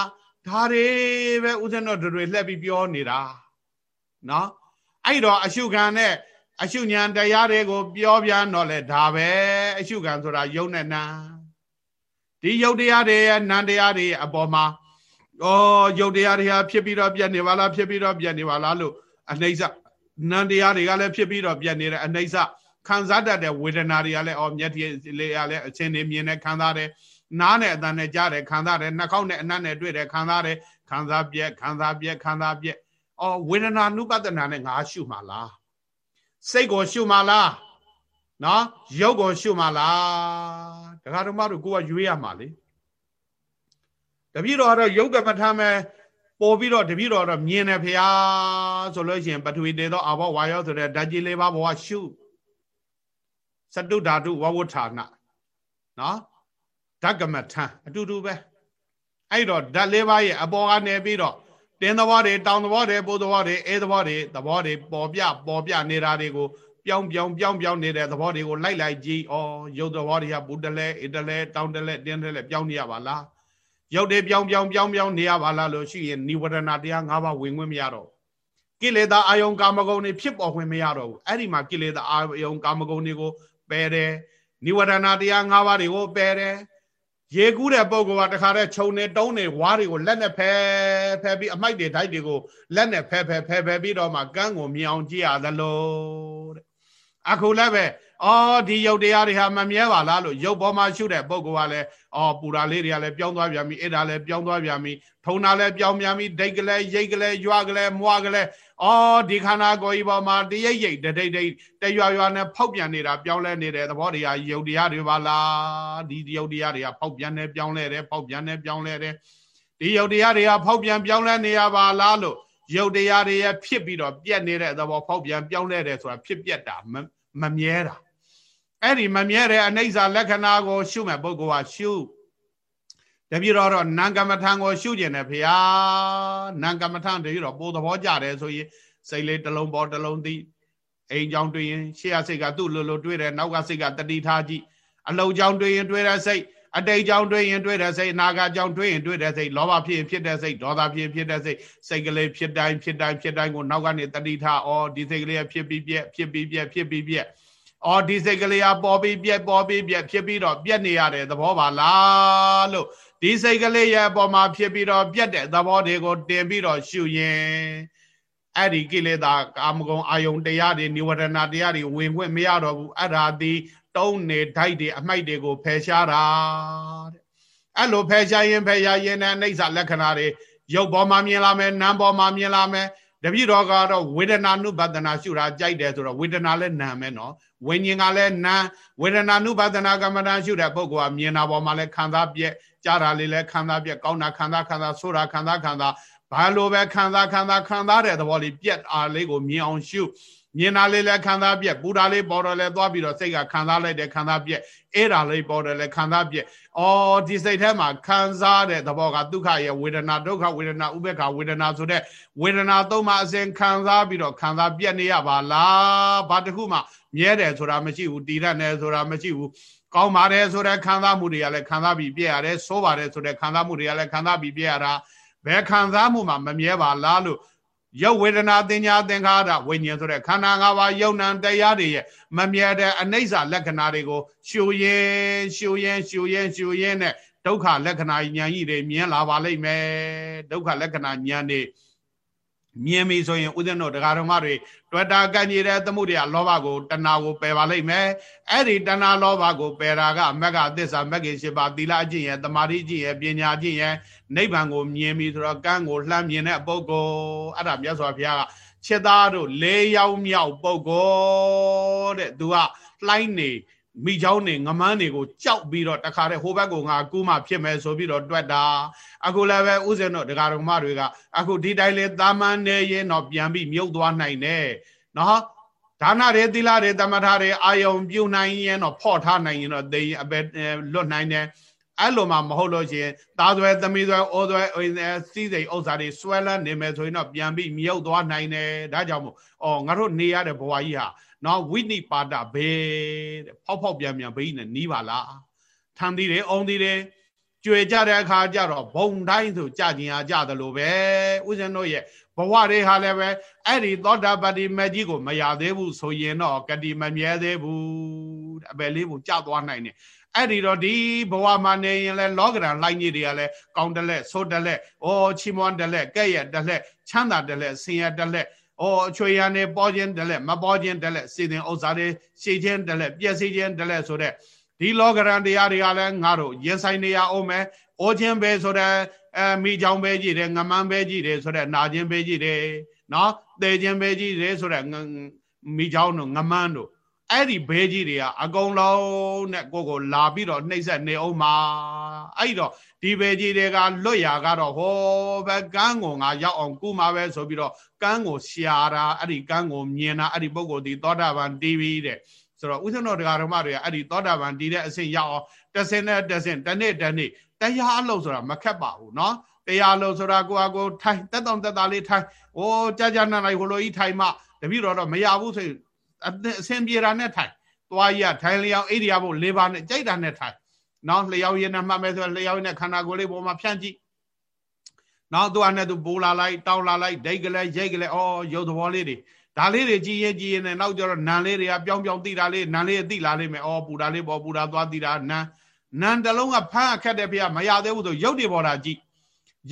ဒါတွေပဲဦးဇင်းတို့တွေလှည့်ပြီးပြောနေတာနော်အဲ့တော့အရှုခံနဲ့အရှုဉဏ်တရားတွေကိုပြောပြတော့လေဒါပဲအရှုခံဆိုတာယုတ်နဲ့နံဒီယုတ်တရားတွေရဲ့နံတရားတွေအပေါ်မှာဩယုတ်တရားတွေဟာဖြစ်ပြီးတော့ပြတ်နေပါလားဖြစ်ပြီးတော့ပြတ်နေပါလားလို့အနှိမ့်စနံတရားတွေကလည်းဖြစ်ပြီးတော့ပြတ်နေတယ်အနှိမ့်စခံစားတတ်တဲ့ဝေဒနာတွေကလည်းဩမျက်တိလေးရလည်းအချင်းနေမြင်နေခံစားတယ် နားနဲ့အတန်နဲ့ကြားတယ်ခံစားတယ်နှာခေါင်းနဲ့အနတ်နဲ့တွေ့တယ်ခံစားတယ်ခံစားပြက်ခံစားပြက်ခံစားပြက်ဩဝေဒနာနုပဒနာနဲ့ငါရှုမှာလားစိတ်ကိုရှုမှာလားနော်ရုပ်ကိုရှုမှာလားဒကာတော်မတို့ကိုကရွေးရမှာလေတပည့်တော်ကတော့ယုတ်ကမထမ်းမဲ့ပေါ်ပြီးတော့တပည့်တော်တော့မြင်တယ်ဖျားဆိုလို့ရှိရင်ပထဝီတေသောအဘောဝါယောဆိုတဲ့ဓာတ်ကြီးလေးပါးဘဝရှုစတုဓာတုဝဝဋ္ဌာနနော် ဓာတ်ကမထမ်းအတူတူပဲအဲ့တော့ဓာတ်လေးပါးရဲ့အပေါ်ကနေပြီးတော့တင်းသဘောတွေတောင်သဘောတွေပိုးသဘောတွေအဲသဘောတွေသဘောတွေပေါ်ပြပေါ်ပြနေတာတွေကိုပြောင်းပြောင်းပြောင်းပြောင်းနေတဲ့သဘောတွေကိုလိုက်လိုက်ကြည့်ဩရုပ်သဘောတွေကဘူတလဲအတလဲတောင်တလဲတင်းတလဲပြောင်းနေရပါလားရုပ်တွေပြောင်းပြောင်းပြောင်းပြောင်းနေရပါလားလို့ရှိရင်និဝရဏတရား၅ပါးဝင်ခွင့်မရတော့ကိလေသာအာယုံကာမဂုဏ်တွေဖြစ်ပေါ်ခွင့်မရတော့ဘူးအဲ့ဒီမှာကိလေသာအာယုံကာမဂုဏ်တွေကိုပယ်တယ်និဝရဏတရား၅ပါးတွေကိုပယ်တယ် ရေကူးတဲ့ပုံကတခါတည်းခြုံနေတုံးနေဝါးတွေကိုလက်နဲ့ဖဲဖဲပြီးအမိုက်တွေဓာတ်တွေကိုလက်နဲ့ဖဲဖဲဖဲဖဲပြီးတော့မှကန်းကိုမြင်အောင်ကြည့်ရသလိုတဲ့အခုလည်းပဲ အော်ဒီယုတ်တရားတွေဟာမမြဲပါလားလို့ယုတ်ပေါ်မှာရှုတဲ့ပုဂ္ဂိုလ်ကလည်းအော်ပူရာလေးတွေကလည်းပြောင်းသွားပြန်ပြီအဲ့ဒါလည်းပြောင်းသွားပြန်ပြီထုံတာလည်းပြောင်းပြန်ပြီဒိတ်ကလေးရိတ်ကလေးရွာကလေးမွားကလေးအော်ဒီခန္ဓာကိုယ်ကြီးပေါ်မှာတရိပ်ရိပ်ဒိတ်ဒိတ်တရွာရွာနဲ့ဖောက်ပြန်နေတာပြောင်းလဲနေတဲ့သဘောတရားယုတ်တရားတွေပါလားဒီယုတ်တရားတွေကဖောက်ပြန်နေပြောင်းလဲတယ်ဖောက်ပြန်နေပြောင်းလဲတယ်ဒီယုတ်တရားတွေကဖောက်ပြန်ပြောင်းလဲနေရပါလားလို့ယုတ်တရားတွေရဖြစ်ပြီးတော့ပြက်နေတဲ့သဘောဖောက်ပြန်ပြောင်းလဲတယ်ဆိုတာဖြစ်ပြက်တာမမြဲတာ အဲ့ဒီမမြဲတဲ့အနိစ္စလက္ခဏာကိုရှုမဲ့ပုဂ္ဂိုလ်ဟာရှုတပြည့်တော့တော့နံကမ္မထံကိုရှုကျင်တယ်ဖေဟာနံကမ္မထံတပြည့်တော့ပိုးသဘောကြတယ်ဆိုရင်စိတ်လေးတစ်လုံးပေါ်တစ်လုံးသိအိမ်ကြောင်တွေ့ရင်ရှေ့ရစိတ်ကသူ့လိုလိုတွေ့တယ်နောက်ကစိတ်ကတတိထားကြည့်အလုံးကြောင်တွေ့ရင်တွေ့တဲ့စိတ်အတိတ်ကြောင့်တွေ့ရင်တွေ့တဲ့စိတ်အနာဂတ်ကြောင့်တွေ့ရင်တွေ့တဲ့စိတ်လောဘဖြစ်ရင်ဖြစ်တဲ့စိတ်ဒေါသဖြစ်ရင်ဖြစ်တဲ့စိတ်စိတ်ကလေးဖြစ်တိုင်းဖြစ်တိုင်းဖြစ်တိုင်းကိုနောက်ကနေတတိထားဩဒီစိတ်ကလေးဖြစ်ပြီးပြက်ဖြစ်ပြီးပြက်ဖြစ်ပြီးပြက် အော်ဒီစိတ်ကလေးကပေါ်ပြီးပြက်ပေါ်ပြီးပြက်ဖြစ်ပြီးတော့ပြက်နေရတဲ့သဘောပါလားလို့ဒီစိတ်ကလေးရဲ့အပေါ်မှာဖြစ်ပြီးတော့ပြက်တဲ့သဘောတွေကိုတင်ပြီးတော့ရှုရင်အဲ့ဒီကိလေသာကာမဂုဏ်အာယုန်တရားတွေនិဝရဏတရားတွေဝင်ခွင့်မရတော့ဘူးအဲ့ဒါဒီတုံးနေဓာတ်တွေအမိုက်တွေကိုဖယ်ရှားတာတဲ့အဲ့လိုဖယ်ရှားရင်ဖယ်ရှားရင်နဲ့အိဋ္ဌလက္ခဏာတွေရုပ်ပေါ်မှာမြင်လာမယ်နာမ်ပေါ်မှာမြင်လာမယ် တပြည့်တော်ကတော့ဝေဒနာနုပဒနာရှုတာကြိုက်တယ်ဆိုတော့ဝေဒနာလည်းနာမယ်နော်ဝိညာဉ်ကလည်းနာဝေဒနာနုပဒနာကမ္မဋ္ဌာန်းရှုတဲ့ပုဂ္ဂိုလ်ကမြင်တာပေါ်မှာလည်းခံစားပြက်ကြားတာလေးလည်းခံစားပြက်ကောင်းတာခံစားခံစားဆိုတာခံစားခံစားဘာလို့ပဲခံစားခံစားခံစားတဲ့သဘောလေးပြက်အားလေးကိုမြင်အောင်ရှု မြင်တာလေးလည်းခံစားပြက်ပူတာလေးပေါ်တော့လဲသွားပြီးတော့စိတ်ကခံစားလိုက်တယ်ခံစားပြက်အဲ့ဒါလေးပေါ်တယ်လဲခံစားပြက်အော်ဒီစိတ်ထဲမှာခံစားတဲ့သဘောကဒုက္ခရဲ့ဝေဒနာဒုက္ခဝေဒနာဥပေက္ခဝေဒနာဆိုတဲ့ဝေဒနာသုံးပါအစဉ်ခံစားပြီးတော့ခံစားပြက်နေရပါလားဘာတခုမှမြဲတယ်ဆိုတာမရှိဘူးတည်ရတယ်ဆိုတာမရှိဘူးကောင်းပါတယ်ဆိုတဲ့ခံစားမှုတွေကလည်းခံစားပြီးပြည့်ရတယ်ဆိုးပါတယ်ဆိုတဲ့ခံစားမှုတွေကလည်းခံစားပြီးပြည့်ရတာဘယ်ခံစားမှုမှမမြဲပါလားလို့ ရုပ်ဝေဒနာတင်ညာသင်္ခါရဝိညာဉ်ဆိုတဲ့ခန္ဓာ၅ပါးယုံနံတရားတွေရဲ့မမြဲတဲ့အနိစ္စလက္ခဏာတွေကိုရှုရင်ရှုရင်ရှုရင်ရှုရင်နဲ့ဒုက္ခလက္ခဏာဉာဏ်ကြီးတွေမြင်လာပါလိမ့်မယ်ဒုက္ခလက္ခဏာဉာဏ်တွေ မြင်ပြီဆိုရင်ဥဒ္ဒနောတရားဓမ္မတွေတွေ့တာကံကြီးတဲ့သမှုတွေကလောဘကိုတဏှာကိုပယ်ပါလိမ့်မယ်အဲ့ဒီတဏှာလောဘကိုပယ်တာကမက္ကသစ္စာမက္ကေရှိပါသီလအကျင့်ရဲ့တမာတိအကျင့်ရဲ့ပညာအကျင့်ရဲ့နိဗ္ဗာန်ကိုမြင်ပြီဆိုတော့ကံကိုလှမ်းမြင်တဲ့ပုဂ္ဂိုလ်အဲ့ဒါမြတ်စွာဘုရားကခြေသားတို့၄ယောက်မြောက်ပုဂ္ဂိုလ်တဲ့သူကလှိုင်းနေ မိเจ้าနေငမန်းတွေကိုကြောက်ပြီးတော့တခါတည်းဟိုဘက်ကိုငါကူးမှဖြစ်မယ်ဆိုပြီးတော့တွက်တာအခုလည်းပဲဥစဉ်တို့ဒကာတော်မတွေကအခုဒီတိုင်းလေတာမန်နေရင်တော့ပြန်ပြီးမြုပ်သွားနိုင်တယ်နော်ဒါနတွေသီလတွေတမထတွေအာယုံပြုနိုင်ရင်တော့ဖော့ထားနိုင်ရင်တော့သိရင်အပဲလွတ်နိုင်တယ်အဲ့လိုမှမဟုတ်လို့ရှိရင်သားသွဲသမီးသွဲအိုးသွဲစီးစိမ်ဥစ္စာတွေဆွဲလန်းနေမယ်ဆိုရင်တော့ပြန်ပြီးမြုပ်သွားနိုင်တယ်ဒါကြောင့်မို့အော်ငါတို့နေရတဲ့ဘဝကြီးဟာ နော်ဝိနိပါဒဘေတဲ့ဖောက်ဖောက်ပြန်ပြန်ဘိနဲ့နီးပါလားထမ်းသေးတယ်အုံသေးတယ်ကြွေကြတဲ့အခါကျတော့ဘုံတိုင်းဆိုကြကျင်အားကြသလိုပဲဥစဉ်တို့ရဲ့ဘဝတွေဟာလည်းပဲအဲ့ဒီသောတာပတ္တိမကြီးကိုမရသေးဘူးဆိုရင်တော့ကတိမမြဲသေးဘူးအပယ်လေးကိုကြသွားနိုင်တယ်အဲ့ဒီတော့ဒီဘဝမှာနေရင်လဲလောကဓာတ်လိုက်ကြီးတွေကလည်းကောင်းတလက်ဆိုးတလက်ဩချီမွန်တလက်ကဲ့ရတလက်ချမ်းသာတလက်ဆင်းရဲတလက် ဩအချွေရံနေပေါ်ခြင်းတလက်မပေါ်ခြင်းတလက်စီစဉ်ဥစ္စာတွေရှည်ခြင်းတလက်ပြည့်စည်ခြင်းတလက်ဆိုတဲ့ဒီလောကရန်တရားတွေကလည်းငါတို့ရင်ဆိုင်နေရအောင်မယ်။အိုခြင်းပဲဆိုတဲ့အဲမိချောင်းပဲကြည့်တယ်ငမန်းပဲကြည့်တယ်ဆိုတဲ့နာခြင်းပဲကြည့်တယ်နော်။သေခြင်းပဲကြည့်တယ်ဆိုတဲ့မိချောင်းတို့ငမန်းတို့အဲ့ဒီဘဲကြီးတွေကအကုန်လုံးနဲ့ကိုကိုလာပြီးတော့နှိမ့်ဆက်နေအောင်မှာအဲ့တော့ဒီဘဲကြီးတွေကလွတ်ရာကတော့ဟောဘကန်းကိုငါရောက်အောင်ကုမှာပဲဆိုပြီးတော့ကန်းကိုရှာတာအဲ့ဒီကန်းကိုမြင်တာအဲ့ဒီပုဂ္ဂိုလ်ဒီသောတာပန်တီးပြီးတဲ့ဆိုတော့ဥစ္စနောတရားဓမ္မတွေကအဲ့ဒီသောတာပန်တီးတဲ့အဆင့်ရောက်အောင်တဆင့်နဲ့တဆင့်တစ်နေ့တစ်နေ့တရားအလုပ်ဆိုတာမခက်ပါဘူးเนาะတရားလို့ဆိုတာကိုအကိုထိုင်တက်တောင်တက်တာလေးထိုင်ဟိုကြာကြာနာလိုက်ဟိုလိုကြီးထိုင်မှတပည့်တော်တော့မရဘူးဆိုအဆင်ပြေတာနဲ့ထိုင်သွားရထိုင်လျောင်းအိဒီယာဘုလေးပါနဲ့ကြိုက်တာနဲ့ထိုင် နောက်လျောင်းရင်းနဲ့မှတ်မယ်ဆိုလျောင်းရင်းနဲ့ခန္ဓာကိုယ်လေးပေါ်မှာဖြန့်ကြည့်နောက်သူ့အနေနဲ့သူပိုးလာလိုက်တောင်းလာလိုက်ဒိတ်ကလေးရိတ်ကလေးအော်ရုပ်သဘောလေးတွေဒါလေးတွေကြည်ရင်ကြည်ရင်နဲ့နောက်ကျတော့နံလေးတွေကပြောင်းပြောင်းတိတာလေးနံလေးတိလာလိမ့်မယ်အော်ပူတာလေးပေါ်ပူတာသွားတိတာနံနံတလုံးကဖမ်းအခက်တဲ့ဖေကမရသေးဘူးဆိုရုပ်တွေပေါ်တာကြည့်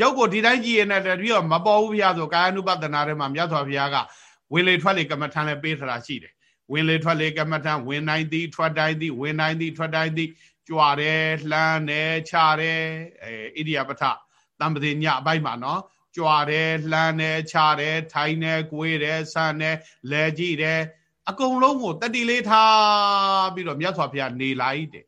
ရုပ်ကိုဒီတိုင်းကြည့်ရင်လည်းတတိယမပေါ်ဘူးဖေဆိုကာယ ानु ပဒနာထဲမှာမြတ်စွာဘုရားကဝေလေထွက်လေကမ္မထံလည်းပေးထားတာရှိတယ်ဝင်လေထွက်လေကမ္မထံဝင်နိုင်သည်ထွက်တိုင်းသည်ဝင်နိုင်သည်ထွက်တိုင်းသည် ကြွားတယ်လှမ်းတယ်ခြားတယ်အဲဣရိယာပထတံပတိညအပိုင်းမှာနော်ကြွားတယ်လှမ်းတယ်ခြားတယ်ထိုင်တယ်ကိုွေးတယ်ဆန်းတယ်လဲကြည့်တယ်အကုန်လုံးကိုတတိလေးထားပြီးတော့မြတ်စွာဘုရားနေလိုက်တယ်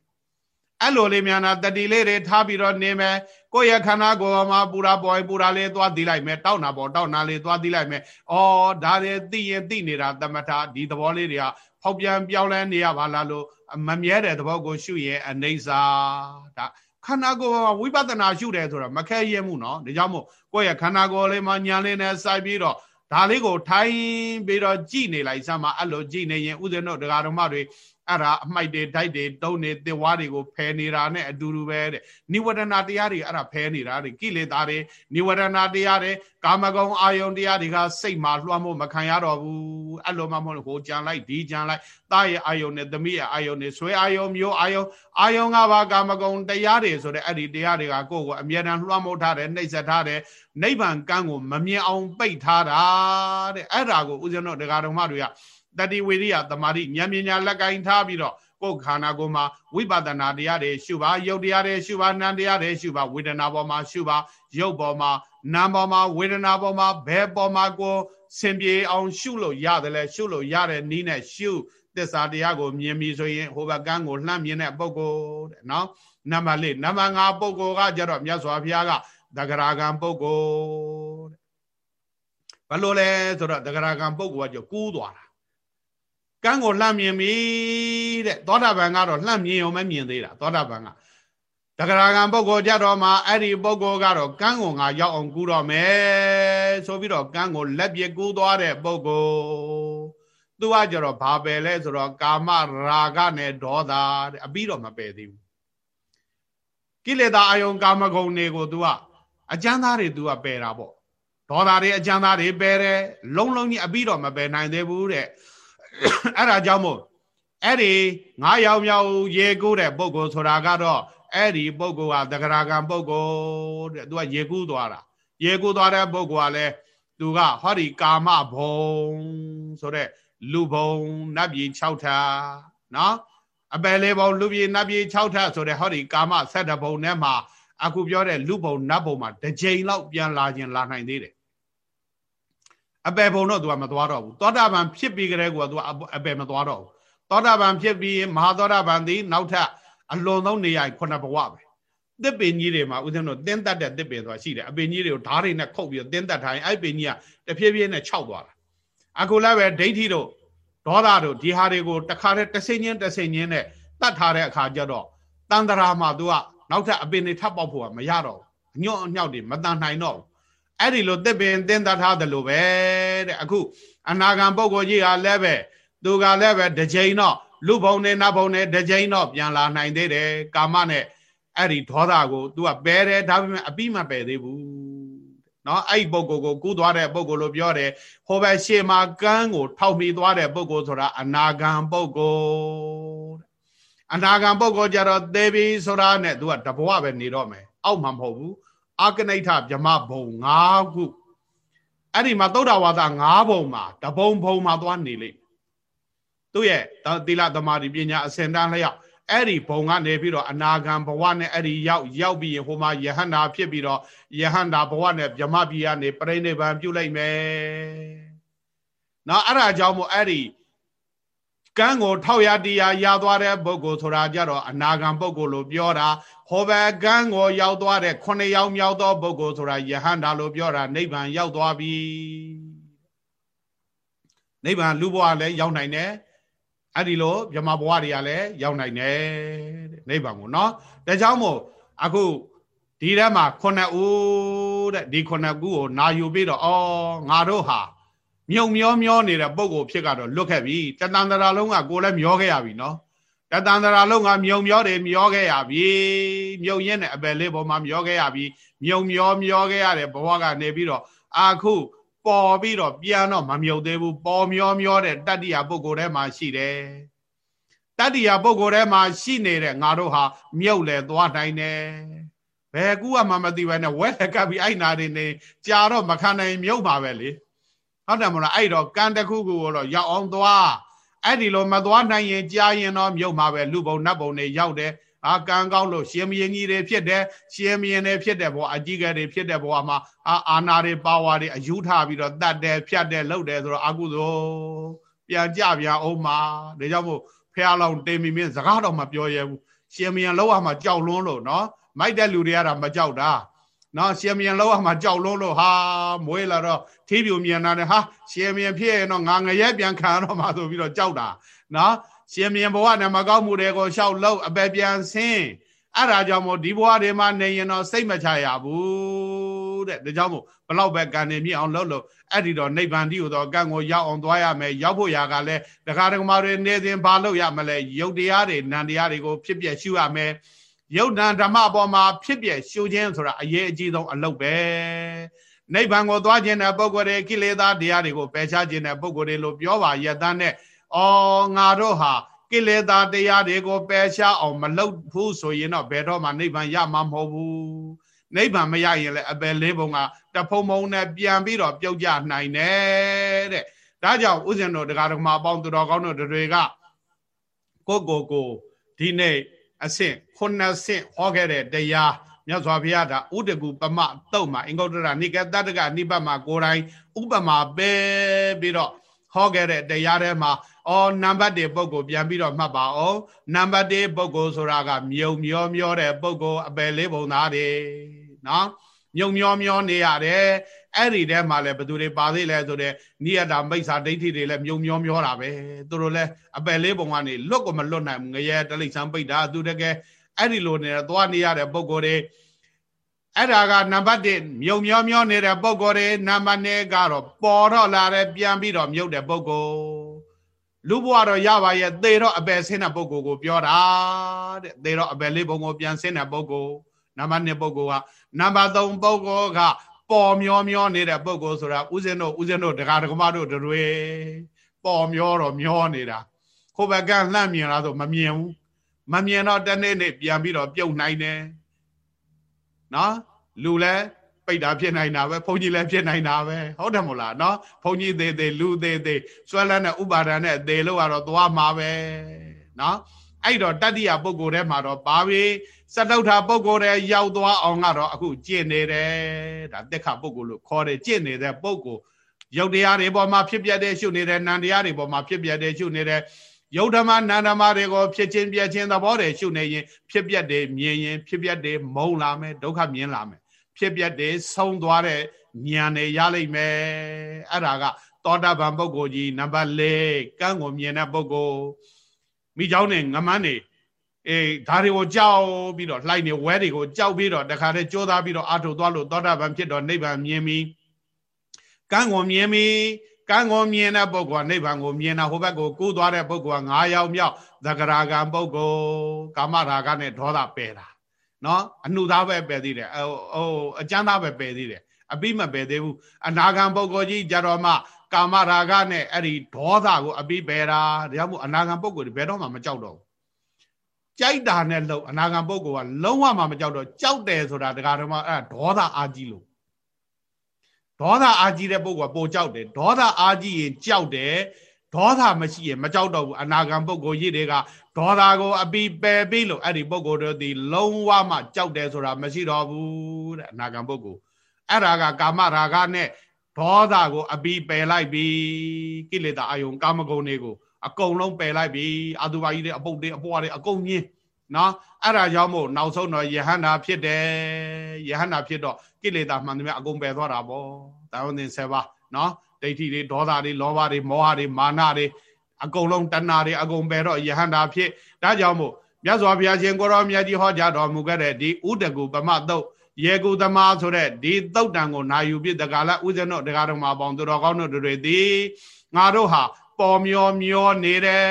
အဲ့လိုလေးများနာတတိလေးတွေထားပြီးတော့နေမယ်ကိုယ့်ရဲ့ခန္ဓာကိုယ်မှာပူရာပေါ်ပူရာလေးသွားသိလိုက်မယ်တောက်နာပေါ်တောက်နာလေးသွားသိလိုက်မယ်။အော်ဒါတွေသိရင်သိနေတာသမထဒီသဘောလေးတွေကဖောက်ပြန်ပြောင်းလဲနေရပါလားလို့ မမြဲတဲ့သဘောကိုရှုရင်အနေစာဒါခန္ဓာကိုယ်မှာဝိပဿနာရှုတယ်ဆိုတာမခဲရဲမှုနော်ဒါကြောင့်မို့ကိုယ့်ရဲ့ခန္ဓာကိုယ်လေးမှာညာလေးနဲ့စိုက်ပြီးတော့ဒါလေးကိုထိုင်ပြီးတော့ကြည်နေလိုက်စမ်းမှာအဲ့လိုကြည်နေရင်ဥစဉ်တို့ဒကာတော်မတွေ အဲ့ဒါအမိုက်တွေဓာတ်တွေတုံးနေသင်္ဝါတွေကိုဖယ်နေတာနဲ့အတူတူပဲတဲ့နိဝရဏတရားတွေအဲ့ဒါဖယ်နေတာတွေကိလေသာတွေနိဝရဏတရားတွေကာမဂုဏ်အာယုန်တရားတွေကစိတ်မှာလွှမ်းမိုးမခံရတော့ဘူးအဲ့လိုမှမဟုတ်ဟိုကြံလိုက်ဒီကြံလိုက်သားရဲ့အာယုန်နဲ့သမီးရဲ့အာယုန်နဲ့ဆွဲအာယုန်မျိုးအာယုန်အာယုန်ကပါကာမဂုဏ်တရားတွေဆိုတဲ့အဲ့ဒီတရားတွေကကိုယ့်ကိုအမြဲတမ်းလွှမ်းမိုးထားတယ်နှိပ်စက်ထားတယ်နိဗ္ဗာန်ကံကိုမမြင်အောင်ပိတ်ထားတာတဲ့အဲ့ဒါကိုဦးဇင်းတို့တရားတော်မတွေက တတိဝိရိယသမာဓိဉာဏ်ပညာလက်ကင်ထားပြီးတော့ကိုယ်ခန္ဓာကိုယ်မှာဝိပဿနာတရားတွေရှုပါယုတ်တရားတွေရှုပါနာမ်တရားတွေရှုပါဝေဒနာပေါ်မှာရှုပါယုတ်ပေါ်မှာနာမ်ပေါ်မှာဝေဒနာပေါ်မှာဘယ်ပေါ်မှာကိုစင်ပြေအောင်ရှုလို့ရတယ်လဲရှုလို့ရတဲ့နည်းနဲ့ရှုသစ္စာတရားကိုမြင်ပြီဆိုရင်ဟိုဘကန်းကိုလှမ်းမြင်တဲ့ပုဂ္ဂိုလ်တဲ့နော်နံပါတ်၄နံပါတ်5ပုဂ္ဂိုလ်ကကြတော့မြတ်စွာဘုရားကတဂရကံပုဂ္ဂိုလ်တဲ့ဘယ်လိုလဲဆိုတော့တဂရကံပုဂ္ဂိုလ်ကကြကူးသွားတာ ကန်းကိုလှမ်းမြင်ပြီတဲ့သောတာပန်ကတော့လှမ်းမြင်အောင်မမြင်သေးတာသောတာပန်ကတဂရကံပုဂ္ဂိုလ်ကြတော့မှအဲ့ဒီပုဂ္ဂိုလ်ကတော့ကန်းကိုငါရောက်အောင်ကူးတော့မယ်ဆိုပြီးတော့ကန်းကိုလက်ပြကူးသွားတဲ့ပုဂ္ဂိုလ်သူကကြတော့ဘာပယ်လဲဆိုတော့ကာမရာဂနဲ့ဒေါသတဲ့အပြီးတော့မပယ်သေးဘူးကိလေသာအယုံကာမဂုဏ်တွေကို तू ကအကျမ်းသားတွေ तू ကပယ်တာပေါ့ဒေါသတွေအကျမ်းသားတွေပယ်တယ်လုံးလုံးကြီးအပြီးတော့မပယ်နိုင်သေးဘူးတဲ့ အဲ့ဒါကြောင့်မို့အဲ့ဒီငါးယောက်မြောက်ရေကူးတဲ့ပုဂ္ဂိုလ်ဆိုတာကတော့အဲ့ဒီပုဂ္ဂိုလ်ဟာတဂရကံပုဂ္ဂိုလ်တဲ့သူကရေကူးသွားတာရေကူးသွားတဲ့ပုဂ္ဂိုလ်ကလည်းသူကဟောဒီကာမဘုံဆိုတဲ့လူဘုံနတ်ပြည်6ထပ်နော်အပယ်လေးဘုံလူပြည်နတ်ပြည်6ထပ်ဆိုတဲ့ဟောဒီကာမ7ဘုံထဲမှာအခုပြောတဲ့လူဘုံနတ်ဘုံမှာတစ်ကြိမ်လောက်ပြန်လာခြင်းလာနိုင်သေးတယ် အပယ်ဘုံတော့သူကမသွားတော့ဘူးသောတာပန်ဖြစ်ပြီးကြတဲ့ကွာသူကအပယ်မသွားတော့ဘူးသောတာပန်ဖြစ်ပြီးမဟာသောတာပန်သည်နောက်ထပ်အလွန်ဆုံးနေရာခုနှစ်ဘဝပဲတစ်ပင်ကြီးတွေမှာဦးဇင်းတို့တင်းတတ်တဲ့တစ်ပင်ဆိုတာရှိတယ်အပင်ကြီးတွေကိုဓားတွေနဲ့ခုတ်ပြီးတင်းတတ်ထားရင်အဲ့ပင်ကြီးကတဖြည်းဖြည်းနဲ့ခြောက်သွားတာအခုလည်းပဲဒိဋ္ဌိတို့ဒေါသတို့ဒီဟာတွေကိုတခါတည်းတစိမ့်ချင်းတစိမ့်ချင်းနဲ့တတ်ထားတဲ့အခါကျတော့တန်တရာမှာ तू ကနောက်ထပ်အပင်တွေထပ်ပေါက်ဖို့ကမရတော့ဘူးအညွန့်အညောက်တွေမတန်နိုင်တော့ဘူး အဲ့ဒီလိုတစ်ပင်တင်းတတ်ထားတယ်လို့ပဲတဲ့အခုအနာဂံပုဂ္ဂိုလ်ကြီးကလည်းပဲသူကလည်းပဲတစ်ချိန်တော့လူဘုံနဲ့နတ်ဘုံနဲ့တစ်ချိန်တော့ပြန်လာနိုင်သေးတယ်ကာမနဲ့အဲ့ဒီဒေါသကို तू ကပယ်တယ်ဒါပေမဲ့အပြီးမပယ်သေးဘူးနော်အဲ့ဒီပုဂ္ဂိုလ်ကိုကူးသွားတဲ့ပုဂ္ဂိုလ်လို့ပြောတယ်ဟိုဘက်ရှေ့မှာကန်းကိုထောက်မိသွားတဲ့ပုဂ္ဂိုလ်ဆိုတာအနာဂံပုဂ္ဂိုလ်အနာဂံပုဂ္ဂိုလ်ကြတော့သေပြီဆိုတာနဲ့ तू ကတဘဝပဲနေတော့မယ်အောက်မှာမဟုတ်ဘူး အကနိဋ္ဌဗြမဘုံ၅ခုအဲ့ဒီမှာသုဒ္ဓဝါဒ၅ဘုံမှာတဘုံဘုံမှာသွားနေလိမ့်သူ့ရဲ့သီလသမာဓိပညာအစင်တန်းလျောက်အဲ့ဒီဘုံကနေပြီးတော့အနာဂံဘဝနဲ့အဲ့ဒီရောက်ရောက်ပြီးရင်ဟိုမှာယဟန္တာဖြစ်ပြီးတော့ယဟန္တာဘဝနဲ့ဗြဟ္မပြည်ကနေပြိဋိဘံပြုလိုက်မယ်။နော်အဲ့ဒါကြောင့်မို့အဲ့ဒီ ကံကိုထောက်ရတရားရသွားတဲ့ပုဂ္ဂိုလ်ဆိုတာကြတော့အနာဂံပုဂ္ဂိုလ်လို့ပြောတာဟောဘကံကိုရောက်သွားတဲ့ခုနှစ်ယောက်မြောက်သောပုဂ္ဂိုလ်ဆိုတာယဟန္တာလို့ပြောတာနိဗ္ဗာန်ရောက်သွားပြီ။နိဗ္ဗာန်လူဘဝလည်းရောက်နိုင်တယ်အဲ့ဒီလိုဗြဟ္မာဘဝတွေကလည်းရောက်နိုင်တယ်တဲ့နိဗ္ဗာန်ကိုနော်ဒါကြောင့်မို့အခုဒီထဲမှာခုနှစ်ဦးတဲ့ဒီခုနှစ်ခုကိုနာယူပြီးတော့အော်ငါတို့ဟာ မြုံမျောမျောနေတဲ့ပုံကိုဖြစ်ကတော့လွတ်ခဲ့ပြီတတန်တရာလုံးကကိုလည်းမျောခဲ့ရပြီနော်တတန်တရာလုံးကမြုံမျောတယ်မျောခဲ့ရပြီမြုံရင်နဲ့အပယ်လေးပေါ်မှာမျောခဲ့ရပြီမြုံမျောမျောခဲ့ရတဲ့ဘဝကနေပြီးတော့အခုပေါ်ပြီးတော့ပြန်တော့မမြုပ်သေးဘူးပေါ်မျောမျောတဲ့တတ္တိယပုဂ္ဂိုလ်ထဲမှာရှိတယ်တတ္တိယပုဂ္ဂိုလ်ထဲမှာရှိနေတဲ့ငါတို့ဟာမြုပ်လေသွားနိုင်တယ်ဘယ်ကူကမှမသိဘဲနဲ့ဝဲလက်ကပ်ပြီးအဲ့နာတွေနေကြာတော့မခံနိုင်မြုပ်ပါပဲလေ ဟုတ်တယ်မလားအဲ့တော့ကံတခုခုကိုတော့ရောက်အောင်သွားအဲ့ဒီလိုမသွားနိုင်ရင်ကြာရင်တော့မြုပ်မှာပဲလူဘုံနတ်ဘုံတွေရောက်တယ်အာကံကောင်းလို့ရှင်မင်းကြီးတွေဖြစ်တယ်ရှင်မင်းတွေဖြစ်တဲ့ဘဝအကြီးကဲတွေဖြစ်တဲ့ဘဝမှာအာအာနာတွေပါဝါတွေအယူထားပြီးတော့တတ်တယ်ဖြတ်တယ်လှုပ်တယ်ဆိုတော့အကုသိုလ်ပြန်ကြပြန်အောင်မှာဒါကြောင့်မို့ဖះလောင်တင်မိမင်းစကားတော့မပြောရဲဘူးရှင်မင်းလောက်ရမှာကြောက်လွန်းလို့နော်မိုက်တဲ့လူတွေကတော့မကြောက်တာ နော်ရှင်မြန်လောက်မှကြောက်လုံးလို့ဟာမွေးလာတော့ထီးပြူမြန်လာတယ်ဟာရှင်မြန်ဖြစ်ရင်တော့ငါငရဲပြန်ခံတော့မှဆိုပြီးတော့ကြောက်တာနော်ရှင်မြန်ဘဝနဲ့မကောက်မှုတွေကိုရှောက်လို့အပယ်ပြန်ဆင်းအဲ့ဒါကြောင့်မို့ဒီဘဝတွေမှာနေရင်တော့စိတ်မချရဘူးတဲ့ဒါကြောင့်မို့ဘလောက်ပဲကံနေမြင့်အောင်လုပ်လို့အဲ့ဒီတော့နိဗ္ဗာန်တိဟူသောကံကိုရောက်အောင်သွားရမယ်ရောက်ဖို့ရာကလည်းဒကာဒကမာတွေနေစဉ်ဘာလုပ်ရမလဲယုတ်တရားတွေနံတရားတွေကိုဖြစ်ပြရှုရမယ် ယုတ်နံဓမ္မအပေါ်မှာဖြစ်ပြရှုခြင်းဆိုတာအရေးအကြီးဆုံးအလုပ်ပဲနိဗ္ဗာန်ကိုသွားခြင်းတဲ့ပုဂ္ဂိုလ်တွေကိလေသာတရားတွေကိုပယ်ရှားခြင်းတဲ့ပုဂ္ဂိုလ်တွေလို့ပြောပါရတန်းနဲ့အော်ငါတို့ဟာကိလေသာတရားတွေကိုပယ်ရှားအောင်မလုပ်ဘူးဆိုရင်တော့ဘယ်တော့မှနိဗ္ဗာန်ရမှာမဟုတ်ဘူးနိဗ္ဗာန်မရရင်လည်းအပယ်လေးပုံကတဖုံဖုံနဲ့ပြန်ပြီးတော့ပြုတ်ကြနိုင်တယ်တဲ့ဒါကြောင့်ဥစဉ်တို့တရားဓမ္မအပေါင်းသူတော်ကောင်းတို့တွေကကိုကိုကိုဒီနေ့ အဆင့်ခုနှစ်ဆင့်ဟောခဲ့တဲ့တရားမြတ်စွာဘုရားဒါဥဒကူပမတုတ်မှာအင်္ဂုတ္တရနိကေတတကနိဗ္ဗမှာကိုယ်တိုင်ဥပမာပဲပြီးတော့ဟောခဲ့တဲ့တရားထဲမှာအော်နံပါတ်1ပုဂ္ဂိုလ်ပြန်ပြီးတော့မှတ်ပါအောင်နံပါတ်1ပုဂ္ဂိုလ်ဆိုတာကမြုံမျောမျောတဲ့ပုဂ္ဂိုလ်အပယ်လေးပုံသားတွေနော်မြုံမျောမျောနေရတယ် အဲ့ဒီထဲမှာလည်းဘယ်သူတွေပါသေးလဲဆိုတော့နိယတာမိစ္ဆာဒိဋ္ဌိတွေလည်းမြုံမျောမျောတာပဲသူတို့လည်းအပယ်လေးပုံကနေလွတ်ကိုမလွတ်နိုင်ငရဲတလိษံပိတ်တာသူတကယ်အဲ့ဒီလိုနေသွားနေရတဲ့ပုံကိုယ်တွေအဲ့ဒါကနံပါတ်1မြုံမျောမျောနေတဲ့ပုံကိုယ်တွေနံပါတ်2ကတော့ပေါ်တော့လာတဲ့ပြန်ပြီးတော့မြုပ်တဲ့ပုံကိုယ်လူဘဝတော့ရပါရဲ့သေတော့အပယ်ဆင်းတဲ့ပုံကိုယ်ကိုပြောတာတဲ့သေတော့အပယ်လေးပုံကိုပြန်ဆင်းတဲ့ပုံကိုယ်နံပါတ်2ပုံကိုယ်ကနံပါတ်3ပုံကိုယ်က ပေါ်မျောမျောနေတဲ့ပုံကိုယ်ဆိုတာဥစဉ်တို့ဥစဉ်တို့ဒကာဒကမတို့တွေပေါ်မျောတော့မျောနေတာခိုးဘကလှမ်းမြင်လားဆိုမမြင်ဘူးမမြင်တော့တနေ့နေ့ပြန်ပြီးတော့ပြုတ်နိုင်တယ်နော်လူလည်းပိတ်တာဖြစ်နိုင်တာပဲဘုန်းကြီးလည်းဖြစ်နိုင်တာပဲဟုတ်တယ်မို့လားနော်ဘုန်းကြီးသေးသေးလူသေးသေးဆွဲလန်းတဲ့ဥပါဒဏ်နဲ့သေလို့ကတော့သွားမှာပဲနော် အဲ့တော့တတ္တိယပုဂ္ဂိုလ်ထဲမှာတော့ပါပြီစတုထာပုဂ္ဂိုလ်တွေရောက်သွားအောင်ကတော့အခုကျင့်နေတယ်ဒါတက်ခပုဂ္ဂိုလ်လို့ခေါ်တယ်ကျင့်နေတဲ့ပုဂ္ဂိုလ်ယုတ်တရားတွေပေါ်မှာဖြစ်ပြတဲ့ရှုနေတဲ့နံတရားတွေပေါ်မှာဖြစ်ပြတဲ့ရှုနေတဲ့ယုတ်ဓမ္မနန္ဓမ္မတွေကိုဖြစ်ချင်းပြချင်းသဘောတွေရှုနေရင်ဖြစ်ပြတဲ့မြင်ရင်ဖြစ်ပြတဲ့မုံလာမယ်ဒုက္ခမြင်လာမယ်ဖြစ်ပြတဲ့ဆုံးသွားတဲ့ဉာဏ်တွေရလိမ့်မယ်အဲ့ဒါက သောတာပန်ပုဂ္ဂိုလ်ကြီးနံပါတ်၄ကံကိုမြင်တဲ့ပုဂ္ဂိုလ် မိเจ้าနဲ့ငမန်းနေအေးဓာတွေကိုကြောက်ပြီးတော့လှိုက်နေဝဲတွေကိုကြောက်ပြီးတော့တခါတည်းကြိုးစားပြီးတော့အာထုသွားလို့သောတာပန်ဖြစ်တော့နိဗ္ဗာန်မြင်ပြီကံကိုမြင်ပြီကံကိုမြင်တဲ့ပုဂ္ဂိုလ်ကနိဗ္ဗာန်ကိုမြင်တာဟိုဘက်ကိုကူးသွားတဲ့ပုဂ္ဂိုလ်က၅ယောက်မြောက်သကရာကံပုဂ္ဂိုလ်ကာမရာဂနဲ့ဒေါသပယ်တာနော်အနုသားပဲပယ်သေးတယ်ဟိုအကျမ်းသားပဲပယ်သေးတယ်အပိမပယ်သေးဘူးအနာဂံပုဂ္ဂိုလ်ကြီးကြတော့မှ ကာမရာဂနဲ့အဲ့ဒီဒေါသကိုအပိပယ်တာဒါကြောင့်မို့အနာဂံပုဂ္ဂိုလ်တွေဘယ်တော့မှမကြောက်တော့ဘူးကြိုက်တာနဲ့လုံအနာဂံပုဂ္ဂိုလ်ကလုံးဝမှမကြောက်တော့ကြောက်တယ်ဆိုတာဒကာတော်မအဲ့ဒေါသအာကြီးလို့ဒေါသအာကြီးတဲ့ပုဂ္ဂိုလ်ကပိုကြောက်တယ်ဒေါသအာကြီးရင်ကြောက်တယ်ဒေါသမရှိရင်မကြောက်တော့ဘူးအနာဂံပုဂ္ဂိုလ်ကြီးတွေကဒေါသကိုအပိပယ်ပြီးလို့အဲ့ဒီပုဂ္ဂိုလ်တို့ဒီလုံးဝမှကြောက်တယ်ဆိုတာမရှိတော့ဘူးတဲ့အနာဂံပုဂ္ဂိုလ်အဲ့ဒါကကာမရာဂနဲ့ ဒေါသကိုအပိပယ်လိုက်ပြီကိလေသာအယုံကာမဂုဏ်တွေကိုအကုန်လုံးပယ်လိုက်ပြီအတုပါကြီးတွေအပုတ်တွေအပွားတွေအကုန်မြင်းနော်အဲ့ဒါကြောင့်မို့နောက်ဆုံးတော့ယဟန္တာဖြစ်တယ်ယဟန္တာဖြစ်တော့ကိလေသာမှန်သမျှအကုန်ပယ်သွားတာပေါ့တာဝန်သင်7ပါးနော်ဒိဋ္ဌိတွေဒေါသတွေလောဘတွေမောဟတွေမာနတွေအကုန်လုံးတဏှာတွေအကုန်ပယ်တော့ယဟန္တာဖြစ်ဒါကြောင့်မို့မြတ်စွာဘုရားရှင်ကိုရောမြတ်ကြီးဟောကြားတော်မူခဲ့တဲ့ဒီဥဒကူပမတုတ် ရေကူသမားဆိုတဲ့ဒီတုတ်တံကိုနာယူပြတကာလဥဇဏတို့တရားတော်မှာပေါင်းသူတော်ကောင်းတို့တွေသည်ငါတို့ဟာပေါ်မျောမျောနေတယ်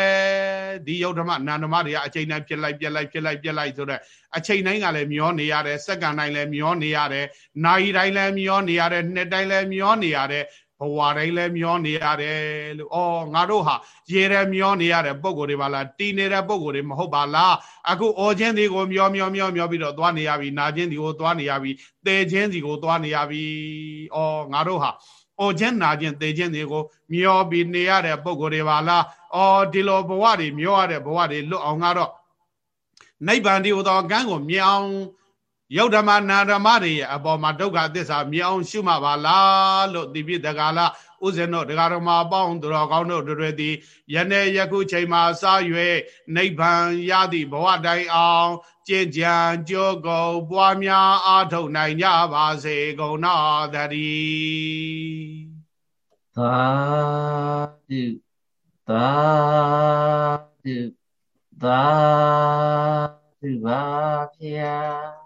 ဒီယုတ်ဓမ္မနန္ဓမတွေကအချိန်တိုင်းပြက်လိုက်ပြက်လိုက်ပြက်လိုက်ပြက်လိုက်ဆိုတော့အချိန်တိုင်းကလည်းမျောနေရတယ်စက္ကန့်တိုင်းလည်းမျောနေရတယ်နာရီတိုင်းလည်းမျောနေရတယ်နှစ်တိုင်းလည်းမျောနေရတယ် ဘဝတိုင်းလည်းမျောနေရတယ်လို့ဩငါတို့ဟာရေရမျောနေရတဲ့ပုံကိုယ်တွေပါလားတီနေတဲ့ပုံကိုယ်တွေမဟုတ်ပါလားအခုအော်ချင်းတွေကိုမျောမျောမျောမျောပြီးတော့သွားနေရပြီနာချင်းစီကိုသွားနေရပြီတဲချင်းစီကိုသွားနေရပြီဩငါတို့ဟာအော်ခြင်းနာခြင်းသေခြင်းတွေကိုမျောပြီးနေရတဲ့ပုံကိုယ်တွေပါလားအော်ဒီလိုဘဝတွေမျောရတဲ့ဘဝတွေလွတ်အောင်ကတော့နိဗ္ဗာန်ဒီဟိုသောကံကိုမြင်အောင် ယုတ်ဓမ္မနာဓမ္မတွေရဲ့အပေါ်မှာဒုက္ခသစ္စာမြင်အောင်ရှုမှပါလားလို့ဒီပြတကာလဥစဉ်တို့ဒကာတော်မှာပေါင်းသူတော်ကောင်းတို့တွေသည်ယနေ့ယခုချိန်မှာစ၍နိဗ္ဗာန်ရသည့်ဘဝတိုင်အောင်ကြင်ကြံကြိုးကုန်ပွားများအားထုတ်နိုင်ကြပါစေကုန်တော်တည်းသာဓုသာဓုသာဓုပါဗျာ